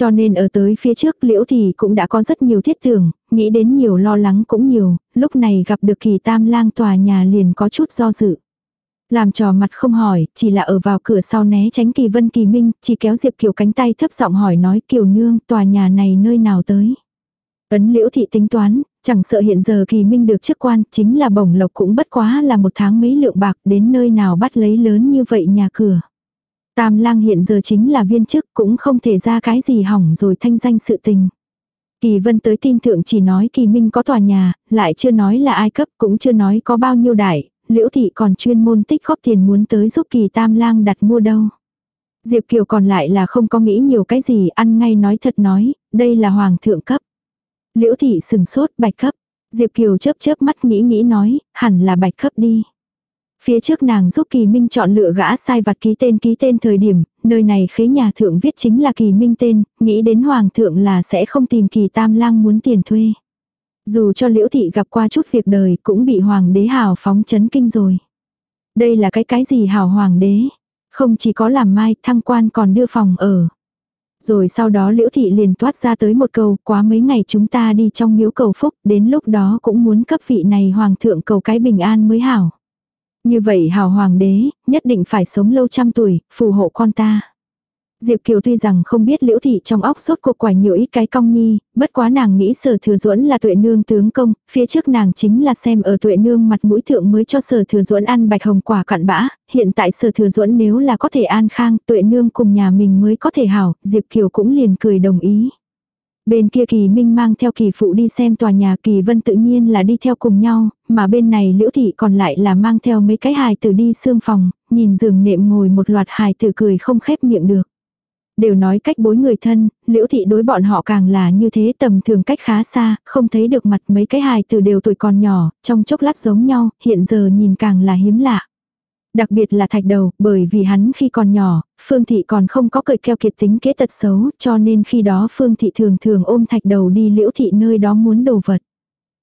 Cho nên ở tới phía trước liễu thì cũng đã có rất nhiều thiết tưởng, nghĩ đến nhiều lo lắng cũng nhiều, lúc này gặp được kỳ tam lang tòa nhà liền có chút do dự. Làm trò mặt không hỏi, chỉ là ở vào cửa sau né tránh kỳ vân kỳ minh, chỉ kéo Diệp Kiều cánh tay thấp giọng hỏi nói Kiều nương, tòa nhà này nơi nào tới. Ấn liễu thị tính toán, chẳng sợ hiện giờ kỳ minh được chức quan, chính là bổng lộc cũng bất quá là một tháng mấy lượng bạc đến nơi nào bắt lấy lớn như vậy nhà cửa. Tam lang hiện giờ chính là viên chức cũng không thể ra cái gì hỏng rồi thanh danh sự tình. Kỳ vân tới tin thượng chỉ nói kỳ minh có tòa nhà, lại chưa nói là ai cấp cũng chưa nói có bao nhiêu đại, liễu thị còn chuyên môn tích góp tiền muốn tới giúp kỳ tam lang đặt mua đâu. Diệp Kiều còn lại là không có nghĩ nhiều cái gì ăn ngay nói thật nói, đây là hoàng thượng cấp. Liễu thị sừng sốt bạch cấp. Diệp Kiều chớp chớp mắt nghĩ nghĩ nói, hẳn là bạch cấp đi. Phía trước nàng giúp Kỳ Minh chọn lựa gã sai vặt ký tên ký tên thời điểm, nơi này khế nhà thượng viết chính là Kỳ Minh tên, nghĩ đến Hoàng thượng là sẽ không tìm Kỳ Tam Lang muốn tiền thuê. Dù cho Liễu Thị gặp qua chút việc đời cũng bị Hoàng đế hào phóng chấn kinh rồi. Đây là cái cái gì hào Hoàng đế? Không chỉ có làm mai thăng quan còn đưa phòng ở. Rồi sau đó Liễu Thị liền toát ra tới một câu, quá mấy ngày chúng ta đi trong miếu cầu phúc, đến lúc đó cũng muốn cấp vị này Hoàng thượng cầu cái bình an mới hảo. Như vậy hào hoàng đế, nhất định phải sống lâu trăm tuổi, phù hộ con ta. Diệp Kiều tuy rằng không biết liễu thị trong óc sốt cuộc quả nhiều ít cái cong nhi, bất quá nàng nghĩ sở thừa duẫn là tuệ nương tướng công, phía trước nàng chính là xem ở tuệ nương mặt mũi thượng mới cho sở thừa duẫn ăn bạch hồng quả cặn bã, hiện tại sở thừa duẫn nếu là có thể an khang, tuệ nương cùng nhà mình mới có thể hảo, Diệp Kiều cũng liền cười đồng ý. Bên kia kỳ minh mang theo kỳ phụ đi xem tòa nhà kỳ vân tự nhiên là đi theo cùng nhau, mà bên này liễu thị còn lại là mang theo mấy cái hài tử đi xương phòng, nhìn giường nệm ngồi một loạt hài tử cười không khép miệng được. Đều nói cách bối người thân, liễu thị đối bọn họ càng là như thế tầm thường cách khá xa, không thấy được mặt mấy cái hài tử đều tuổi còn nhỏ, trong chốc lát giống nhau, hiện giờ nhìn càng là hiếm lạ. Đặc biệt là thạch đầu, bởi vì hắn khi còn nhỏ, Phương Thị còn không có cởi keo kiệt tính kế tật xấu, cho nên khi đó Phương Thị thường thường ôm thạch đầu đi liễu thị nơi đó muốn đồ vật.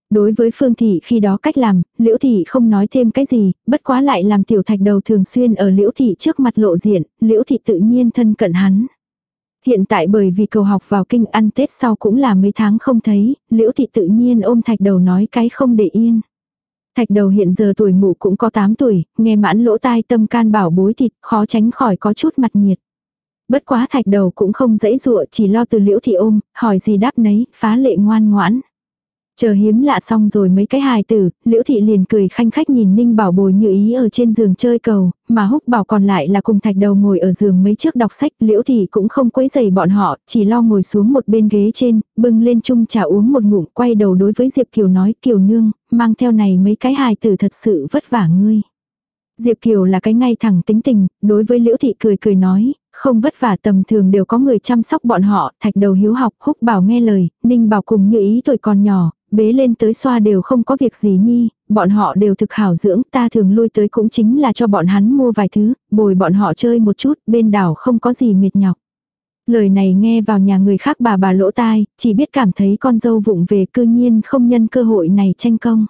Đối với Phương Thị khi đó cách làm, Liễu Thị không nói thêm cái gì, bất quá lại làm tiểu thạch đầu thường xuyên ở Liễu Thị trước mặt lộ diện, Liễu Thị tự nhiên thân cận hắn. Hiện tại bởi vì cầu học vào kinh ăn Tết sau cũng là mấy tháng không thấy, Liễu Thị tự nhiên ôm thạch đầu nói cái không để yên. Thạch đầu hiện giờ tuổi mụ cũng có 8 tuổi, nghe mãn lỗ tai tâm can bảo bối thịt, khó tránh khỏi có chút mặt nhiệt. Bất quá thạch đầu cũng không dãy dụa chỉ lo từ liễu thì ôm, hỏi gì đáp nấy, phá lệ ngoan ngoãn. Chờ hiếm lạ xong rồi mấy cái hài tử, liễu thị liền cười khanh khách nhìn ninh bảo bồi như ý ở trên giường chơi cầu, mà húc bảo còn lại là cùng thạch đầu ngồi ở giường mấy trước đọc sách, liễu thị cũng không quấy giày bọn họ, chỉ lo ngồi xuống một bên ghế trên, bưng lên chung trà uống một ngụm, quay đầu đối với Diệp Kiều nói, Kiều nương, mang theo này mấy cái hài tử thật sự vất vả ngươi. Diệp Kiều là cái ngay thẳng tính tình, đối với Liễu Thị cười cười nói, không vất vả tầm thường đều có người chăm sóc bọn họ, thạch đầu hiếu học, húc bảo nghe lời, ninh bảo cùng như ý tuổi còn nhỏ, bế lên tới xoa đều không có việc gì nhi, bọn họ đều thực hảo dưỡng, ta thường lui tới cũng chính là cho bọn hắn mua vài thứ, bồi bọn họ chơi một chút, bên đảo không có gì mệt nhọc. Lời này nghe vào nhà người khác bà bà lỗ tai, chỉ biết cảm thấy con dâu vụng về cư nhiên không nhân cơ hội này tranh công.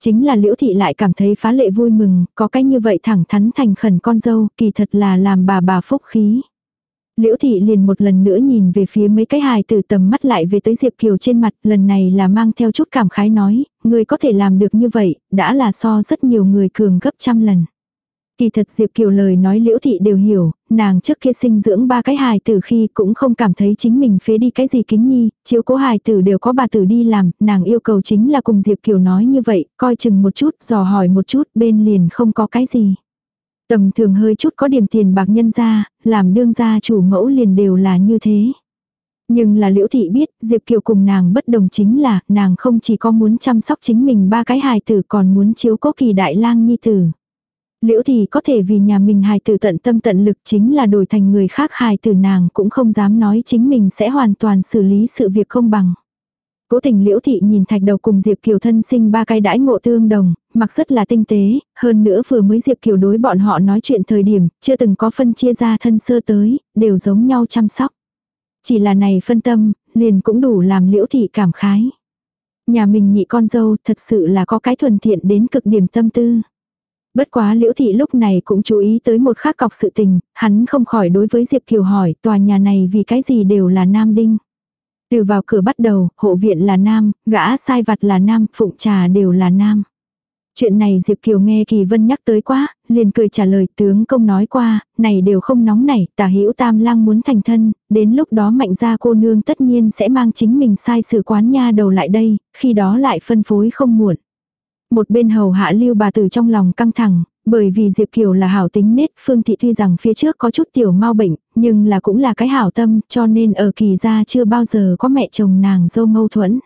Chính là liễu thị lại cảm thấy phá lệ vui mừng, có cách như vậy thẳng thắn thành khẩn con dâu, kỳ thật là làm bà bà phúc khí. Liễu thị liền một lần nữa nhìn về phía mấy cái hài từ tầm mắt lại về tới Diệp Kiều trên mặt, lần này là mang theo chút cảm khái nói, người có thể làm được như vậy, đã là so rất nhiều người cường gấp trăm lần. Kỳ thật Diệp Kiều lời nói liễu thị đều hiểu, nàng trước kia sinh dưỡng ba cái hài tử khi cũng không cảm thấy chính mình phế đi cái gì kính nhi, chiếu cố hài tử đều có bà tử đi làm, nàng yêu cầu chính là cùng Diệp Kiều nói như vậy, coi chừng một chút, dò hỏi một chút, bên liền không có cái gì. Tầm thường hơi chút có điểm tiền bạc nhân ra, làm đương gia chủ mẫu liền đều là như thế. Nhưng là liễu thị biết, Diệp Kiều cùng nàng bất đồng chính là, nàng không chỉ có muốn chăm sóc chính mình ba cái hài tử còn muốn chiếu cố kỳ đại lang nhi tử. Liễu thị có thể vì nhà mình hài tử tận tâm tận lực chính là đổi thành người khác hài tử nàng cũng không dám nói chính mình sẽ hoàn toàn xử lý sự việc không bằng. Cố tình liễu thị nhìn thạch đầu cùng Diệp Kiều thân sinh ba cái đãi ngộ tương đồng, mặc rất là tinh tế, hơn nữa vừa mới Diệp Kiều đối bọn họ nói chuyện thời điểm, chưa từng có phân chia ra thân sơ tới, đều giống nhau chăm sóc. Chỉ là này phân tâm, liền cũng đủ làm liễu thị cảm khái. Nhà mình nhị con dâu thật sự là có cái thuần thiện đến cực điểm tâm tư. Bất quá liễu thị lúc này cũng chú ý tới một khác cọc sự tình, hắn không khỏi đối với Diệp Kiều hỏi tòa nhà này vì cái gì đều là nam đinh. Từ vào cửa bắt đầu, hộ viện là nam, gã sai vặt là nam, phụng trà đều là nam. Chuyện này Diệp Kiều nghe Kỳ Vân nhắc tới quá, liền cười trả lời tướng công nói qua, này đều không nóng nảy, tả hữu tam lang muốn thành thân, đến lúc đó mạnh gia cô nương tất nhiên sẽ mang chính mình sai sự quán nha đầu lại đây, khi đó lại phân phối không muộn. Một bên hầu hạ lưu bà tử trong lòng căng thẳng, bởi vì Diệp Kiều là hảo tính nết, Phương Thị tuy rằng phía trước có chút tiểu mau bệnh, nhưng là cũng là cái hảo tâm, cho nên ở kỳ gia chưa bao giờ có mẹ chồng nàng dâu mâu thuẫn.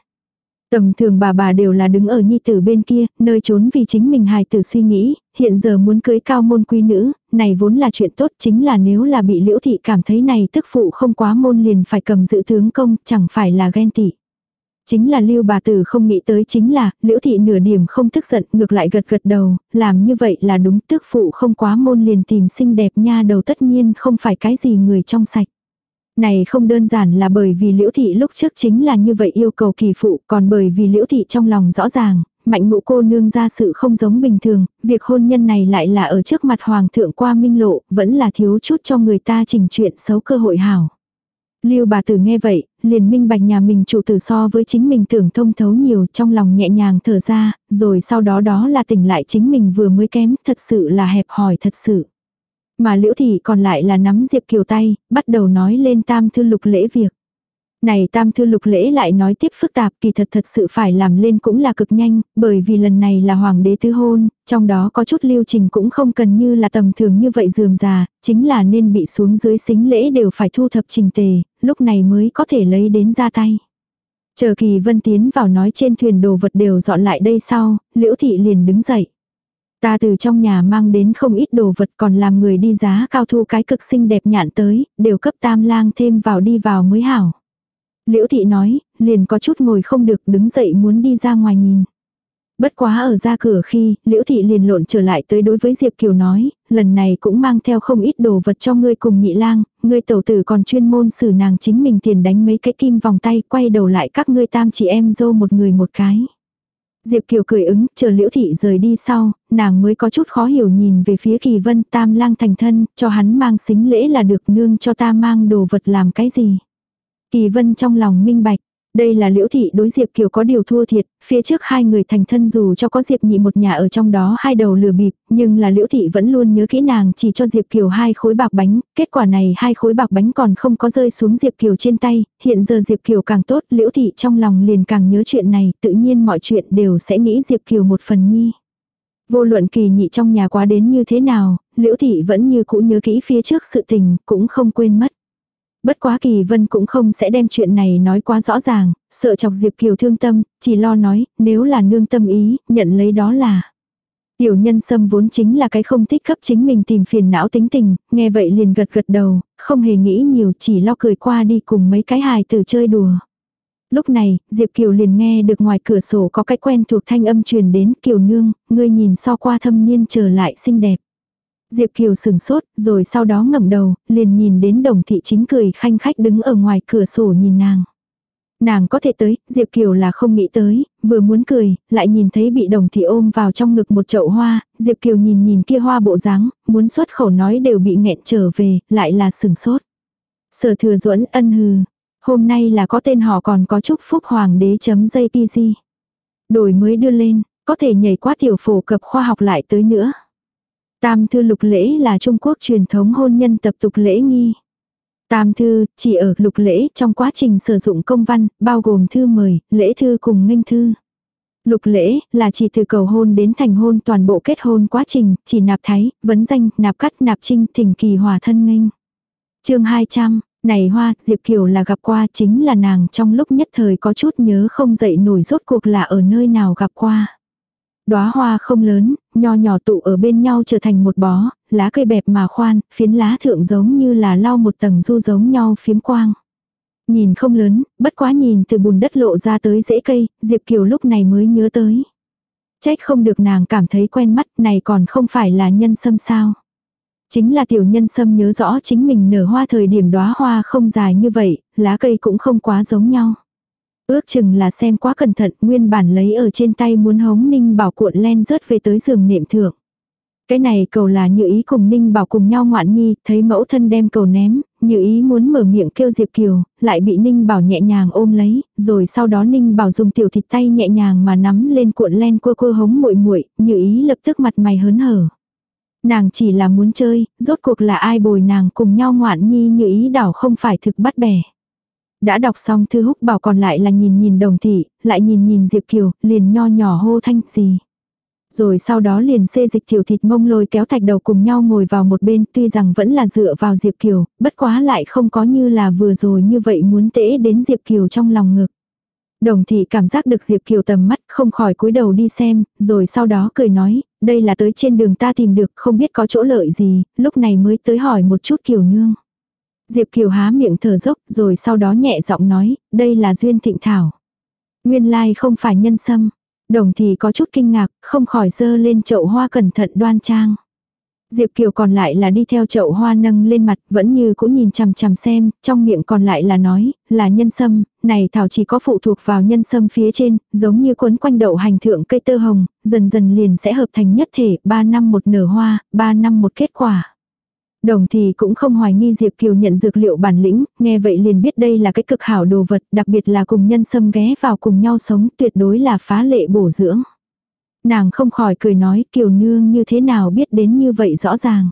Tầm thường bà bà đều là đứng ở nhi tử bên kia, nơi trốn vì chính mình hài tử suy nghĩ, hiện giờ muốn cưới cao môn quý nữ, này vốn là chuyện tốt chính là nếu là bị liễu thị cảm thấy này tức phụ không quá môn liền phải cầm giữ tướng công, chẳng phải là ghen tị. Chính là lưu bà tử không nghĩ tới chính là, liễu thị nửa điểm không tức giận, ngược lại gật gật đầu, làm như vậy là đúng tức phụ không quá môn liền tìm xinh đẹp nha đầu tất nhiên không phải cái gì người trong sạch. Này không đơn giản là bởi vì liễu thị lúc trước chính là như vậy yêu cầu kỳ phụ, còn bởi vì liễu thị trong lòng rõ ràng, mạnh ngũ cô nương ra sự không giống bình thường, việc hôn nhân này lại là ở trước mặt hoàng thượng qua minh lộ, vẫn là thiếu chút cho người ta trình chuyện xấu cơ hội hảo. Lưu bà tử nghe vậy, liền minh bạch nhà mình chủ tử so với chính mình tưởng thông thấu nhiều trong lòng nhẹ nhàng thở ra, rồi sau đó đó là tỉnh lại chính mình vừa mới kém, thật sự là hẹp hòi thật sự. Mà liễu thị còn lại là nắm Diệp Kiều tay, bắt đầu nói lên tam thư lục lễ việc. Này tam thư lục lễ lại nói tiếp phức tạp kỳ thật thật sự phải làm lên cũng là cực nhanh, bởi vì lần này là hoàng đế tứ hôn, trong đó có chút lưu trình cũng không cần như là tầm thường như vậy dườm già, chính là nên bị xuống dưới xính lễ đều phải thu thập trình tề, lúc này mới có thể lấy đến ra tay. Chờ kỳ vân tiến vào nói trên thuyền đồ vật đều dọn lại đây sau, liễu thị liền đứng dậy. Ta từ trong nhà mang đến không ít đồ vật còn làm người đi giá cao thu cái cực xinh đẹp nhạn tới, đều cấp tam lang thêm vào đi vào mới hảo. Liễu thị nói, liền có chút ngồi không được đứng dậy muốn đi ra ngoài nhìn. Bất quá ở ra cửa khi, Liễu thị liền lộn trở lại tới đối với Diệp Kiều nói, lần này cũng mang theo không ít đồ vật cho ngươi cùng nhị lang, ngươi tẩu tử còn chuyên môn xử nàng chính mình tiền đánh mấy cái kim vòng tay, quay đầu lại các ngươi tam chị em dâu một người một cái. Diệp Kiều cười ứng, chờ Liễu thị rời đi sau, nàng mới có chút khó hiểu nhìn về phía Kỳ Vân, tam lang thành thân, cho hắn mang xính lễ là được nương cho ta mang đồ vật làm cái gì. Kỳ vân trong lòng minh bạch. Đây là liễu thị đối Diệp Kiều có điều thua thiệt, phía trước hai người thành thân dù cho có Diệp nhị một nhà ở trong đó hai đầu lừa bịp, nhưng là liễu thị vẫn luôn nhớ kỹ nàng chỉ cho Diệp Kiều hai khối bạc bánh, kết quả này hai khối bạc bánh còn không có rơi xuống Diệp Kiều trên tay, hiện giờ Diệp Kiều càng tốt, liễu thị trong lòng liền càng nhớ chuyện này, tự nhiên mọi chuyện đều sẽ nghĩ Diệp Kiều một phần nhi. Vô luận kỳ nhị trong nhà quá đến như thế nào, liễu thị vẫn như cũ nhớ kỹ phía trước sự tình, cũng không quên mất. Bất quá Kỳ Vân cũng không sẽ đem chuyện này nói quá rõ ràng, sợ chọc Diệp Kiều thương tâm, chỉ lo nói, nếu là nương tâm ý, nhận lấy đó là. Tiểu nhân sâm vốn chính là cái không thích cấp chính mình tìm phiền não tính tình, nghe vậy liền gật gật đầu, không hề nghĩ nhiều chỉ lo cười qua đi cùng mấy cái hài tử chơi đùa. Lúc này, Diệp Kiều liền nghe được ngoài cửa sổ có cái quen thuộc thanh âm truyền đến Kiều Nương, ngươi nhìn so qua thâm niên trở lại xinh đẹp. Diệp Kiều sừng sốt, rồi sau đó ngẩng đầu, liền nhìn đến đồng thị chính cười khanh khách đứng ở ngoài cửa sổ nhìn nàng. Nàng có thể tới, Diệp Kiều là không nghĩ tới, vừa muốn cười, lại nhìn thấy bị đồng thị ôm vào trong ngực một chậu hoa, Diệp Kiều nhìn nhìn kia hoa bộ dáng, muốn xuất khẩu nói đều bị nghẹn trở về, lại là sừng sốt. Sở thừa duẫn ân hừ, hôm nay là có tên họ còn có chúc phúc hoàng đế chấm jpg. Đổi mới đưa lên, có thể nhảy qua tiểu phổ cập khoa học lại tới nữa. Tam thư lục lễ là Trung Quốc truyền thống hôn nhân tập tục lễ nghi. Tam thư, chỉ ở lục lễ trong quá trình sử dụng công văn, bao gồm thư mời, lễ thư cùng nghênh thư. Lục lễ là chỉ từ cầu hôn đến thành hôn toàn bộ kết hôn quá trình, chỉ nạp thái, vấn danh, nạp cắt, nạp trinh, thỉnh kỳ hòa thân nghênh. chương 200, này hoa, Diệp Kiều là gặp qua chính là nàng trong lúc nhất thời có chút nhớ không dậy nổi rốt cuộc là ở nơi nào gặp qua. Đóa hoa không lớn, nho nhỏ tụ ở bên nhau trở thành một bó, lá cây bẹp mà khoan, phiến lá thượng giống như là lau một tầng du giống nhau phiếm quang. Nhìn không lớn, bất quá nhìn từ bùn đất lộ ra tới rễ cây, Diệp Kiều lúc này mới nhớ tới. Trách không được nàng cảm thấy quen mắt này còn không phải là nhân sâm sao. Chính là tiểu nhân sâm nhớ rõ chính mình nở hoa thời điểm đóa hoa không dài như vậy, lá cây cũng không quá giống nhau. Ước chừng là xem quá cẩn thận, nguyên bản lấy ở trên tay muốn hống Ninh Bảo cuộn len rớt về tới giường nệm thượng. Cái này cầu là như ý cùng Ninh Bảo cùng nhau ngoạn nhi, thấy mẫu thân đem cầu ném, như ý muốn mở miệng kêu Diệp Kiều, lại bị Ninh Bảo nhẹ nhàng ôm lấy, rồi sau đó Ninh Bảo dùng tiểu thịt tay nhẹ nhàng mà nắm lên cuộn len cua cua hống muội muội, như ý lập tức mặt mày hớn hở. Nàng chỉ là muốn chơi, rốt cuộc là ai bồi nàng cùng nhau ngoạn nhi như ý đảo không phải thực bắt bẻ. Đã đọc xong thư húc bảo còn lại là nhìn nhìn đồng thị, lại nhìn nhìn Diệp Kiều, liền nho nhỏ hô thanh gì. Rồi sau đó liền xê dịch tiểu thịt mông lôi kéo thạch đầu cùng nhau ngồi vào một bên tuy rằng vẫn là dựa vào Diệp Kiều, bất quá lại không có như là vừa rồi như vậy muốn tễ đến Diệp Kiều trong lòng ngực. Đồng thị cảm giác được Diệp Kiều tầm mắt không khỏi cúi đầu đi xem, rồi sau đó cười nói, đây là tới trên đường ta tìm được không biết có chỗ lợi gì, lúc này mới tới hỏi một chút Kiều nương. Diệp Kiều há miệng thở dốc rồi sau đó nhẹ giọng nói, đây là duyên thịnh thảo. Nguyên lai không phải nhân sâm. Đồng thì có chút kinh ngạc, không khỏi dơ lên chậu hoa cẩn thận đoan trang. Diệp Kiều còn lại là đi theo chậu hoa nâng lên mặt, vẫn như cũng nhìn chằm chằm xem, trong miệng còn lại là nói, là nhân sâm, này thảo chỉ có phụ thuộc vào nhân sâm phía trên, giống như cuốn quanh đậu hành thượng cây tơ hồng, dần dần liền sẽ hợp thành nhất thể, 3 năm một nở hoa, 3 năm một kết quả. Đồng thì cũng không hoài nghi Diệp Kiều nhận dược liệu bản lĩnh, nghe vậy liền biết đây là cái cực hảo đồ vật, đặc biệt là cùng nhân sâm ghé vào cùng nhau sống tuyệt đối là phá lệ bổ dưỡng. Nàng không khỏi cười nói Kiều nương như thế nào biết đến như vậy rõ ràng.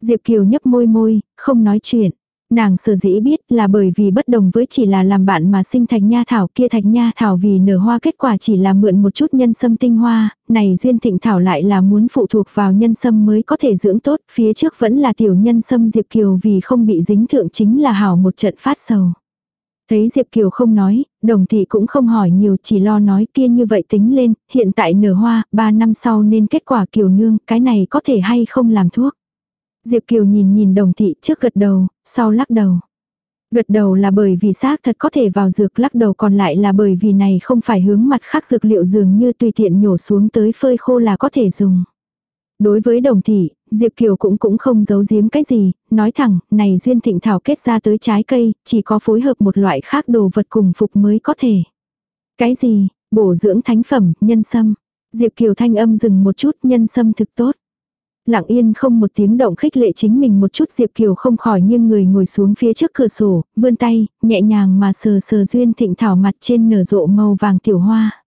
Diệp Kiều nhấp môi môi, không nói chuyện. Nàng sở dĩ biết là bởi vì bất đồng với chỉ là làm bạn mà sinh thạch nha thảo kia thạch nha thảo vì nở hoa kết quả chỉ là mượn một chút nhân sâm tinh hoa, này duyên thịnh thảo lại là muốn phụ thuộc vào nhân sâm mới có thể dưỡng tốt, phía trước vẫn là tiểu nhân sâm Diệp Kiều vì không bị dính thượng chính là hảo một trận phát sầu. Thấy Diệp Kiều không nói, đồng thị cũng không hỏi nhiều chỉ lo nói kia như vậy tính lên, hiện tại nở hoa, 3 năm sau nên kết quả Kiều nương, cái này có thể hay không làm thuốc. Diệp Kiều nhìn nhìn đồng thị trước gật đầu, sau lắc đầu. Gật đầu là bởi vì xác thật có thể vào dược lắc đầu còn lại là bởi vì này không phải hướng mặt khác dược liệu dường như tùy tiện nhổ xuống tới phơi khô là có thể dùng. Đối với đồng thị, Diệp Kiều cũng cũng không giấu giếm cái gì, nói thẳng, này duyên thịnh thảo kết ra tới trái cây, chỉ có phối hợp một loại khác đồ vật cùng phục mới có thể. Cái gì, bổ dưỡng thánh phẩm, nhân sâm. Diệp Kiều thanh âm dừng một chút, nhân sâm thực tốt. Lặng yên không một tiếng động khích lệ chính mình một chút Diệp Kiều không khỏi nghiêng người ngồi xuống phía trước cửa sổ, vươn tay, nhẹ nhàng mà sờ sờ duyên thịnh thảo mặt trên nở rộ màu vàng tiểu hoa.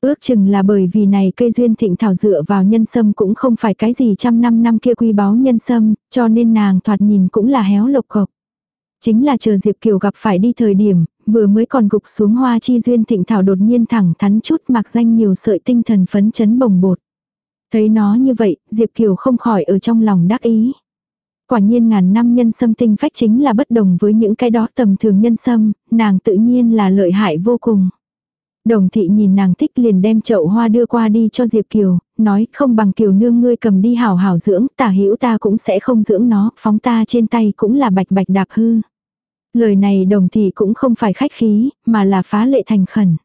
Ước chừng là bởi vì này cây duyên thịnh thảo dựa vào nhân sâm cũng không phải cái gì trăm năm năm kia quy báo nhân sâm, cho nên nàng thoạt nhìn cũng là héo lộc cộc. Chính là chờ Diệp Kiều gặp phải đi thời điểm, vừa mới còn gục xuống hoa chi duyên thịnh thảo đột nhiên thẳng thắn chút mặc danh nhiều sợi tinh thần phấn chấn bồng bột. Thấy nó như vậy, Diệp Kiều không khỏi ở trong lòng đắc ý. Quả nhiên ngàn năm nhân sâm tinh phách chính là bất đồng với những cái đó tầm thường nhân sâm, nàng tự nhiên là lợi hại vô cùng. Đồng thị nhìn nàng thích liền đem chậu hoa đưa qua đi cho Diệp Kiều, nói không bằng Kiều nương ngươi cầm đi hảo hảo dưỡng, tả hữu ta cũng sẽ không dưỡng nó, phóng ta trên tay cũng là bạch bạch đạp hư. Lời này đồng thị cũng không phải khách khí, mà là phá lệ thành khẩn.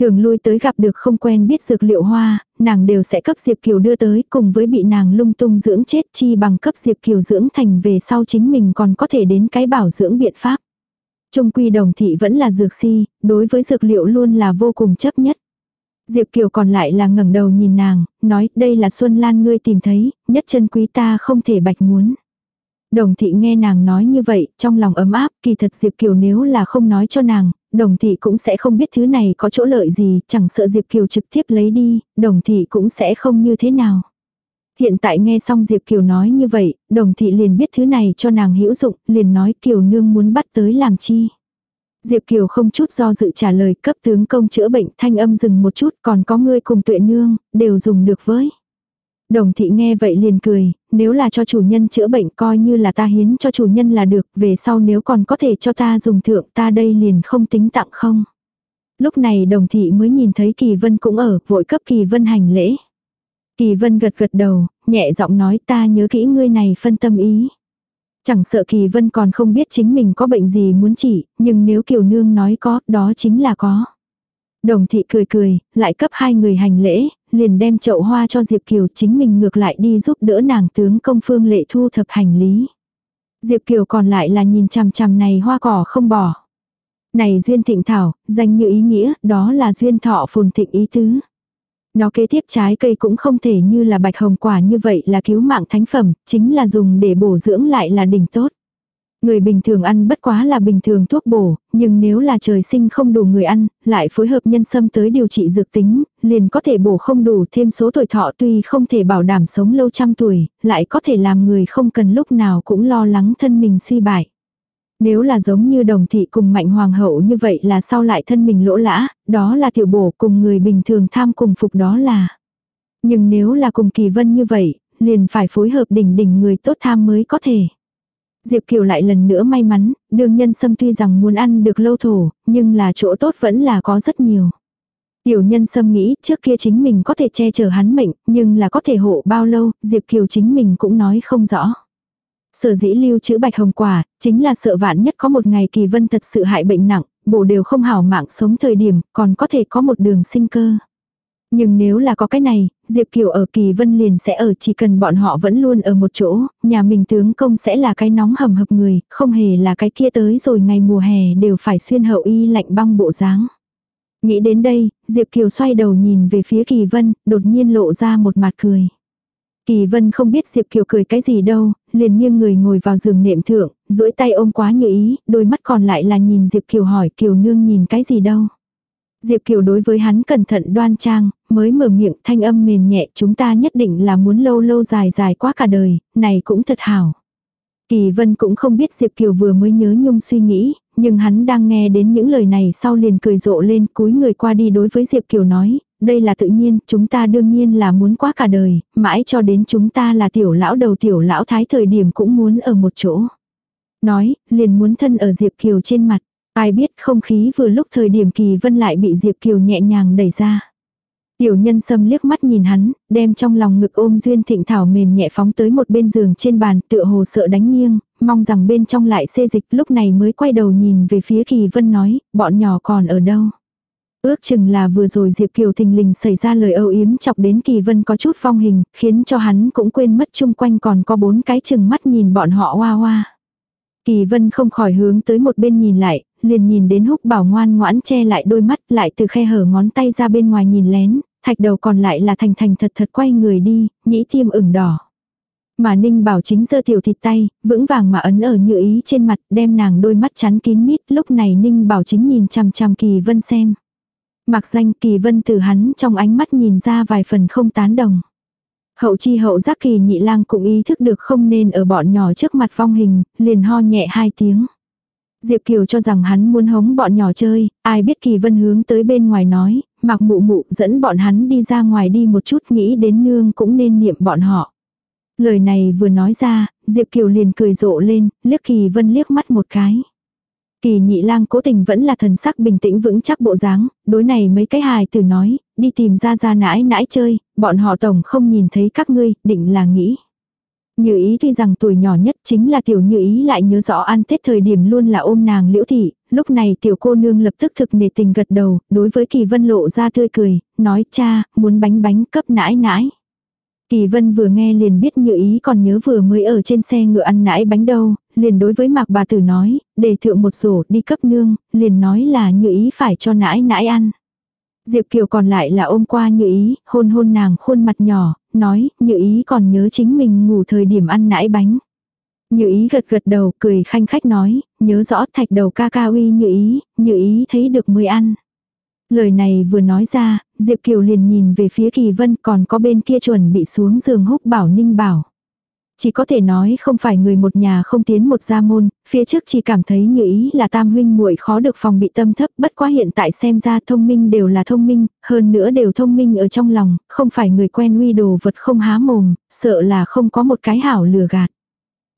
Thường lui tới gặp được không quen biết dược liệu hoa, nàng đều sẽ cấp Diệp Kiều đưa tới cùng với bị nàng lung tung dưỡng chết chi bằng cấp Diệp Kiều dưỡng thành về sau chính mình còn có thể đến cái bảo dưỡng biện pháp. Trung quy đồng thị vẫn là dược si, đối với dược liệu luôn là vô cùng chấp nhất. Diệp Kiều còn lại là ngẩng đầu nhìn nàng, nói đây là Xuân Lan ngươi tìm thấy, nhất chân quý ta không thể bạch muốn. Đồng thị nghe nàng nói như vậy, trong lòng ấm áp, kỳ thật Diệp Kiều nếu là không nói cho nàng, đồng thị cũng sẽ không biết thứ này có chỗ lợi gì, chẳng sợ Diệp Kiều trực tiếp lấy đi, đồng thị cũng sẽ không như thế nào. Hiện tại nghe xong Diệp Kiều nói như vậy, đồng thị liền biết thứ này cho nàng hữu dụng, liền nói Kiều nương muốn bắt tới làm chi. Diệp Kiều không chút do dự trả lời cấp tướng công chữa bệnh thanh âm dừng một chút còn có ngươi cùng tuệ nương, đều dùng được với. Đồng thị nghe vậy liền cười, nếu là cho chủ nhân chữa bệnh coi như là ta hiến cho chủ nhân là được, về sau nếu còn có thể cho ta dùng thượng ta đây liền không tính tặng không. Lúc này đồng thị mới nhìn thấy Kỳ Vân cũng ở, vội cấp Kỳ Vân hành lễ. Kỳ Vân gật gật đầu, nhẹ giọng nói ta nhớ kỹ ngươi này phân tâm ý. Chẳng sợ Kỳ Vân còn không biết chính mình có bệnh gì muốn trị, nhưng nếu Kiều Nương nói có, đó chính là có. Đồng thị cười cười, lại cấp hai người hành lễ, liền đem chậu hoa cho Diệp Kiều chính mình ngược lại đi giúp đỡ nàng tướng công phương lệ thu thập hành lý. Diệp Kiều còn lại là nhìn chằm chằm này hoa cỏ không bỏ. Này duyên thịnh thảo, danh như ý nghĩa, đó là duyên thọ phồn thịnh ý tứ. Nó kế tiếp trái cây cũng không thể như là bạch hồng quả như vậy là cứu mạng thánh phẩm, chính là dùng để bổ dưỡng lại là đỉnh tốt. Người bình thường ăn bất quá là bình thường thuốc bổ, nhưng nếu là trời sinh không đủ người ăn, lại phối hợp nhân sâm tới điều trị dược tính, liền có thể bổ không đủ thêm số tuổi thọ tuy không thể bảo đảm sống lâu trăm tuổi, lại có thể làm người không cần lúc nào cũng lo lắng thân mình suy bại. Nếu là giống như đồng thị cùng mạnh hoàng hậu như vậy là sau lại thân mình lỗ lã, đó là tiểu bổ cùng người bình thường tham cùng phục đó là. Nhưng nếu là cùng kỳ vân như vậy, liền phải phối hợp đỉnh đỉnh người tốt tham mới có thể. Diệp Kiều lại lần nữa may mắn, đường nhân sâm tuy rằng muốn ăn được lâu thổ, nhưng là chỗ tốt vẫn là có rất nhiều. Tiểu nhân sâm nghĩ trước kia chính mình có thể che chở hắn mệnh, nhưng là có thể hộ bao lâu, Diệp Kiều chính mình cũng nói không rõ. Sở dĩ lưu chữ bạch hồng quả, chính là sợ vạn nhất có một ngày kỳ vân thật sự hại bệnh nặng, bổ đều không hảo mạng sống thời điểm, còn có thể có một đường sinh cơ. Nhưng nếu là có cái này, Diệp Kiều ở Kỳ Vân liền sẽ ở chỉ cần bọn họ vẫn luôn ở một chỗ, nhà mình tướng công sẽ là cái nóng hầm hập người, không hề là cái kia tới rồi ngày mùa hè đều phải xuyên hậu y lạnh băng bộ dáng. Nghĩ đến đây, Diệp Kiều xoay đầu nhìn về phía Kỳ Vân, đột nhiên lộ ra một mặt cười. Kỳ Vân không biết Diệp Kiều cười cái gì đâu, liền nghiêng người ngồi vào giường nệm thượng, duỗi tay ôm quá như ý, đôi mắt còn lại là nhìn Diệp Kiều hỏi Kiều nương nhìn cái gì đâu. Diệp Kiều đối với hắn cẩn thận đoan trang, mới mở miệng thanh âm mềm nhẹ chúng ta nhất định là muốn lâu lâu dài dài quá cả đời, này cũng thật hảo. Kỳ Vân cũng không biết Diệp Kiều vừa mới nhớ nhung suy nghĩ, nhưng hắn đang nghe đến những lời này sau liền cười rộ lên cúi người qua đi đối với Diệp Kiều nói, đây là tự nhiên, chúng ta đương nhiên là muốn quá cả đời, mãi cho đến chúng ta là tiểu lão đầu tiểu lão thái thời điểm cũng muốn ở một chỗ. Nói, liền muốn thân ở Diệp Kiều trên mặt. Ai biết không khí vừa lúc thời điểm kỳ vân lại bị Diệp Kiều nhẹ nhàng đẩy ra. Tiểu nhân sâm liếc mắt nhìn hắn, đem trong lòng ngực ôm duyên thịnh thảo mềm nhẹ phóng tới một bên giường trên bàn tựa hồ sợ đánh nghiêng, mong rằng bên trong lại xê dịch lúc này mới quay đầu nhìn về phía kỳ vân nói, bọn nhỏ còn ở đâu. Ước chừng là vừa rồi Diệp Kiều thình lình xảy ra lời âu yếm chọc đến kỳ vân có chút phong hình, khiến cho hắn cũng quên mất chung quanh còn có bốn cái chừng mắt nhìn bọn họ hoa hoa. Kỳ vân không khỏi hướng tới một bên nhìn lại, liền nhìn đến húc bảo ngoan ngoãn che lại đôi mắt lại từ khe hở ngón tay ra bên ngoài nhìn lén, thạch đầu còn lại là thành thành thật thật quay người đi, nhĩ tiêm ửng đỏ. Mà Ninh Bảo chính giơ tiểu thịt tay, vững vàng mà ấn ở như ý trên mặt, đem nàng đôi mắt chắn kín mít, lúc này Ninh Bảo chính nhìn chằm chằm Kỳ Vân xem. Mặc danh Kỳ Vân từ hắn trong ánh mắt nhìn ra vài phần không tán đồng. Hậu chi hậu giác Kỳ nhị lang cũng ý thức được không nên ở bọn nhỏ trước mặt vong hình, liền ho nhẹ hai tiếng. Diệp Kiều cho rằng hắn muốn hống bọn nhỏ chơi, ai biết Kỳ Vân hướng tới bên ngoài nói, mặc mụ mụ dẫn bọn hắn đi ra ngoài đi một chút nghĩ đến nương cũng nên niệm bọn họ. Lời này vừa nói ra, Diệp Kiều liền cười rộ lên, liếc Kỳ Vân liếc mắt một cái. Kỳ nhị lang cố tình vẫn là thần sắc bình tĩnh vững chắc bộ dáng, đối này mấy cái hài tử nói, đi tìm ra ra nãi nãi chơi, bọn họ tổng không nhìn thấy các ngươi, định là nghĩ. Như ý tuy rằng tuổi nhỏ nhất chính là tiểu như ý lại nhớ rõ ăn tết thời điểm luôn là ôm nàng liễu thị, lúc này tiểu cô nương lập tức thực nề tình gật đầu, đối với kỳ vân lộ ra tươi cười, nói cha, muốn bánh bánh cấp nãi nãi. Kỳ vân vừa nghe liền biết như ý còn nhớ vừa mới ở trên xe ngựa ăn nãi bánh đâu, liền đối với mạc bà tử nói, để thượng một rổ đi cấp nương, liền nói là như ý phải cho nãi nãi ăn. Diệp Kiều còn lại là ôm qua như ý, hôn hôn nàng khuôn mặt nhỏ, nói, như ý còn nhớ chính mình ngủ thời điểm ăn nãi bánh. Như ý gật gật đầu, cười khanh khách nói, nhớ rõ thạch đầu ca ca uy như ý, như ý thấy được mới ăn. Lời này vừa nói ra, Diệp Kiều liền nhìn về phía Kỳ Vân còn có bên kia chuẩn bị xuống giường húc bảo ninh bảo. Chỉ có thể nói không phải người một nhà không tiến một gia môn, phía trước chỉ cảm thấy như ý là tam huynh muội khó được phòng bị tâm thấp, bất quá hiện tại xem ra thông minh đều là thông minh, hơn nữa đều thông minh ở trong lòng, không phải người quen uy đồ vật không há mồm, sợ là không có một cái hảo lừa gạt.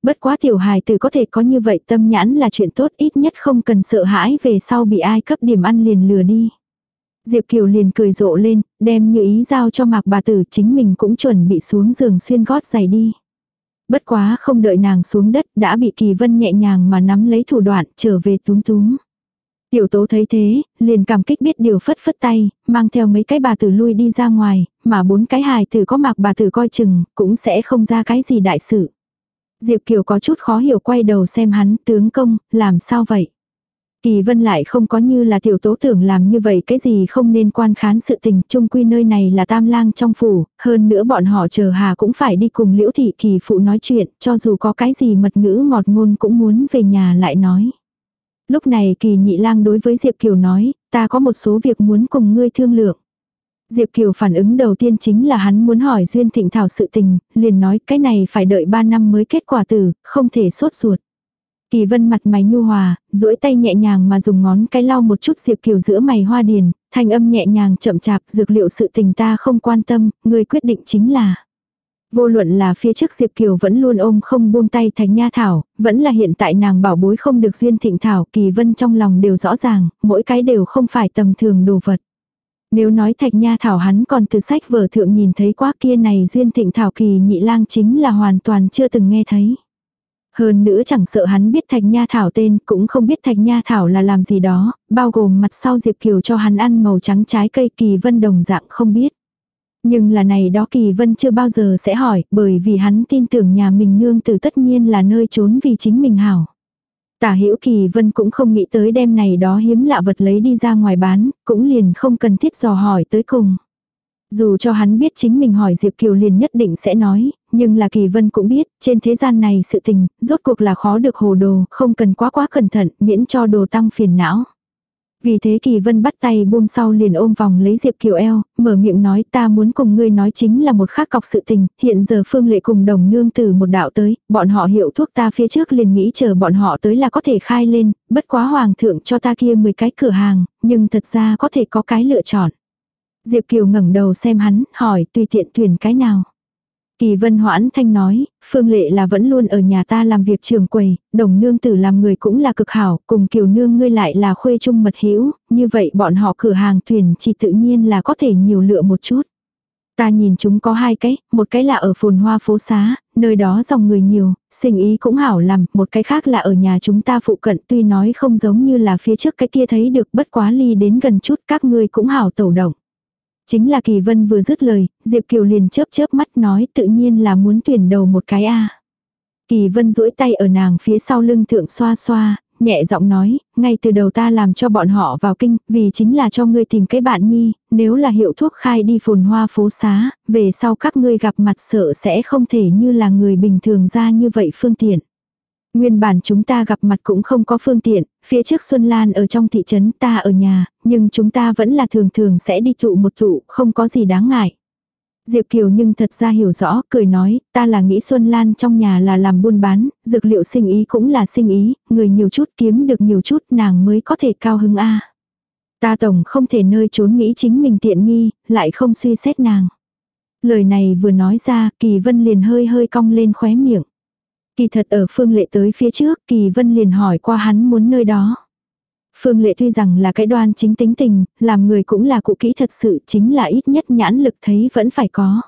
Bất quá tiểu hài tử có thể có như vậy tâm nhãn là chuyện tốt ít nhất không cần sợ hãi về sau bị ai cấp điểm ăn liền lừa đi. Diệp Kiều liền cười rộ lên, đem như ý giao cho mạc bà tử chính mình cũng chuẩn bị xuống giường xuyên gót giày đi. Bất quá không đợi nàng xuống đất đã bị kỳ vân nhẹ nhàng mà nắm lấy thủ đoạn trở về túm túm. Tiểu tố thấy thế, liền cảm kích biết điều phất phất tay, mang theo mấy cái bà tử lui đi ra ngoài, mà bốn cái hài tử có mặc bà tử coi chừng, cũng sẽ không ra cái gì đại sự. Diệp Kiều có chút khó hiểu quay đầu xem hắn, tướng công, làm sao vậy? Kỳ vân lại không có như là tiểu tố tưởng làm như vậy cái gì không nên quan khán sự tình, chung quy nơi này là tam lang trong phủ, hơn nữa bọn họ chờ hà cũng phải đi cùng liễu thị kỳ phụ nói chuyện, cho dù có cái gì mật ngữ ngọt ngôn cũng muốn về nhà lại nói. Lúc này kỳ nhị lang đối với Diệp Kiều nói, ta có một số việc muốn cùng ngươi thương lượng. Diệp Kiều phản ứng đầu tiên chính là hắn muốn hỏi Duyên Thịnh Thảo sự tình, liền nói cái này phải đợi 3 năm mới kết quả tử, không thể sốt ruột. Kỳ vân mặt mày nhu hòa, duỗi tay nhẹ nhàng mà dùng ngón cái lau một chút Diệp Kiều giữa mày hoa điền, thanh âm nhẹ nhàng chậm chạp dược liệu sự tình ta không quan tâm, người quyết định chính là. Vô luận là phía trước Diệp Kiều vẫn luôn ôm không buông tay Thánh nha thảo, vẫn là hiện tại nàng bảo bối không được duyên thịnh thảo, kỳ vân trong lòng đều rõ ràng, mỗi cái đều không phải tầm thường đồ vật. Nếu nói thạch nha thảo hắn còn từ sách vở thượng nhìn thấy quá kia này duyên thịnh thảo kỳ nhị lang chính là hoàn toàn chưa từng nghe thấy. Hơn nữa chẳng sợ hắn biết thạch nha thảo tên, cũng không biết thạch nha thảo là làm gì đó, bao gồm mặt sau Diệp Kiều cho hắn ăn màu trắng trái cây kỳ vân đồng dạng không biết. Nhưng là này đó kỳ vân chưa bao giờ sẽ hỏi, bởi vì hắn tin tưởng nhà mình nương từ tất nhiên là nơi trốn vì chính mình hảo. Tả hữu kỳ vân cũng không nghĩ tới đêm này đó hiếm lạ vật lấy đi ra ngoài bán, cũng liền không cần thiết dò hỏi tới cùng. Dù cho hắn biết chính mình hỏi Diệp Kiều liền nhất định sẽ nói, nhưng là Kỳ Vân cũng biết, trên thế gian này sự tình, rốt cuộc là khó được hồ đồ, không cần quá quá cẩn thận, miễn cho đồ tăng phiền não. Vì thế Kỳ Vân bắt tay buông sau liền ôm vòng lấy Diệp Kiều eo, mở miệng nói ta muốn cùng ngươi nói chính là một khác cọc sự tình, hiện giờ Phương Lệ cùng đồng nương từ một đạo tới, bọn họ hiệu thuốc ta phía trước liền nghĩ chờ bọn họ tới là có thể khai lên, bất quá hoàng thượng cho ta kia 10 cái cửa hàng, nhưng thật ra có thể có cái lựa chọn. Diệp Kiều ngẩng đầu xem hắn, hỏi tùy tiện tuyển cái nào. Kỳ vân hoãn thanh nói, Phương Lệ là vẫn luôn ở nhà ta làm việc trường quầy, đồng nương tử làm người cũng là cực hảo, cùng kiều nương ngươi lại là khuê trung mật hữu như vậy bọn họ cửa hàng thuyền chỉ tự nhiên là có thể nhiều lựa một chút. Ta nhìn chúng có hai cái, một cái là ở phồn hoa phố xá, nơi đó dòng người nhiều, sinh ý cũng hảo làm, một cái khác là ở nhà chúng ta phụ cận tuy nói không giống như là phía trước cái kia thấy được bất quá ly đến gần chút các ngươi cũng hảo tẩu động. Chính là Kỳ Vân vừa dứt lời, Diệp Kiều liền chớp chớp mắt nói tự nhiên là muốn tuyển đầu một cái a. Kỳ Vân duỗi tay ở nàng phía sau lưng thượng xoa xoa, nhẹ giọng nói, ngay từ đầu ta làm cho bọn họ vào kinh, vì chính là cho ngươi tìm cái bạn nhi, nếu là hiệu thuốc khai đi phồn hoa phố xá, về sau các ngươi gặp mặt sợ sẽ không thể như là người bình thường ra như vậy phương tiện. Nguyên bản chúng ta gặp mặt cũng không có phương tiện, phía trước Xuân Lan ở trong thị trấn ta ở nhà, nhưng chúng ta vẫn là thường thường sẽ đi tụ một tụ, không có gì đáng ngại. Diệp Kiều nhưng thật ra hiểu rõ, cười nói, ta là nghĩ Xuân Lan trong nhà là làm buôn bán, dược liệu sinh ý cũng là sinh ý, người nhiều chút kiếm được nhiều chút nàng mới có thể cao hứng a. Ta tổng không thể nơi trốn nghĩ chính mình tiện nghi, lại không suy xét nàng. Lời này vừa nói ra, Kỳ Vân liền hơi hơi cong lên khóe miệng. Kỳ thật ở Phương Lệ tới phía trước, Kỳ Vân liền hỏi qua hắn muốn nơi đó. Phương Lệ tuy rằng là cái đoan chính tính tình, làm người cũng là cụ kỹ thật sự chính là ít nhất nhãn lực thấy vẫn phải có.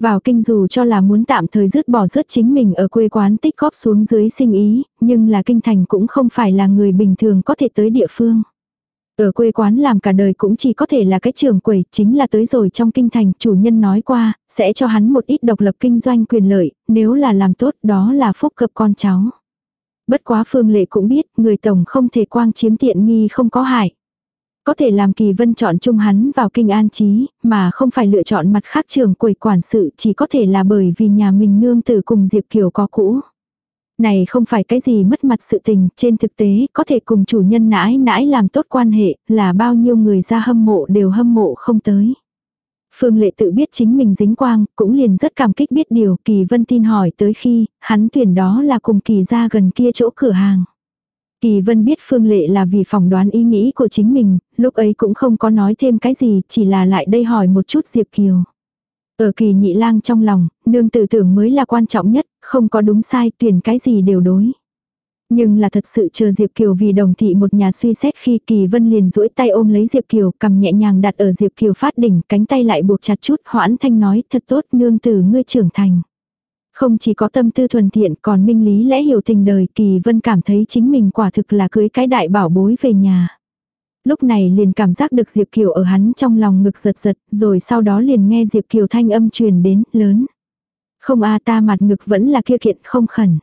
Vào kinh dù cho là muốn tạm thời dứt bỏ rớt chính mình ở quê quán tích góp xuống dưới sinh ý, nhưng là kinh thành cũng không phải là người bình thường có thể tới địa phương. Ở quê quán làm cả đời cũng chỉ có thể là cái trường quầy, chính là tới rồi trong kinh thành, chủ nhân nói qua, sẽ cho hắn một ít độc lập kinh doanh quyền lợi, nếu là làm tốt đó là phúc cập con cháu. Bất quá phương lệ cũng biết, người tổng không thể quang chiếm tiện nghi không có hại. Có thể làm kỳ vân chọn chung hắn vào kinh an trí, mà không phải lựa chọn mặt khác trường quầy quản sự chỉ có thể là bởi vì nhà mình nương tử cùng Diệp Kiều có cũ. Này không phải cái gì mất mặt sự tình, trên thực tế có thể cùng chủ nhân nãi nãi làm tốt quan hệ, là bao nhiêu người ra hâm mộ đều hâm mộ không tới. Phương Lệ tự biết chính mình dính quang, cũng liền rất cảm kích biết điều, Kỳ Vân tin hỏi tới khi, hắn tuyển đó là cùng Kỳ ra gần kia chỗ cửa hàng. Kỳ Vân biết Phương Lệ là vì phỏng đoán ý nghĩ của chính mình, lúc ấy cũng không có nói thêm cái gì, chỉ là lại đây hỏi một chút Diệp Kiều. Ở kỳ nhị lang trong lòng, nương tử tưởng mới là quan trọng nhất, không có đúng sai, tuyển cái gì đều đối. Nhưng là thật sự chờ Diệp Kiều vì đồng thị một nhà suy xét khi Kỳ Vân liền duỗi tay ôm lấy Diệp Kiều, cầm nhẹ nhàng đặt ở Diệp Kiều phát đỉnh, cánh tay lại buộc chặt chút, hoãn thanh nói, thật tốt, nương tử, ngươi trưởng thành. Không chỉ có tâm tư thuần thiện, còn minh lý lẽ hiểu tình đời, Kỳ Vân cảm thấy chính mình quả thực là cưới cái đại bảo bối về nhà. Lúc này liền cảm giác được Diệp Kiều ở hắn trong lòng ngực giật giật, rồi sau đó liền nghe Diệp Kiều thanh âm truyền đến, lớn. Không a ta mặt ngực vẫn là kia kiện không khẩn.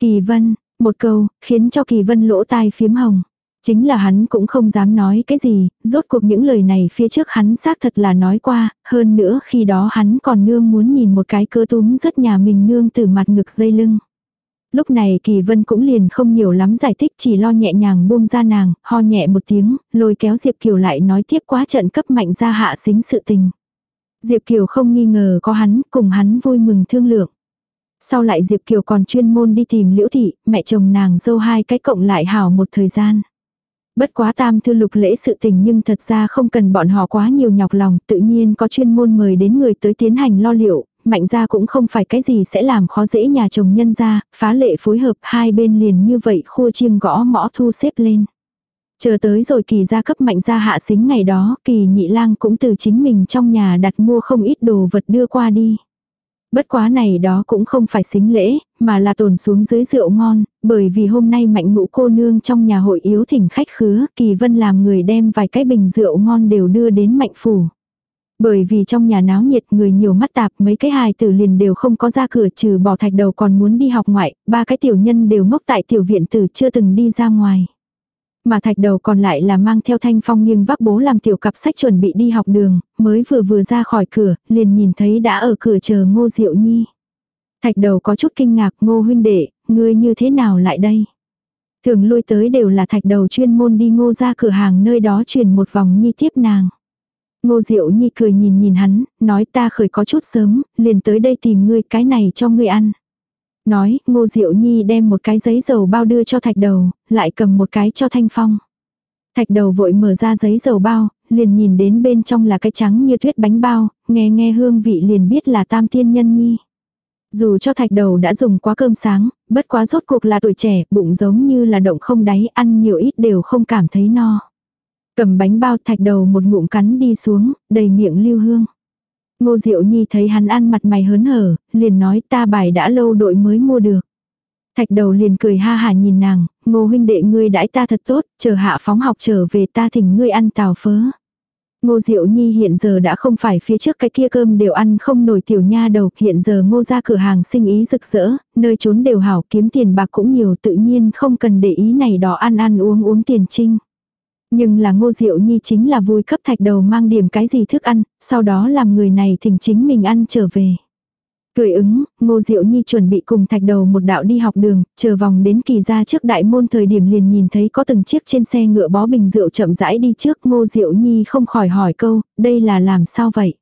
Kỳ Vân, một câu, khiến cho Kỳ Vân lỗ tai phiếm hồng. Chính là hắn cũng không dám nói cái gì, rốt cuộc những lời này phía trước hắn xác thật là nói qua, hơn nữa khi đó hắn còn nương muốn nhìn một cái cơ túm rất nhà mình nương từ mặt ngực dây lưng. Lúc này Kỳ Vân cũng liền không nhiều lắm giải thích chỉ lo nhẹ nhàng buông ra nàng, ho nhẹ một tiếng, lôi kéo Diệp Kiều lại nói tiếp quá trận cấp mạnh ra hạ xính sự tình. Diệp Kiều không nghi ngờ có hắn, cùng hắn vui mừng thương lượng. Sau lại Diệp Kiều còn chuyên môn đi tìm Liễu Thị, mẹ chồng nàng dâu hai cái cộng lại hảo một thời gian. Bất quá tam thư lục lễ sự tình nhưng thật ra không cần bọn họ quá nhiều nhọc lòng, tự nhiên có chuyên môn mời đến người tới tiến hành lo liệu, mạnh ra cũng không phải cái gì sẽ làm khó dễ nhà chồng nhân ra, phá lệ phối hợp hai bên liền như vậy khua chiêng gõ mõ thu xếp lên. Chờ tới rồi kỳ gia cấp mạnh gia hạ xính ngày đó, kỳ nhị lang cũng từ chính mình trong nhà đặt mua không ít đồ vật đưa qua đi. Bất quá này đó cũng không phải xính lễ, mà là tồn xuống dưới rượu ngon, bởi vì hôm nay mạnh ngũ cô nương trong nhà hội yếu thỉnh khách khứa, kỳ vân làm người đem vài cái bình rượu ngon đều đưa đến mạnh phủ. Bởi vì trong nhà náo nhiệt người nhiều mắt tạp mấy cái hài tử liền đều không có ra cửa trừ bỏ thạch đầu còn muốn đi học ngoại, ba cái tiểu nhân đều ngốc tại tiểu viện tử chưa từng đi ra ngoài. Mà thạch đầu còn lại là mang theo thanh phong nghiêng vác bố làm tiểu cặp sách chuẩn bị đi học đường, mới vừa vừa ra khỏi cửa, liền nhìn thấy đã ở cửa chờ ngô diệu nhi. Thạch đầu có chút kinh ngạc ngô huynh đệ, ngươi như thế nào lại đây? Thường lui tới đều là thạch đầu chuyên môn đi ngô ra cửa hàng nơi đó truyền một vòng nhi tiếp nàng. Ngô Diệu Nhi cười nhìn nhìn hắn, nói ta khởi có chút sớm, liền tới đây tìm ngươi cái này cho ngươi ăn. Nói, Ngô Diệu Nhi đem một cái giấy dầu bao đưa cho thạch đầu, lại cầm một cái cho Thanh Phong. Thạch đầu vội mở ra giấy dầu bao, liền nhìn đến bên trong là cái trắng như tuyết bánh bao, nghe nghe hương vị liền biết là tam tiên nhân nhi. Dù cho thạch đầu đã dùng quá cơm sáng, bất quá rốt cuộc là tuổi trẻ, bụng giống như là động không đáy, ăn nhiều ít đều không cảm thấy no. Cầm bánh bao thạch đầu một ngụm cắn đi xuống, đầy miệng lưu hương. Ngô Diệu Nhi thấy hắn ăn mặt mày hớn hở, liền nói ta bài đã lâu đội mới mua được. Thạch đầu liền cười ha hà nhìn nàng, ngô huynh đệ ngươi đãi ta thật tốt, chờ hạ phóng học trở về ta thỉnh ngươi ăn tàu phớ. Ngô Diệu Nhi hiện giờ đã không phải phía trước cái kia cơm đều ăn không nổi tiểu nha đầu, hiện giờ ngô ra cửa hàng sinh ý rực rỡ, nơi trốn đều hảo kiếm tiền bạc cũng nhiều tự nhiên không cần để ý này đó ăn ăn uống uống tiền trinh. Nhưng là ngô diệu nhi chính là vui cấp thạch đầu mang điểm cái gì thức ăn, sau đó làm người này thỉnh chính mình ăn trở về. Cười ứng, ngô diệu nhi chuẩn bị cùng thạch đầu một đạo đi học đường, chờ vòng đến kỳ ra trước đại môn thời điểm liền nhìn thấy có từng chiếc trên xe ngựa bó bình rượu chậm rãi đi trước ngô diệu nhi không khỏi hỏi câu, đây là làm sao vậy?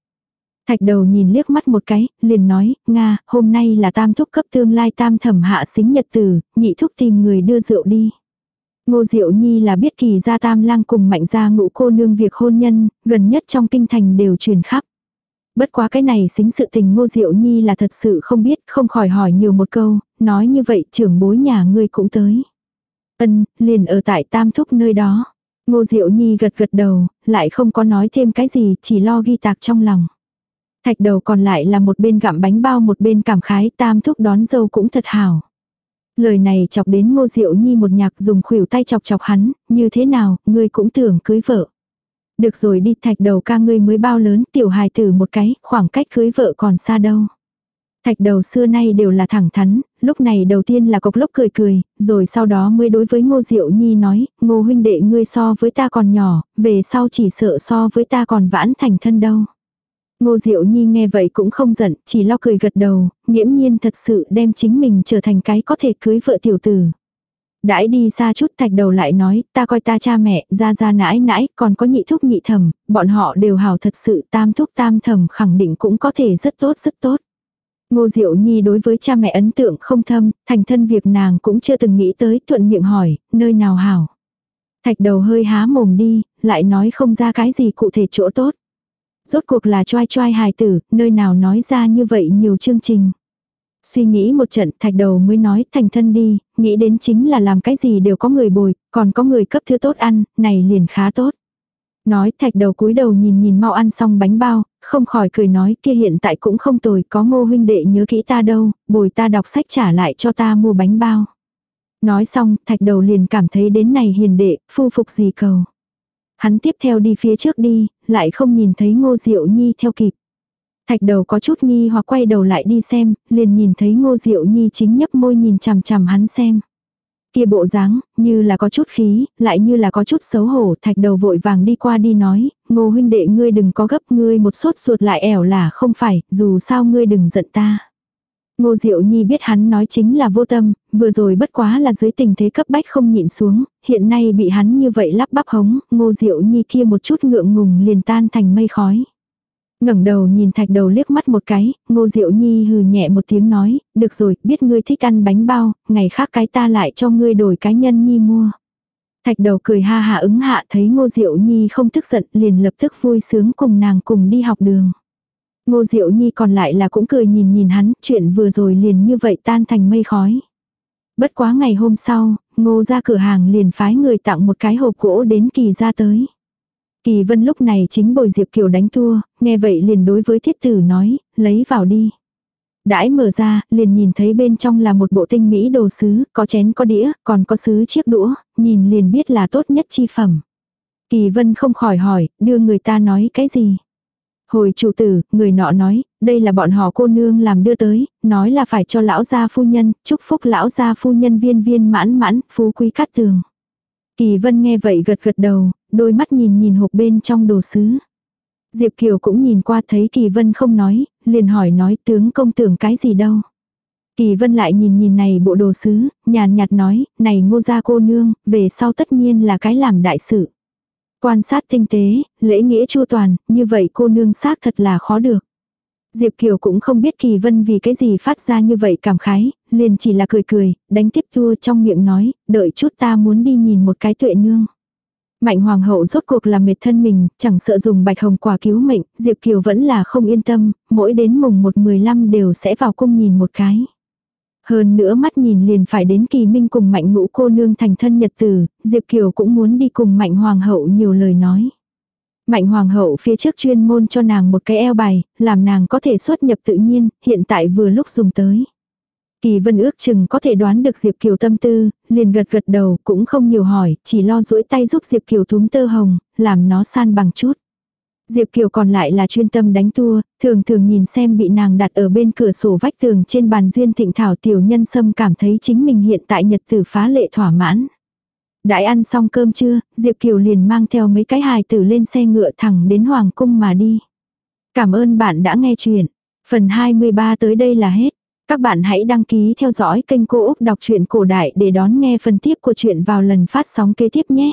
Thạch đầu nhìn liếc mắt một cái, liền nói, Nga, hôm nay là tam thúc cấp tương lai tam thẩm hạ xính nhật tử, nhị thúc tìm người đưa rượu đi. Ngô Diệu Nhi là biết kỳ gia tam lang cùng mạnh gia ngũ cô nương việc hôn nhân, gần nhất trong kinh thành đều truyền khắp. Bất quá cái này xính sự tình Ngô Diệu Nhi là thật sự không biết, không khỏi hỏi nhiều một câu, nói như vậy trưởng bối nhà ngươi cũng tới. Ân, liền ở tại tam thúc nơi đó. Ngô Diệu Nhi gật gật đầu, lại không có nói thêm cái gì, chỉ lo ghi tạc trong lòng. Thạch đầu còn lại là một bên gặm bánh bao một bên cảm khái tam thúc đón dâu cũng thật hảo. Lời này chọc đến ngô diệu nhi một nhạc dùng khuỷu tay chọc chọc hắn, như thế nào, ngươi cũng tưởng cưới vợ. Được rồi đi thạch đầu ca ngươi mới bao lớn, tiểu hài tử một cái, khoảng cách cưới vợ còn xa đâu. Thạch đầu xưa nay đều là thẳng thắn, lúc này đầu tiên là cộc lốc cười cười, rồi sau đó mới đối với ngô diệu nhi nói, ngô huynh đệ ngươi so với ta còn nhỏ, về sau chỉ sợ so với ta còn vãn thành thân đâu. Ngô Diệu Nhi nghe vậy cũng không giận, chỉ lo cười gật đầu, nghiễm nhiên thật sự đem chính mình trở thành cái có thể cưới vợ tiểu tử. Đãi đi xa chút thạch đầu lại nói, ta coi ta cha mẹ, ra ra nãi nãi, còn có nhị thúc nhị thầm, bọn họ đều hảo thật sự tam thúc tam thầm khẳng định cũng có thể rất tốt rất tốt. Ngô Diệu Nhi đối với cha mẹ ấn tượng không thâm, thành thân việc nàng cũng chưa từng nghĩ tới, thuận miệng hỏi, nơi nào hảo. Thạch đầu hơi há mồm đi, lại nói không ra cái gì cụ thể chỗ tốt rốt cuộc là choai choai hài tử, nơi nào nói ra như vậy nhiều chương trình. Suy nghĩ một trận thạch đầu mới nói thành thân đi, nghĩ đến chính là làm cái gì đều có người bồi, còn có người cấp thứ tốt ăn, này liền khá tốt. Nói thạch đầu cúi đầu nhìn nhìn mau ăn xong bánh bao, không khỏi cười nói kia hiện tại cũng không tồi, có ngô huynh đệ nhớ kỹ ta đâu, bồi ta đọc sách trả lại cho ta mua bánh bao. Nói xong, thạch đầu liền cảm thấy đến này hiền đệ, phu phục gì cầu. Hắn tiếp theo đi phía trước đi, lại không nhìn thấy ngô diệu nhi theo kịp. Thạch đầu có chút nghi hoặc quay đầu lại đi xem, liền nhìn thấy ngô diệu nhi chính nhấp môi nhìn chằm chằm hắn xem. Kia bộ dáng, như là có chút khí, lại như là có chút xấu hổ, thạch đầu vội vàng đi qua đi nói, ngô huynh đệ ngươi đừng có gấp ngươi một sốt ruột lại ẻo là không phải, dù sao ngươi đừng giận ta. Ngô Diệu Nhi biết hắn nói chính là vô tâm, vừa rồi bất quá là dưới tình thế cấp bách không nhịn xuống, hiện nay bị hắn như vậy lắp bắp hống, Ngô Diệu Nhi kia một chút ngượng ngùng liền tan thành mây khói ngẩng đầu nhìn thạch đầu liếc mắt một cái, ngô diệu nhi hừ nhẹ một tiếng nói, được rồi, biết ngươi thích ăn bánh bao, ngày khác cái ta lại cho ngươi đổi cái nhân nhi mua. Thạch đầu cười ha hạ ứng hạ thấy ngô diệu nhi không tức giận liền lập tức vui sướng cùng nàng cùng đi học đường. Ngô diệu nhi còn lại là cũng cười nhìn nhìn hắn, chuyện vừa rồi liền như vậy tan thành mây khói. Bất quá ngày hôm sau, ngô ra cửa hàng liền phái người tặng một cái hộp gỗ đến kỳ ra tới. Kỳ vân lúc này chính bồi Diệp Kiều đánh thua, nghe vậy liền đối với thiết tử nói, lấy vào đi. Đãi mở ra, liền nhìn thấy bên trong là một bộ tinh mỹ đồ sứ, có chén có đĩa, còn có sứ chiếc đũa, nhìn liền biết là tốt nhất chi phẩm. Kỳ vân không khỏi hỏi, đưa người ta nói cái gì. Hồi chủ tử, người nọ nói, đây là bọn họ cô nương làm đưa tới, nói là phải cho lão gia phu nhân, chúc phúc lão gia phu nhân viên viên mãn mãn, phú quý cát tường. Kỳ vân nghe vậy gật gật đầu, đôi mắt nhìn nhìn hộp bên trong đồ sứ. Diệp Kiều cũng nhìn qua thấy Kỳ Vân không nói, liền hỏi nói tướng công tưởng cái gì đâu. Kỳ Vân lại nhìn nhìn này bộ đồ sứ, nhàn nhạt nói, này ngô gia cô nương, về sau tất nhiên là cái làm đại sự. Quan sát tinh tế, lễ nghĩa chu toàn, như vậy cô nương xác thật là khó được. Diệp Kiều cũng không biết Kỳ Vân vì cái gì phát ra như vậy cảm khái, liền chỉ là cười cười, đánh tiếp thua trong miệng nói, đợi chút ta muốn đi nhìn một cái tuệ nương. Mạnh hoàng hậu rốt cuộc là mệt thân mình, chẳng sợ dùng bạch hồng quả cứu mệnh, Diệp Kiều vẫn là không yên tâm, mỗi đến mùng 1-15 đều sẽ vào cung nhìn một cái. Hơn nữa mắt nhìn liền phải đến kỳ minh cùng mạnh ngũ cô nương thành thân nhật tử, Diệp Kiều cũng muốn đi cùng mạnh hoàng hậu nhiều lời nói. Mạnh hoàng hậu phía trước chuyên môn cho nàng một cái eo bài, làm nàng có thể xuất nhập tự nhiên, hiện tại vừa lúc dùng tới. Kỳ vân ước chừng có thể đoán được Diệp Kiều tâm tư, liền gật gật đầu cũng không nhiều hỏi, chỉ lo duỗi tay giúp Diệp Kiều túm tơ hồng, làm nó san bằng chút. Diệp Kiều còn lại là chuyên tâm đánh tua, thường thường nhìn xem bị nàng đặt ở bên cửa sổ vách tường trên bàn duyên thịnh thảo tiểu nhân sâm cảm thấy chính mình hiện tại nhật tử phá lệ thỏa mãn. Đại ăn xong cơm trưa, Diệp Kiều liền mang theo mấy cái hài tử lên xe ngựa thẳng đến Hoàng Cung mà đi. Cảm ơn bạn đã nghe chuyện. Phần 23 tới đây là hết. Các bạn hãy đăng ký theo dõi kênh Cô Úc Đọc truyện Cổ Đại để đón nghe phần tiếp của chuyện vào lần phát sóng kế tiếp nhé.